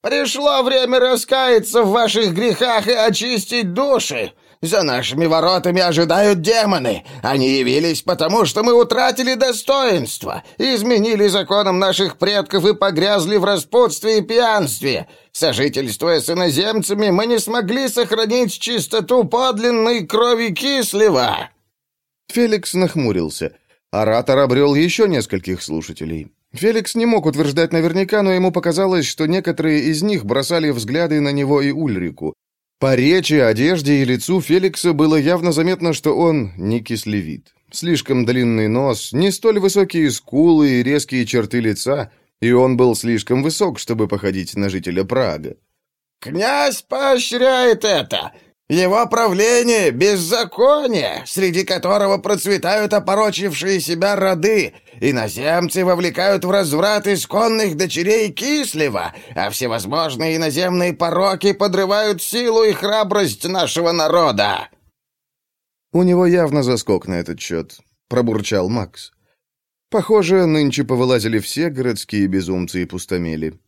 «Пришло время раскаяться в ваших грехах и очистить души. За нашими воротами ожидают демоны. Они явились потому, что мы утратили достоинство, изменили законам наших предков и погрязли в распутстве и пьянстве. Сожительствуя с иноземцами, мы не смогли сохранить чистоту подлинной крови кислива». Феликс нахмурился. Оратор обрел еще нескольких слушателей. Феликс не мог утверждать наверняка, но ему показалось, что некоторые из них бросали взгляды на него и Ульрику. По речи, одежде и лицу Феликса было явно заметно, что он не кислевит. Слишком длинный нос, не столь высокие скулы и резкие черты лица, и он был слишком высок, чтобы походить на жителя Прага. «Князь поощряет это! Его правление — беззаконие, среди которого процветают опорочившие себя роды. Иноземцы вовлекают в разврат исконных дочерей Кислева, а всевозможные иноземные пороки подрывают силу и храбрость нашего народа». «У него явно заскок на этот счет», — пробурчал Макс. «Похоже, нынче повылазили все городские безумцы и пустомели».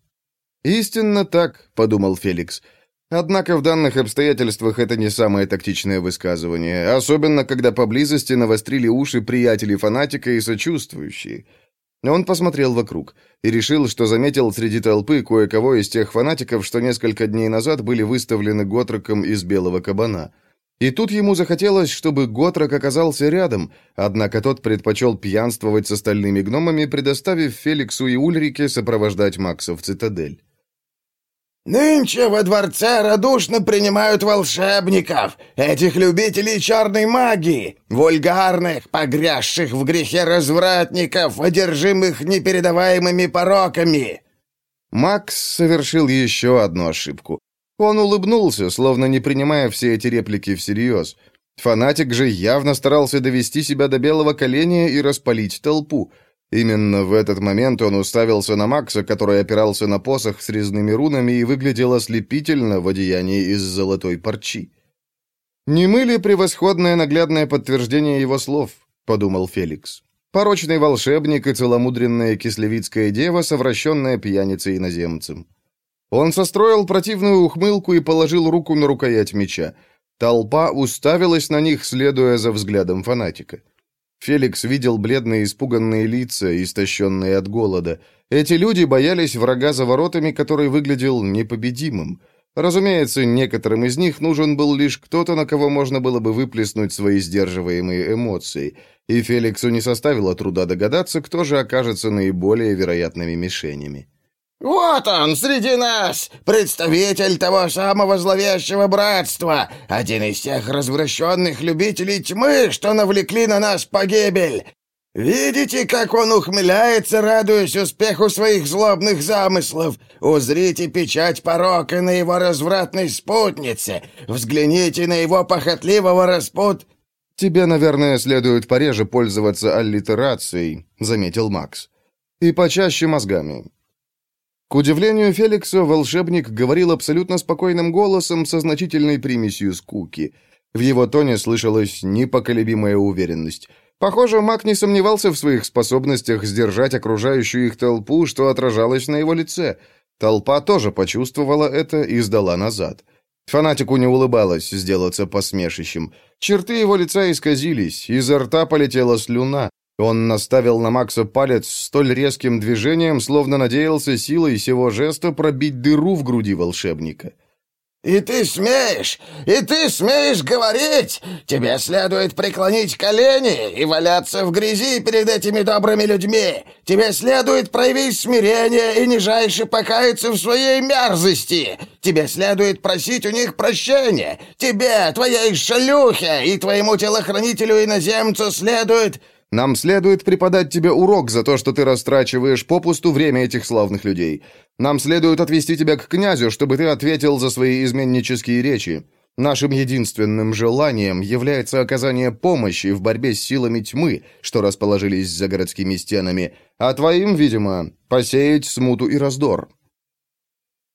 «Истинно так», — подумал Феликс, — Однако в данных обстоятельствах это не самое тактичное высказывание, особенно когда поблизости навострили уши приятели фанатика и сочувствующие. Он посмотрел вокруг и решил, что заметил среди толпы кое-кого из тех фанатиков, что несколько дней назад были выставлены Готроком из Белого Кабана. И тут ему захотелось, чтобы Готрок оказался рядом, однако тот предпочел пьянствовать с остальными гномами, предоставив Феликсу и Ульрике сопровождать Макса в цитадель. «Нынче во дворце радушно принимают волшебников, этих любителей черной магии, вульгарных, погрязших в грехе развратников, одержимых непередаваемыми пороками». Макс совершил еще одну ошибку. Он улыбнулся, словно не принимая все эти реплики всерьез. Фанатик же явно старался довести себя до белого коленя и распалить толпу — Именно в этот момент он уставился на Макса, который опирался на посох с резными рунами и выглядел ослепительно в одеянии из золотой парчи. «Не мы ли превосходное наглядное подтверждение его слов?» — подумал Феликс. «Порочный волшебник и целомудренная кислевицкая дева, совращенная пьяницей-иноземцем». Он состроил противную ухмылку и положил руку на рукоять меча. Толпа уставилась на них, следуя за взглядом фанатика. Феликс видел бледные испуганные лица, истощенные от голода. Эти люди боялись врага за воротами, который выглядел непобедимым. Разумеется, некоторым из них нужен был лишь кто-то, на кого можно было бы выплеснуть свои сдерживаемые эмоции. И Феликсу не составило труда догадаться, кто же окажется наиболее вероятными мишенями. «Вот он, среди нас, представитель того самого зловещего братства, один из тех развращенных любителей тьмы, что навлекли на нас погибель. Видите, как он ухмыляется, радуясь успеху своих злобных замыслов? Узрите печать порока на его развратной спутнице, взгляните на его похотливого распут...» «Тебе, наверное, следует пореже пользоваться аллитерацией», — заметил Макс. «И почаще мозгами. К удивлению Феликса, волшебник говорил абсолютно спокойным голосом со значительной примесью скуки. В его тоне слышалась непоколебимая уверенность. Похоже, маг не сомневался в своих способностях сдержать окружающую их толпу, что отражалось на его лице. Толпа тоже почувствовала это и сдала назад. Фанатику не улыбалось сделаться посмешищем. Черты его лица исказились, изо рта полетела слюна, он наставил на Макса палец столь резким движением, словно надеялся силой сего жеста пробить дыру в груди волшебника. «И ты смеешь! И ты смеешь говорить! Тебе следует преклонить колени и валяться в грязи перед этими добрыми людьми! Тебе следует проявить смирение и нижайше покаяться в своей мерзости! Тебе следует просить у них прощения! Тебе, твоей шалюхе и твоему телохранителю-иноземцу следует...» Нам следует преподать тебе урок за то, что ты растрачиваешь попусту время этих славных людей. Нам следует отвести тебя к князю, чтобы ты ответил за свои изменнические речи. Нашим единственным желанием является оказание помощи в борьбе с силами тьмы, что расположились за городскими стенами, а твоим, видимо, посеять смуту и раздор».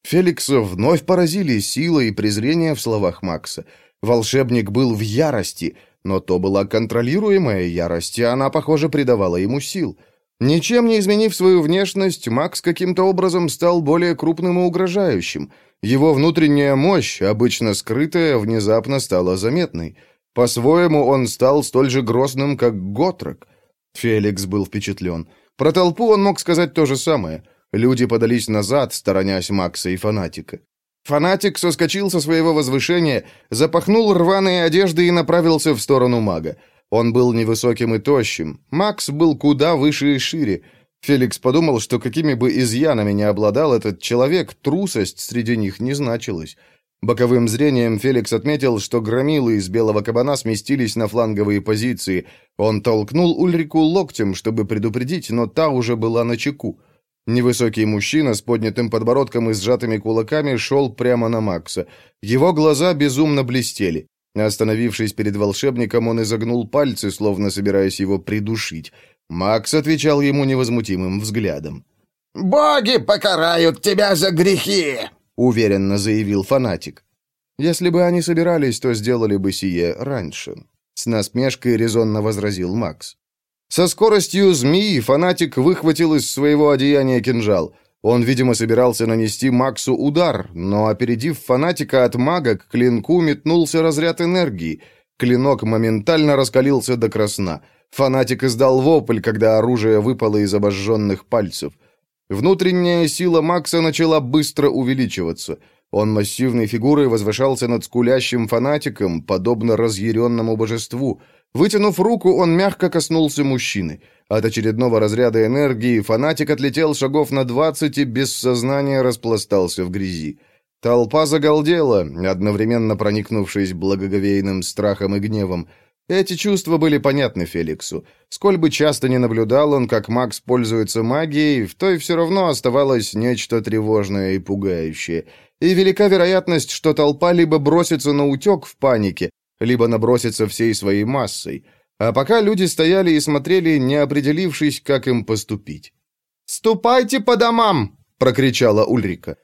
Феликса вновь поразили сила и презрение в словах Макса. Волшебник был в ярости — но то была контролируемая ярость, и она, похоже, придавала ему сил. Ничем не изменив свою внешность, Макс каким-то образом стал более крупным и угрожающим. Его внутренняя мощь, обычно скрытая, внезапно стала заметной. По-своему он стал столь же грозным, как Готрек. Феликс был впечатлен. Про толпу он мог сказать то же самое. Люди подались назад, сторонясь Макса и фанатика. Фанатик соскочил со своего возвышения, запахнул рваные одежды и направился в сторону мага. Он был невысоким и тощим. Макс был куда выше и шире. Феликс подумал, что какими бы изъянами ни обладал этот человек, трусость среди них не значилась. Боковым зрением Феликс отметил, что громилы из белого кабана сместились на фланговые позиции. Он толкнул Ульрику локтем, чтобы предупредить, но та уже была на чеку. Невысокий мужчина с поднятым подбородком и сжатыми кулаками шел прямо на Макса. Его глаза безумно блестели. Остановившись перед волшебником, он изогнул пальцы, словно собираясь его придушить. Макс отвечал ему невозмутимым взглядом. «Боги покарают тебя за грехи!» — уверенно заявил фанатик. «Если бы они собирались, то сделали бы сие раньше», — с насмешкой резонно возразил Макс. Со скоростью змеи фанатик выхватил из своего одеяния кинжал. Он, видимо, собирался нанести Максу удар, но, опередив фанатика от мага, к клинку метнулся разряд энергии. Клинок моментально раскалился до красна. Фанатик издал вопль, когда оружие выпало из обожженных пальцев. Внутренняя сила Макса начала быстро увеличиваться. Он массивной фигурой возвышался над скулящим фанатиком, подобно разъяренному божеству — Вытянув руку, он мягко коснулся мужчины. От очередного разряда энергии фанатик отлетел шагов на двадцать и без сознания распластался в грязи. Толпа загалдела, одновременно проникнувшись благоговейным страхом и гневом. Эти чувства были понятны Феликсу. Сколь бы часто не наблюдал он, как Макс пользуется магией, в той все равно оставалось нечто тревожное и пугающее. И велика вероятность, что толпа либо бросится на утек в панике, либо набросится всей своей массой. А пока люди стояли и смотрели, не определившись, как им поступить. «Ступайте по домам!» — прокричала Ульрика.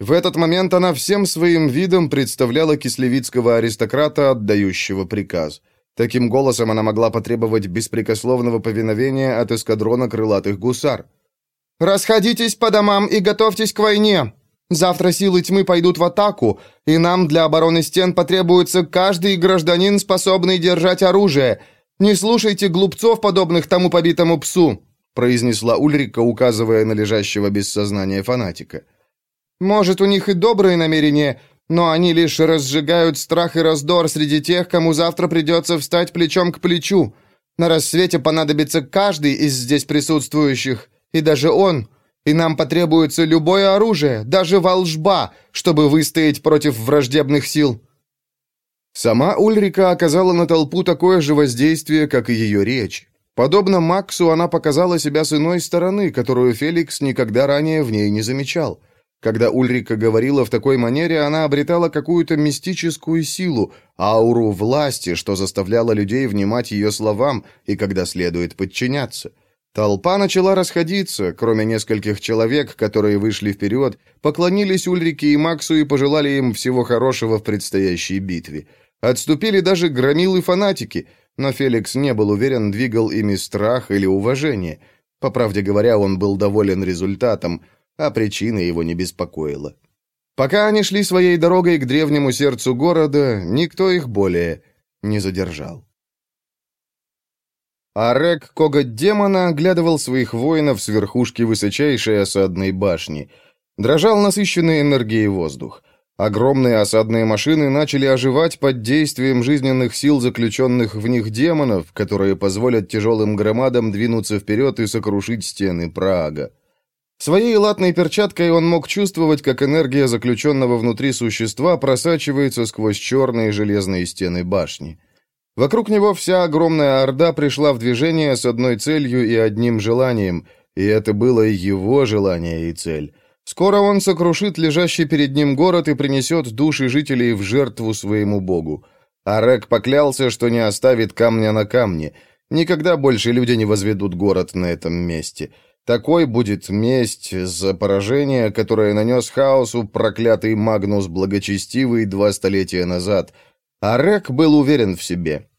В этот момент она всем своим видом представляла кислевицкого аристократа, отдающего приказ. Таким голосом она могла потребовать беспрекословного повиновения от эскадрона крылатых гусар. «Расходитесь по домам и готовьтесь к войне! Завтра силы тьмы пойдут в атаку, и нам для обороны стен потребуется каждый гражданин, способный держать оружие. Не слушайте глупцов, подобных тому побитому псу!» произнесла Ульрика, указывая на лежащего без сознания фанатика. Может, у них и добрые намерения, но они лишь разжигают страх и раздор среди тех, кому завтра придется встать плечом к плечу. На рассвете понадобится каждый из здесь присутствующих, и даже он. И нам потребуется любое оружие, даже волжба, чтобы выстоять против враждебных сил». Сама Ульрика оказала на толпу такое же воздействие, как и ее речь. Подобно Максу, она показала себя с иной стороны, которую Феликс никогда ранее в ней не замечал. Когда Ульрика говорила в такой манере, она обретала какую-то мистическую силу, ауру власти, что заставляло людей внимать ее словам и когда следует подчиняться. Толпа начала расходиться, кроме нескольких человек, которые вышли вперед, поклонились Ульрике и Максу и пожелали им всего хорошего в предстоящей битве. Отступили даже громилы-фанатики, но Феликс не был уверен, двигал ими страх или уважение. По правде говоря, он был доволен результатом – а причина его не беспокоила. Пока они шли своей дорогой к древнему сердцу города, никто их более не задержал. Арек, коготь демона, оглядывал своих воинов с верхушки высочайшей осадной башни. Дрожал насыщенный энергией воздух. Огромные осадные машины начали оживать под действием жизненных сил заключенных в них демонов, которые позволят тяжелым громадам двинуться вперед и сокрушить стены Прага. Своей латной перчаткой он мог чувствовать, как энергия заключенного внутри существа просачивается сквозь черные железные стены башни. Вокруг него вся огромная орда пришла в движение с одной целью и одним желанием, и это было его желание и цель. Скоро он сокрушит лежащий перед ним город и принесет души жителей в жертву своему богу. Арек поклялся, что не оставит камня на камне. Никогда больше люди не возведут город на этом месте. — такой будет месть за поражение, которое нанес хаосу проклятый Магнус Благочестивый два столетия назад. А Рек был уверен в себе.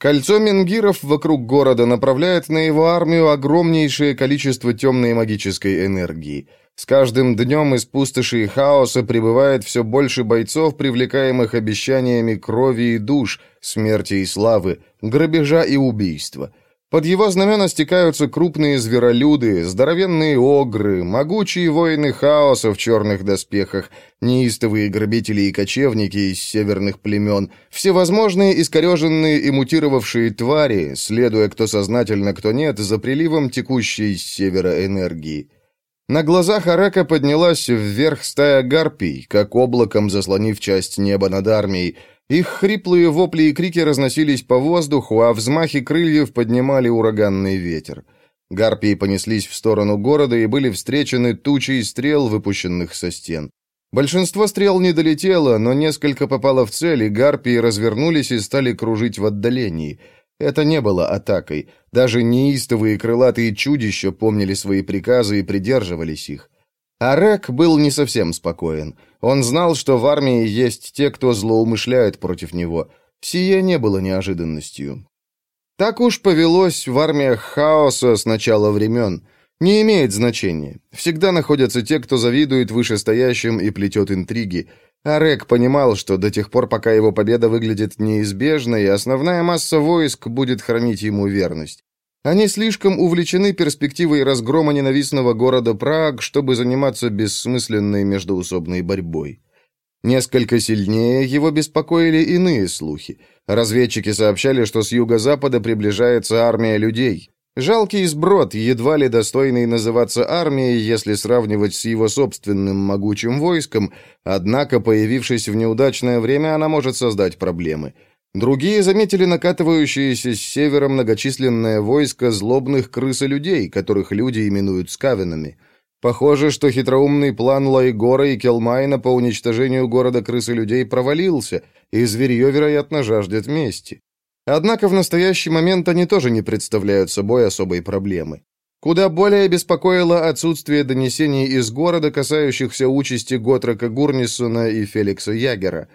Кольцо менгиров вокруг города направляет на его армию огромнейшее количество темной магической энергии. С каждым днем из пустоши и хаоса прибывает все больше бойцов, привлекаемых обещаниями крови и душ, смерти и славы, грабежа и убийства. Под его знамена стекаются крупные зверолюды, здоровенные огры, могучие воины хаоса в черных доспехах, неистовые грабители и кочевники из северных племен, всевозможные искореженные и мутировавшие твари, следуя кто сознательно, кто нет, за приливом текущей с севера энергии. На глазах Арака поднялась вверх стая гарпий, как облаком заслонив часть неба над армией, их хриплые вопли и крики разносились по воздуху, а взмахи крыльев поднимали ураганный ветер. Гарпии понеслись в сторону города и были встречены тучей стрел, выпущенных со стен. Большинство стрел не долетело, но несколько попало в цель, и гарпии развернулись и стали кружить в отдалении. Это не было атакой. Даже неистовые крылатые чудища помнили свои приказы и придерживались их. Арек был не совсем спокоен. Он знал, что в армии есть те, кто злоумышляет против него. Сие не было неожиданностью. Так уж повелось в армиях хаоса с начала времен. Не имеет значения. Всегда находятся те, кто завидует вышестоящим и плетет интриги. Арек понимал, что до тех пор, пока его победа выглядит неизбежной, основная масса войск будет хранить ему верность. Они слишком увлечены перспективой разгрома ненавистного города Праг, чтобы заниматься бессмысленной междоусобной борьбой. Несколько сильнее его беспокоили иные слухи. Разведчики сообщали, что с юго-запада приближается армия людей. Жалкий сброд, едва ли достойный называться армией, если сравнивать с его собственным могучим войском, однако, появившись в неудачное время, она может создать проблемы. Другие заметили накатывающееся с севера многочисленное войско злобных крысолюдей, которых люди именуют скавинами. Похоже, что хитроумный план Лайгора и Келмайна по уничтожению города крысы-людей провалился, и зверье, вероятно, жаждет мести. Однако в настоящий момент они тоже не представляют собой особой проблемы. Куда более беспокоило отсутствие донесений из города, касающихся участи Готрока Гурнисона и Феликса Ягера.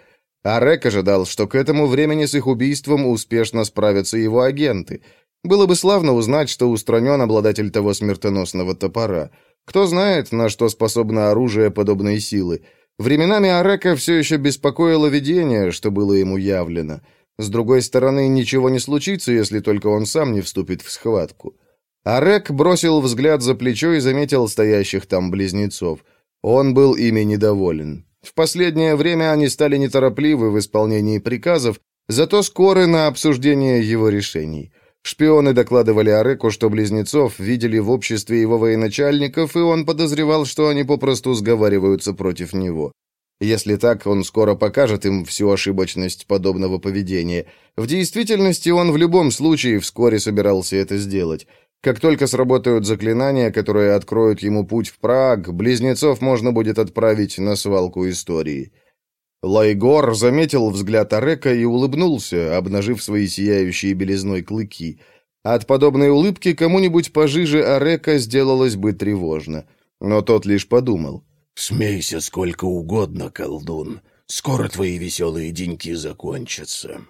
А Рек ожидал, что к этому времени с их убийством успешно справятся его агенты. Было бы славно узнать, что устранен обладатель того смертоносного топора. Кто знает, на что способно оружие подобной силы. Временами Арека все еще беспокоило видение, что было ему явлено – с другой стороны, ничего не случится, если только он сам не вступит в схватку. Арек бросил взгляд за плечо и заметил стоящих там близнецов. Он был ими недоволен. В последнее время они стали неторопливы в исполнении приказов, зато скоры на обсуждение его решений. Шпионы докладывали Ареку, что близнецов видели в обществе его военачальников, и он подозревал, что они попросту сговариваются против него. Если так, он скоро покажет им всю ошибочность подобного поведения. В действительности он в любом случае вскоре собирался это сделать. Как только сработают заклинания, которые откроют ему путь в Праг, близнецов можно будет отправить на свалку истории. Лайгор заметил взгляд Арека и улыбнулся, обнажив свои сияющие белизной клыки. От подобной улыбки кому-нибудь пожиже Арека сделалось бы тревожно. Но тот лишь подумал. «Смейся сколько угодно, колдун. Скоро твои веселые деньки закончатся».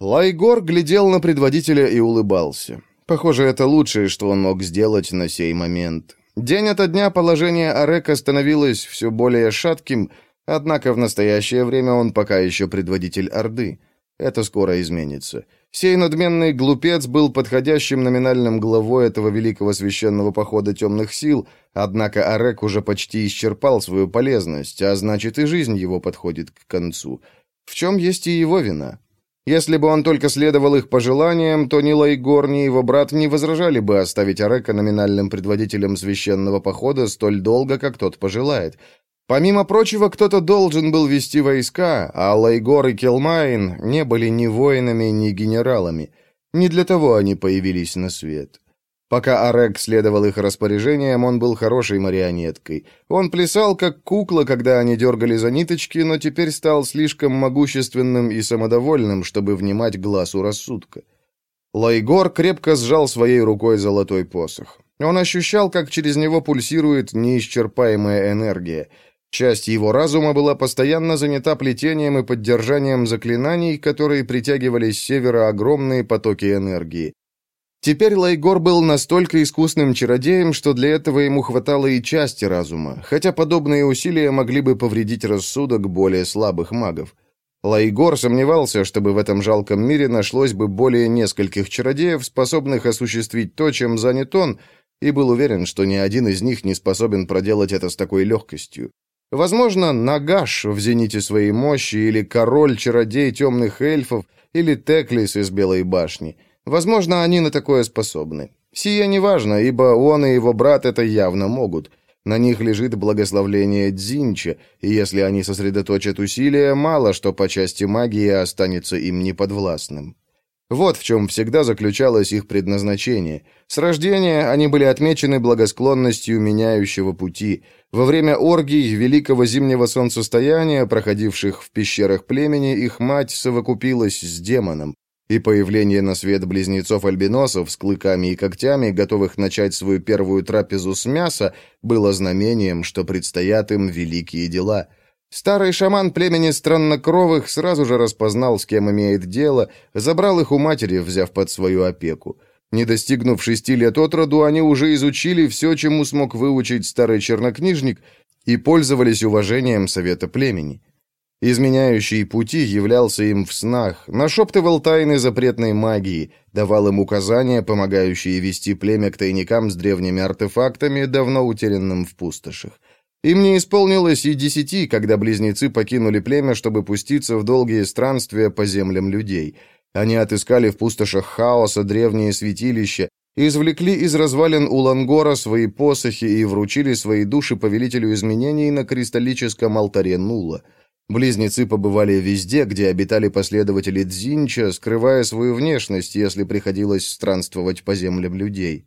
Лайгор глядел на предводителя и улыбался. Похоже, это лучшее, что он мог сделать на сей момент. День ото дня положение Арека становилось все более шатким, однако в настоящее время он пока еще предводитель Орды. Это скоро изменится. Сей надменный глупец был подходящим номинальным главой этого великого священного похода темных сил, однако Арек уже почти исчерпал свою полезность, а значит и жизнь его подходит к концу. В чем есть и его вина? Если бы он только следовал их пожеланиям, то ни Лайгор, ни его брат не возражали бы оставить Арека номинальным предводителем священного похода столь долго, как тот пожелает. Помимо прочего, кто-то должен был вести войска, а Лайгор и Келмайн не были ни воинами, ни генералами. Не для того они появились на свет. Пока Арек следовал их распоряжениям, он был хорошей марионеткой. Он плясал, как кукла, когда они дергали за ниточки, но теперь стал слишком могущественным и самодовольным, чтобы внимать гласу рассудка. Лайгор крепко сжал своей рукой золотой посох. Он ощущал, как через него пульсирует неисчерпаемая энергия — Часть его разума была постоянно занята плетением и поддержанием заклинаний, которые притягивали с севера огромные потоки энергии. Теперь Лайгор был настолько искусным чародеем, что для этого ему хватало и части разума, хотя подобные усилия могли бы повредить рассудок более слабых магов. Лайгор сомневался, чтобы в этом жалком мире нашлось бы более нескольких чародеев, способных осуществить то, чем занят он, и был уверен, что ни один из них не способен проделать это с такой легкостью. Возможно, Нагаш в зените своей мощи, или король-чародей темных эльфов, или Теклис из Белой башни. Возможно, они на такое способны. Сие не важно, ибо он и его брат это явно могут. На них лежит благословление Дзинча, и если они сосредоточат усилия, мало что по части магии останется им неподвластным. Вот в чем всегда заключалось их предназначение. С рождения они были отмечены благосклонностью меняющего пути. Во время оргий великого зимнего солнцестояния, проходивших в пещерах племени, их мать совокупилась с демоном. И появление на свет близнецов-альбиносов с клыками и когтями, готовых начать свою первую трапезу с мяса, было знамением, что предстоят им великие дела – Старый шаман племени страннокровых сразу же распознал, с кем имеет дело, забрал их у матери, взяв под свою опеку. Не достигнув шести лет от роду, они уже изучили все, чему смог выучить старый чернокнижник, и пользовались уважением совета племени. Изменяющий пути являлся им в снах, нашептывал тайны запретной магии, давал им указания, помогающие вести племя к тайникам с древними артефактами, давно утерянным в пустошах. Им не исполнилось и десяти, когда близнецы покинули племя, чтобы пуститься в долгие странствия по землям людей. Они отыскали в пустошах хаоса древние святилища, извлекли из развалин Улангора свои посохи и вручили свои души повелителю изменений на кристаллическом алтаре Нула. Близнецы побывали везде, где обитали последователи Дзинча, скрывая свою внешность, если приходилось странствовать по землям людей.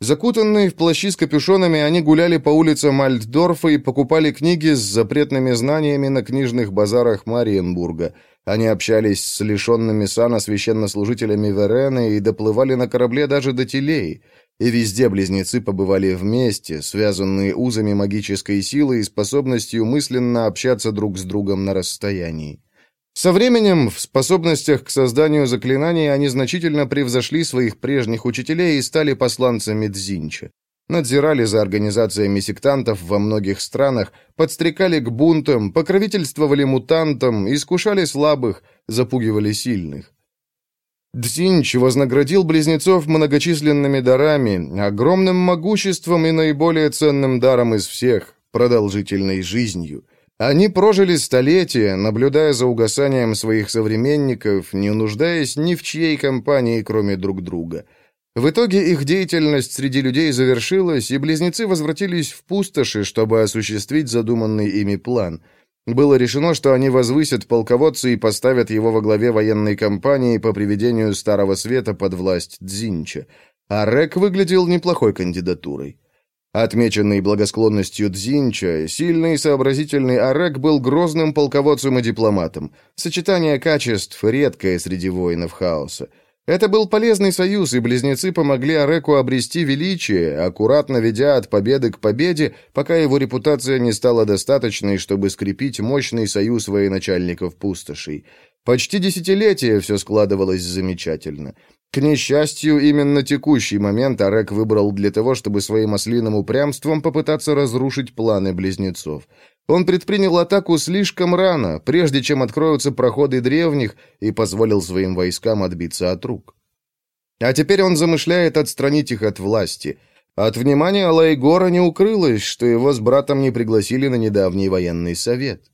Закутанные в плащи с капюшонами, они гуляли по улицам Альтдорфа и покупали книги с запретными знаниями на книжных базарах Мариенбурга – они общались с лишенными сана священнослужителями Верены и доплывали на корабле даже до Тилеи. И везде близнецы побывали вместе, связанные узами магической силы и способностью мысленно общаться друг с другом на расстоянии. Со временем в способностях к созданию заклинаний они значительно превзошли своих прежних учителей и стали посланцами Дзинча надзирали за организациями сектантов во многих странах, подстрекали к бунтам, покровительствовали мутантам, искушали слабых, запугивали сильных. Дзинч вознаградил близнецов многочисленными дарами, огромным могуществом и наиболее ценным даром из всех – продолжительной жизнью. Они прожили столетия, наблюдая за угасанием своих современников, не нуждаясь ни в чьей компании, кроме друг друга – в итоге их деятельность среди людей завершилась, и близнецы возвратились в пустоши, чтобы осуществить задуманный ими план. Было решено, что они возвысят полководца и поставят его во главе военной кампании по приведению Старого Света под власть Дзинча. А Рек выглядел неплохой кандидатурой. Отмеченный благосклонностью Дзинча, сильный и сообразительный Арек был грозным полководцем и дипломатом. Сочетание качеств редкое среди воинов хаоса. Это был полезный союз, и близнецы помогли Ареку обрести величие, аккуратно ведя от победы к победе, пока его репутация не стала достаточной, чтобы скрепить мощный союз военачальников пустошей. Почти десятилетие все складывалось замечательно. К несчастью, именно текущий момент Арек выбрал для того, чтобы своим ослиным упрямством попытаться разрушить планы близнецов. Он предпринял атаку слишком рано, прежде чем откроются проходы древних, и позволил своим войскам отбиться от рук. А теперь он замышляет отстранить их от власти. От внимания Лайгора не укрылось, что его с братом не пригласили на недавний военный совет.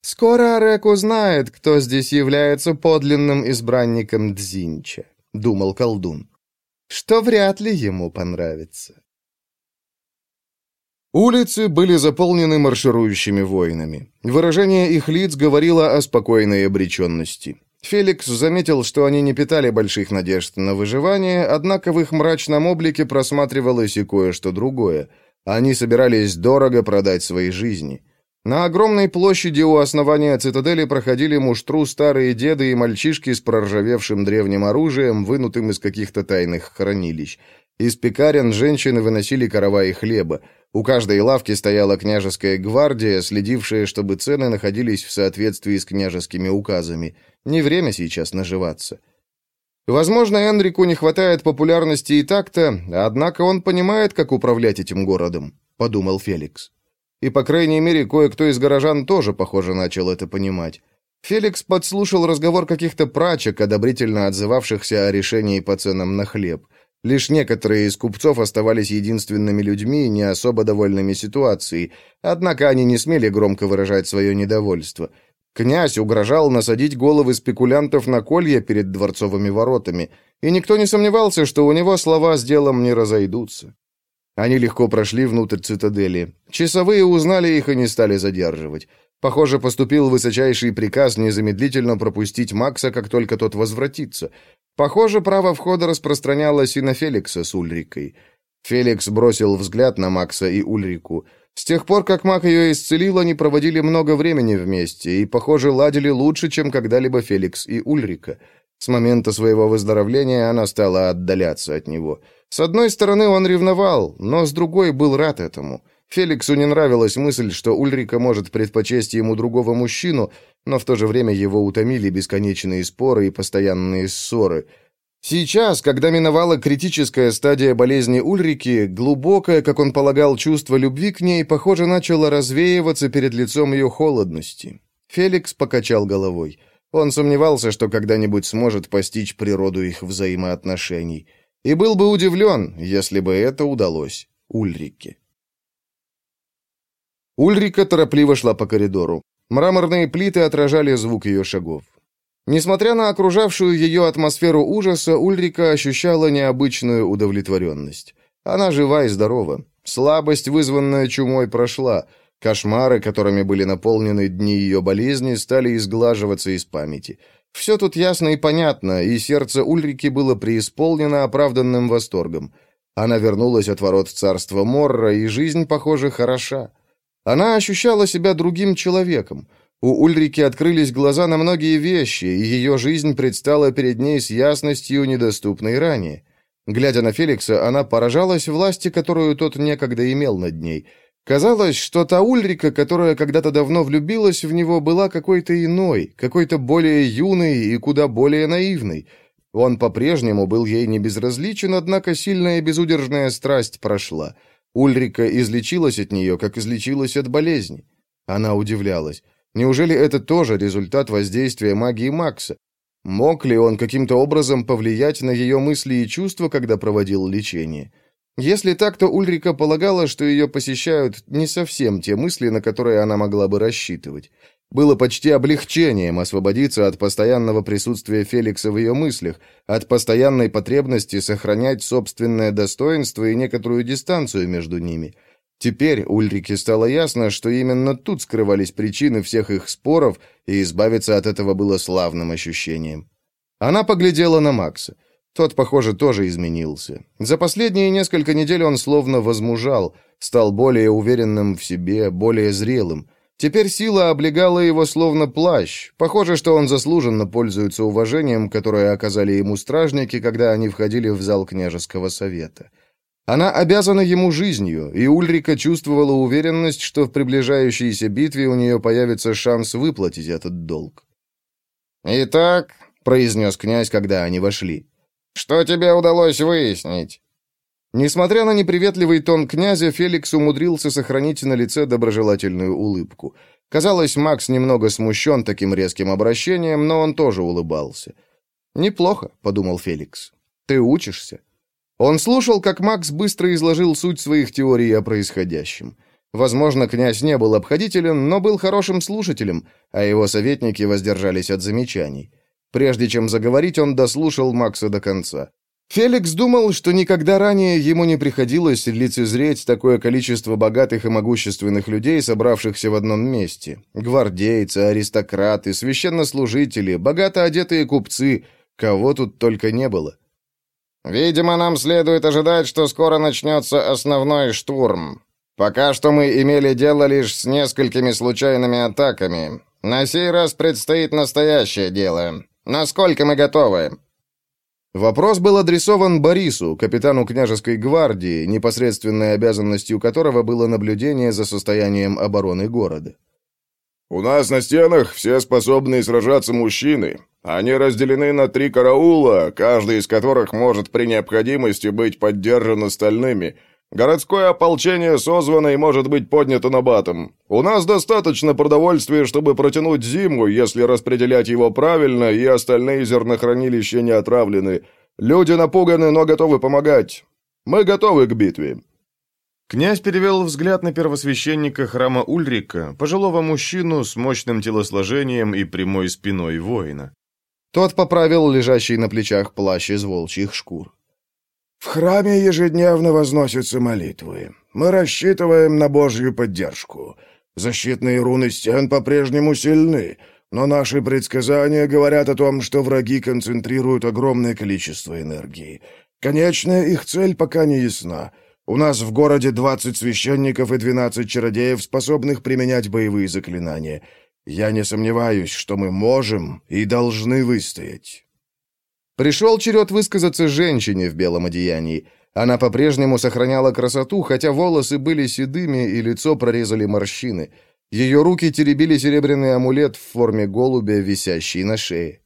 «Скоро Арек узнает, кто здесь является подлинным избранником Дзинча», — думал колдун, — «что вряд ли ему понравится». Улицы были заполнены марширующими воинами. Выражение их лиц говорило о спокойной обреченности. Феликс заметил, что они не питали больших надежд на выживание, однако в их мрачном облике просматривалось и кое-что другое. Они собирались дорого продать свои жизни. На огромной площади у основания цитадели проходили муштру старые деды и мальчишки с проржавевшим древним оружием, вынутым из каких-то тайных хранилищ. Из пекарен женщины выносили караваи хлеба. У каждой лавки стояла княжеская гвардия, следившая, чтобы цены находились в соответствии с княжескими указами. Не время сейчас наживаться. Возможно, Энрику не хватает популярности и такта, однако он понимает, как управлять этим городом, подумал Феликс. И, по крайней мере, кое-кто из горожан тоже, похоже, начал это понимать. Феликс подслушал разговор каких-то прачек, одобрительно отзывавшихся о решении по ценам на хлеб. Лишь некоторые из купцов оставались единственными людьми, не особо довольными ситуацией, однако они не смели громко выражать свое недовольство. Князь угрожал насадить головы спекулянтов на колья перед дворцовыми воротами, и никто не сомневался, что у него слова с делом не разойдутся. Они легко прошли внутрь цитадели. Часовые узнали их и не стали задерживать. Похоже, поступил высочайший приказ незамедлительно пропустить Макса, как только тот возвратится. Похоже, право входа распространялось и на Феликса с Ульрикой. Феликс бросил взгляд на Макса и Ульрику. С тех пор, как Мак ее исцелил, они проводили много времени вместе и, похоже, ладили лучше, чем когда-либо Феликс и Ульрика. С момента своего выздоровления она стала отдаляться от него. С одной стороны, он ревновал, но с другой был рад этому — Феликсу не нравилась мысль, что Ульрика может предпочесть ему другого мужчину, но в то же время его утомили бесконечные споры и постоянные ссоры. Сейчас, когда миновала критическая стадия болезни Ульрики, глубокое, как он полагал, чувство любви к ней, похоже, начало развеиваться перед лицом ее холодности. Феликс покачал головой. Он сомневался, что когда-нибудь сможет постичь природу их взаимоотношений. И был бы удивлен, если бы это удалось Ульрике. Ульрика торопливо шла по коридору. Мраморные плиты отражали звук ее шагов. Несмотря на окружавшую ее атмосферу ужаса, Ульрика ощущала необычную удовлетворенность. Она жива и здорова. Слабость, вызванная чумой, прошла. Кошмары, которыми были наполнены дни ее болезни, стали изглаживаться из памяти. Все тут ясно и понятно, и сердце Ульрики было преисполнено оправданным восторгом. Она вернулась от ворот царства Морра, и жизнь, похоже, хороша. Она ощущала себя другим человеком. У Ульрики открылись глаза на многие вещи, и ее жизнь предстала перед ней с ясностью, недоступной ранее. Глядя на Феликса, она поражалась власти, которую тот некогда имел над ней. Казалось, что та Ульрика, которая когда-то давно влюбилась в него, была какой-то иной, какой-то более юной и куда более наивной. Он по-прежнему был ей не безразличен, однако сильная безудержная страсть прошла. Ульрика излечилась от нее, как излечилась от болезни. Она удивлялась. Неужели это тоже результат воздействия магии Макса? Мог ли он каким-то образом повлиять на ее мысли и чувства, когда проводил лечение? Если так, то Ульрика полагала, что ее посещают не совсем те мысли, на которые она могла бы рассчитывать. Было почти облегчением освободиться от постоянного присутствия Феликса в ее мыслях, от постоянной потребности сохранять собственное достоинство и некоторую дистанцию между ними – Теперь Ульрике стало ясно, что именно тут скрывались причины всех их споров, и избавиться от этого было славным ощущением. Она поглядела на Макса. Тот, похоже, тоже изменился. За последние несколько недель он словно возмужал, стал более уверенным в себе, более зрелым. Теперь сила облегала его словно плащ. Похоже, что он заслуженно пользуется уважением, которое оказали ему стражники, когда они входили в зал княжеского совета. Она обязана ему жизнью, и Ульрика чувствовала уверенность, что в приближающейся битве у нее появится шанс выплатить этот долг. «Итак», — произнес князь, когда они вошли, — «что тебе удалось выяснить?» Несмотря на неприветливый тон князя, Феликс умудрился сохранить на лице доброжелательную улыбку. Казалось, Макс немного смущен таким резким обращением, но он тоже улыбался. «Неплохо», — подумал Феликс. «Ты учишься?» Он слушал, как Макс быстро изложил суть своих теорий о происходящем. Возможно, князь не был обходителен, но был хорошим слушателем, а его советники воздержались от замечаний. Прежде чем заговорить, он дослушал Макса до конца. Феликс думал, что никогда ранее ему не приходилось лицезреть такое количество богатых и могущественных людей, собравшихся в одном месте. Гвардейцы, аристократы, священнослужители, богато одетые купцы, кого тут только не было. Видимо, нам следует ожидать, что скоро начнется основной штурм. Пока что мы имели дело лишь с несколькими случайными атаками. На сей раз предстоит настоящее дело. Насколько мы готовы?» Вопрос был адресован Борису, капитану княжеской гвардии, непосредственной обязанностью которого было наблюдение за состоянием обороны города. «У нас на стенах все способные сражаться мужчины. Они разделены на три караула, каждый из которых может при необходимости быть поддержан остальными. Городское ополчение созвано и может быть поднято на батом. У нас достаточно продовольствия, чтобы протянуть зиму, если распределять его правильно, и остальные зернохранилища не отравлены. Люди напуганы, но готовы помогать. Мы готовы к битве. Князь перевел взгляд на первосвященника храма Ульрика, пожилого мужчину с мощным телосложением и прямой спиной воина. Тот поправил лежащий на плечах плащ из волчьих шкур. «В храме ежедневно возносятся молитвы. Мы рассчитываем на Божью поддержку. Защитные руны стен по-прежнему сильны, но наши предсказания говорят о том, что враги концентрируют огромное количество энергии. Конечная их цель пока не ясна — у нас в городе 20 священников и 12 чародеев, способных применять боевые заклинания. Я не сомневаюсь, что мы можем и должны выстоять». Пришел черед высказаться женщине в белом одеянии. Она по-прежнему сохраняла красоту, хотя волосы были седыми и лицо прорезали морщины. Ее руки теребили серебряный амулет в форме голубя, висящий на шее.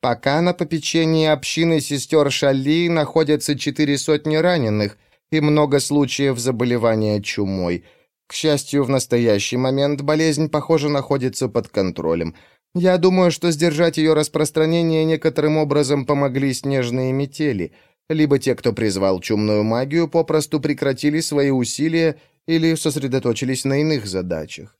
«Пока на попечении общины сестер Шали находятся четыре сотни раненых, и много случаев заболевания чумой. К счастью, в настоящий момент болезнь, похоже, находится под контролем. Я думаю, что сдержать ее распространение некоторым образом помогли снежные метели. Либо те, кто призвал чумную магию, попросту прекратили свои усилия или сосредоточились на иных задачах.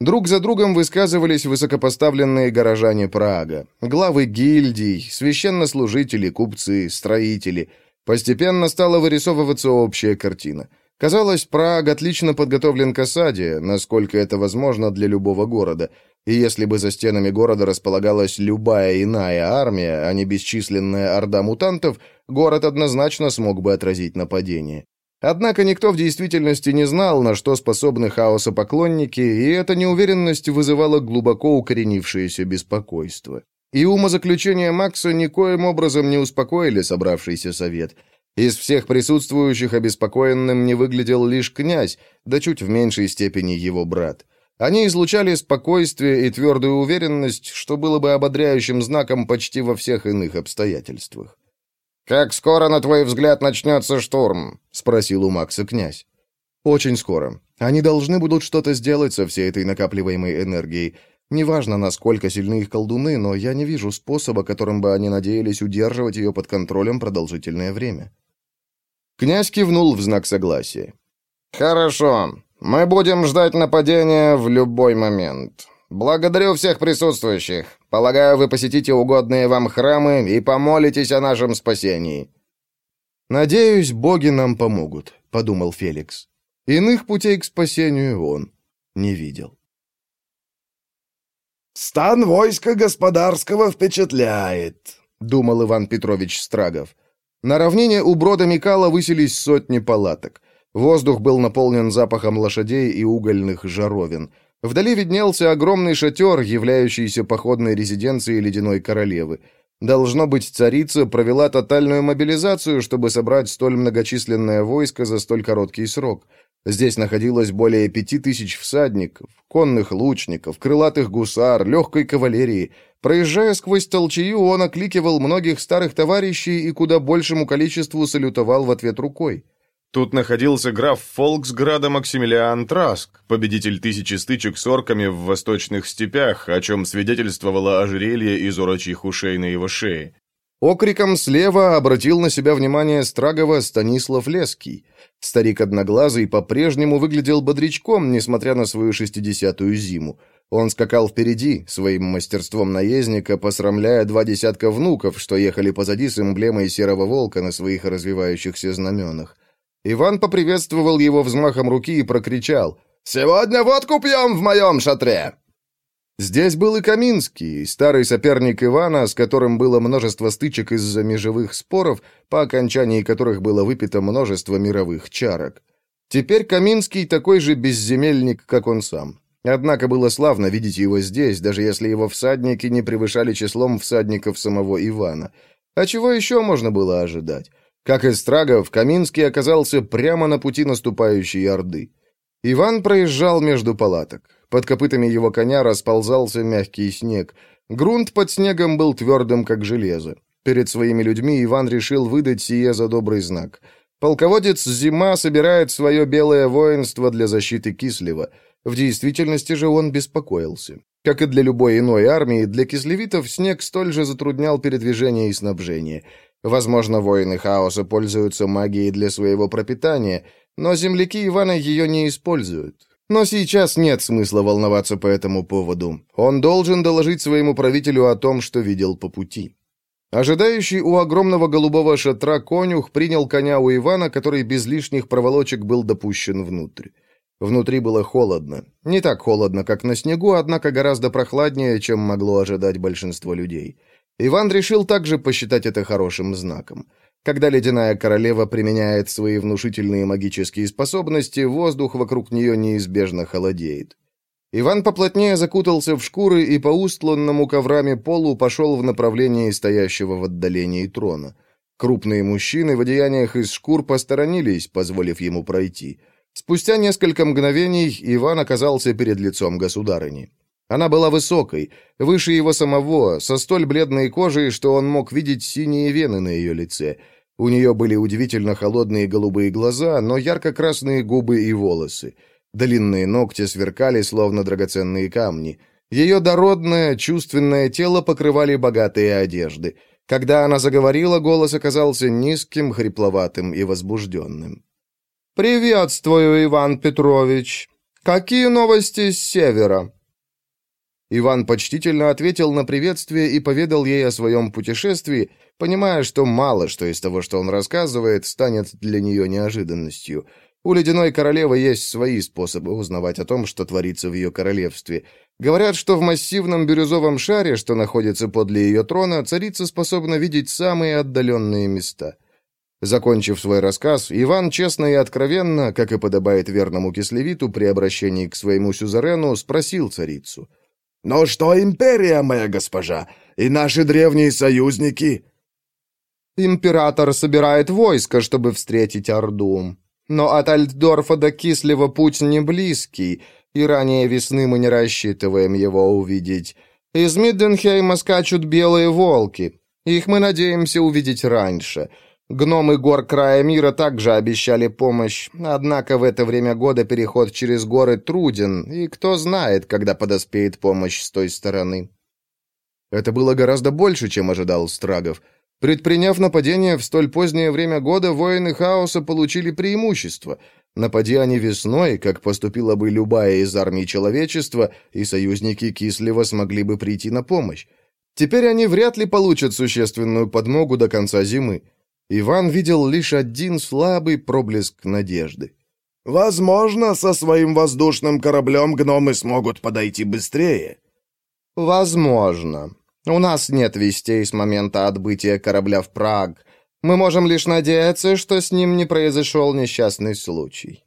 Друг за другом высказывались высокопоставленные горожане Прага, главы гильдий, священнослужители, купцы, строители. Постепенно стала вырисовываться общая картина. Казалось, Праг отлично подготовлен к осаде, насколько это возможно для любого города. И если бы за стенами города располагалась любая иная армия, а не бесчисленная орда мутантов, город однозначно смог бы отразить нападение. Однако никто в действительности не знал, на что способны хаоса поклонники, и эта неуверенность вызывала глубоко укоренившееся беспокойство. И умозаключения Макса никоим образом не успокоили собравшийся совет. Из всех присутствующих обеспокоенным не выглядел лишь князь, да чуть в меньшей степени его брат. Они излучали спокойствие и твердую уверенность, что было бы ободряющим знаком почти во всех иных обстоятельствах. «Как скоро, на твой взгляд, начнется штурм?» — спросил у Макса князь. «Очень скоро. Они должны будут что-то сделать со всей этой накапливаемой энергией. Неважно, насколько сильны их колдуны, но я не вижу способа, которым бы они надеялись удерживать ее под контролем продолжительное время». Князь кивнул в знак согласия. «Хорошо. Мы будем ждать нападения в любой момент. Благодарю всех присутствующих. Полагаю, вы посетите угодные вам храмы и помолитесь о нашем спасении». «Надеюсь, боги нам помогут», — подумал Феликс. Иных путей к спасению он не видел. «Стан войска господарского впечатляет», — думал Иван Петрович Страгов. На равнине у брода Микала высились сотни палаток. Воздух был наполнен запахом лошадей и угольных жаровин — Вдали виднелся огромный шатер, являющийся походной резиденцией ледяной королевы. Должно быть, царица провела тотальную мобилизацию, чтобы собрать столь многочисленное войско за столь короткий срок. Здесь находилось более пяти тысяч всадников, конных лучников, крылатых гусар, легкой кавалерии. Проезжая сквозь толчею, он окликивал многих старых товарищей и куда большему количеству салютовал в ответ рукой. Тут находился граф Фолксграда Максимилиан Траск, победитель тысячи стычек с орками в восточных степях, о чем свидетельствовало ожерелье из урочьих ушей на его шее. Окриком слева обратил на себя внимание Страгова Станислав Леский. Старик Одноглазый по-прежнему выглядел бодрячком, несмотря на свою шестидесятую зиму. Он скакал впереди, своим мастерством наездника, посрамляя два десятка внуков, что ехали позади с эмблемой серого волка на своих развивающихся знаменах. Иван поприветствовал его взмахом руки и прокричал «Сегодня водку пьем в моем шатре!» Здесь был и Каминский, старый соперник Ивана, с которым было множество стычек из-за межевых споров, по окончании которых было выпито множество мировых чарок. Теперь Каминский такой же безземельник, как он сам. Однако было славно видеть его здесь, даже если его всадники не превышали числом всадников самого Ивана. А чего еще можно было ожидать? Как из Страгов, Каминский оказался прямо на пути наступающей Орды. Иван проезжал между палаток. Под копытами его коня расползался мягкий снег. Грунт под снегом был твердым, как железо. Перед своими людьми Иван решил выдать сие за добрый знак. Полководец Зима собирает свое белое воинство для защиты Кислева. В действительности же он беспокоился. Как и для любой иной армии, для кислевитов снег столь же затруднял передвижение и снабжение – Возможно, воины хаоса пользуются магией для своего пропитания, но земляки Ивана ее не используют. Но сейчас нет смысла волноваться по этому поводу. Он должен доложить своему правителю о том, что видел по пути. Ожидающий у огромного голубого шатра конюх принял коня у Ивана, который без лишних проволочек был допущен внутрь. Внутри было холодно. Не так холодно, как на снегу, однако гораздо прохладнее, чем могло ожидать большинство людей. Иван решил также посчитать это хорошим знаком. Когда ледяная королева применяет свои внушительные магические способности, воздух вокруг нее неизбежно холодеет. Иван поплотнее закутался в шкуры и по устланному коврами полу пошел в направлении стоящего в отдалении трона. Крупные мужчины в одеяниях из шкур посторонились, позволив ему пройти. Спустя несколько мгновений Иван оказался перед лицом государыни. Она была высокой, выше его самого, со столь бледной кожей, что он мог видеть синие вены на ее лице. У нее были удивительно холодные голубые глаза, но ярко-красные губы и волосы. Длинные ногти сверкали, словно драгоценные камни. Ее дородное, чувственное тело покрывали богатые одежды. Когда она заговорила, голос оказался низким, хрипловатым и возбужденным. «Приветствую, Иван Петрович!» «Какие новости с севера?» Иван почтительно ответил на приветствие и поведал ей о своем путешествии, понимая, что мало что из того, что он рассказывает, станет для нее неожиданностью. У ледяной королевы есть свои способы узнавать о том, что творится в ее королевстве. Говорят, что в массивном бирюзовом шаре, что находится подле ее трона, царица способна видеть самые отдаленные места. Закончив свой рассказ, Иван честно и откровенно, как и подобает верному кислевиту при обращении к своему сюзерену, спросил царицу — но что империя, моя госпожа, и наши древние союзники?» «Император собирает войско, чтобы встретить Орду. Но от Альтдорфа до Кислева путь не близкий, и ранее весны мы не рассчитываем его увидеть. Из Мидденхейма скачут белые волки. Их мы надеемся увидеть раньше». Гномы гор края мира также обещали помощь, однако в это время года переход через горы труден, и кто знает, когда подоспеет помощь с той стороны. Это было гораздо больше, чем ожидал Страгов. Предприняв нападение в столь позднее время года, воины хаоса получили преимущество. Напади они весной, как поступила бы любая из армий человечества, и союзники Кислева смогли бы прийти на помощь. Теперь они вряд ли получат существенную подмогу до конца зимы. Иван видел лишь один слабый проблеск надежды. «Возможно, со своим воздушным кораблем гномы смогут подойти быстрее». «Возможно. У нас нет вестей с момента отбытия корабля в Праг. Мы можем лишь надеяться, что с ним не произошел несчастный случай».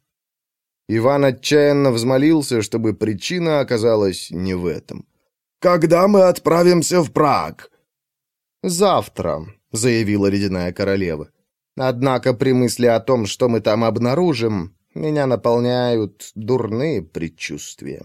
Иван отчаянно взмолился, чтобы причина оказалась не в этом. «Когда мы отправимся в Праг?» «Завтра. — заявила ледяная королева. «Однако при мысли о том, что мы там обнаружим, меня наполняют дурные предчувствия».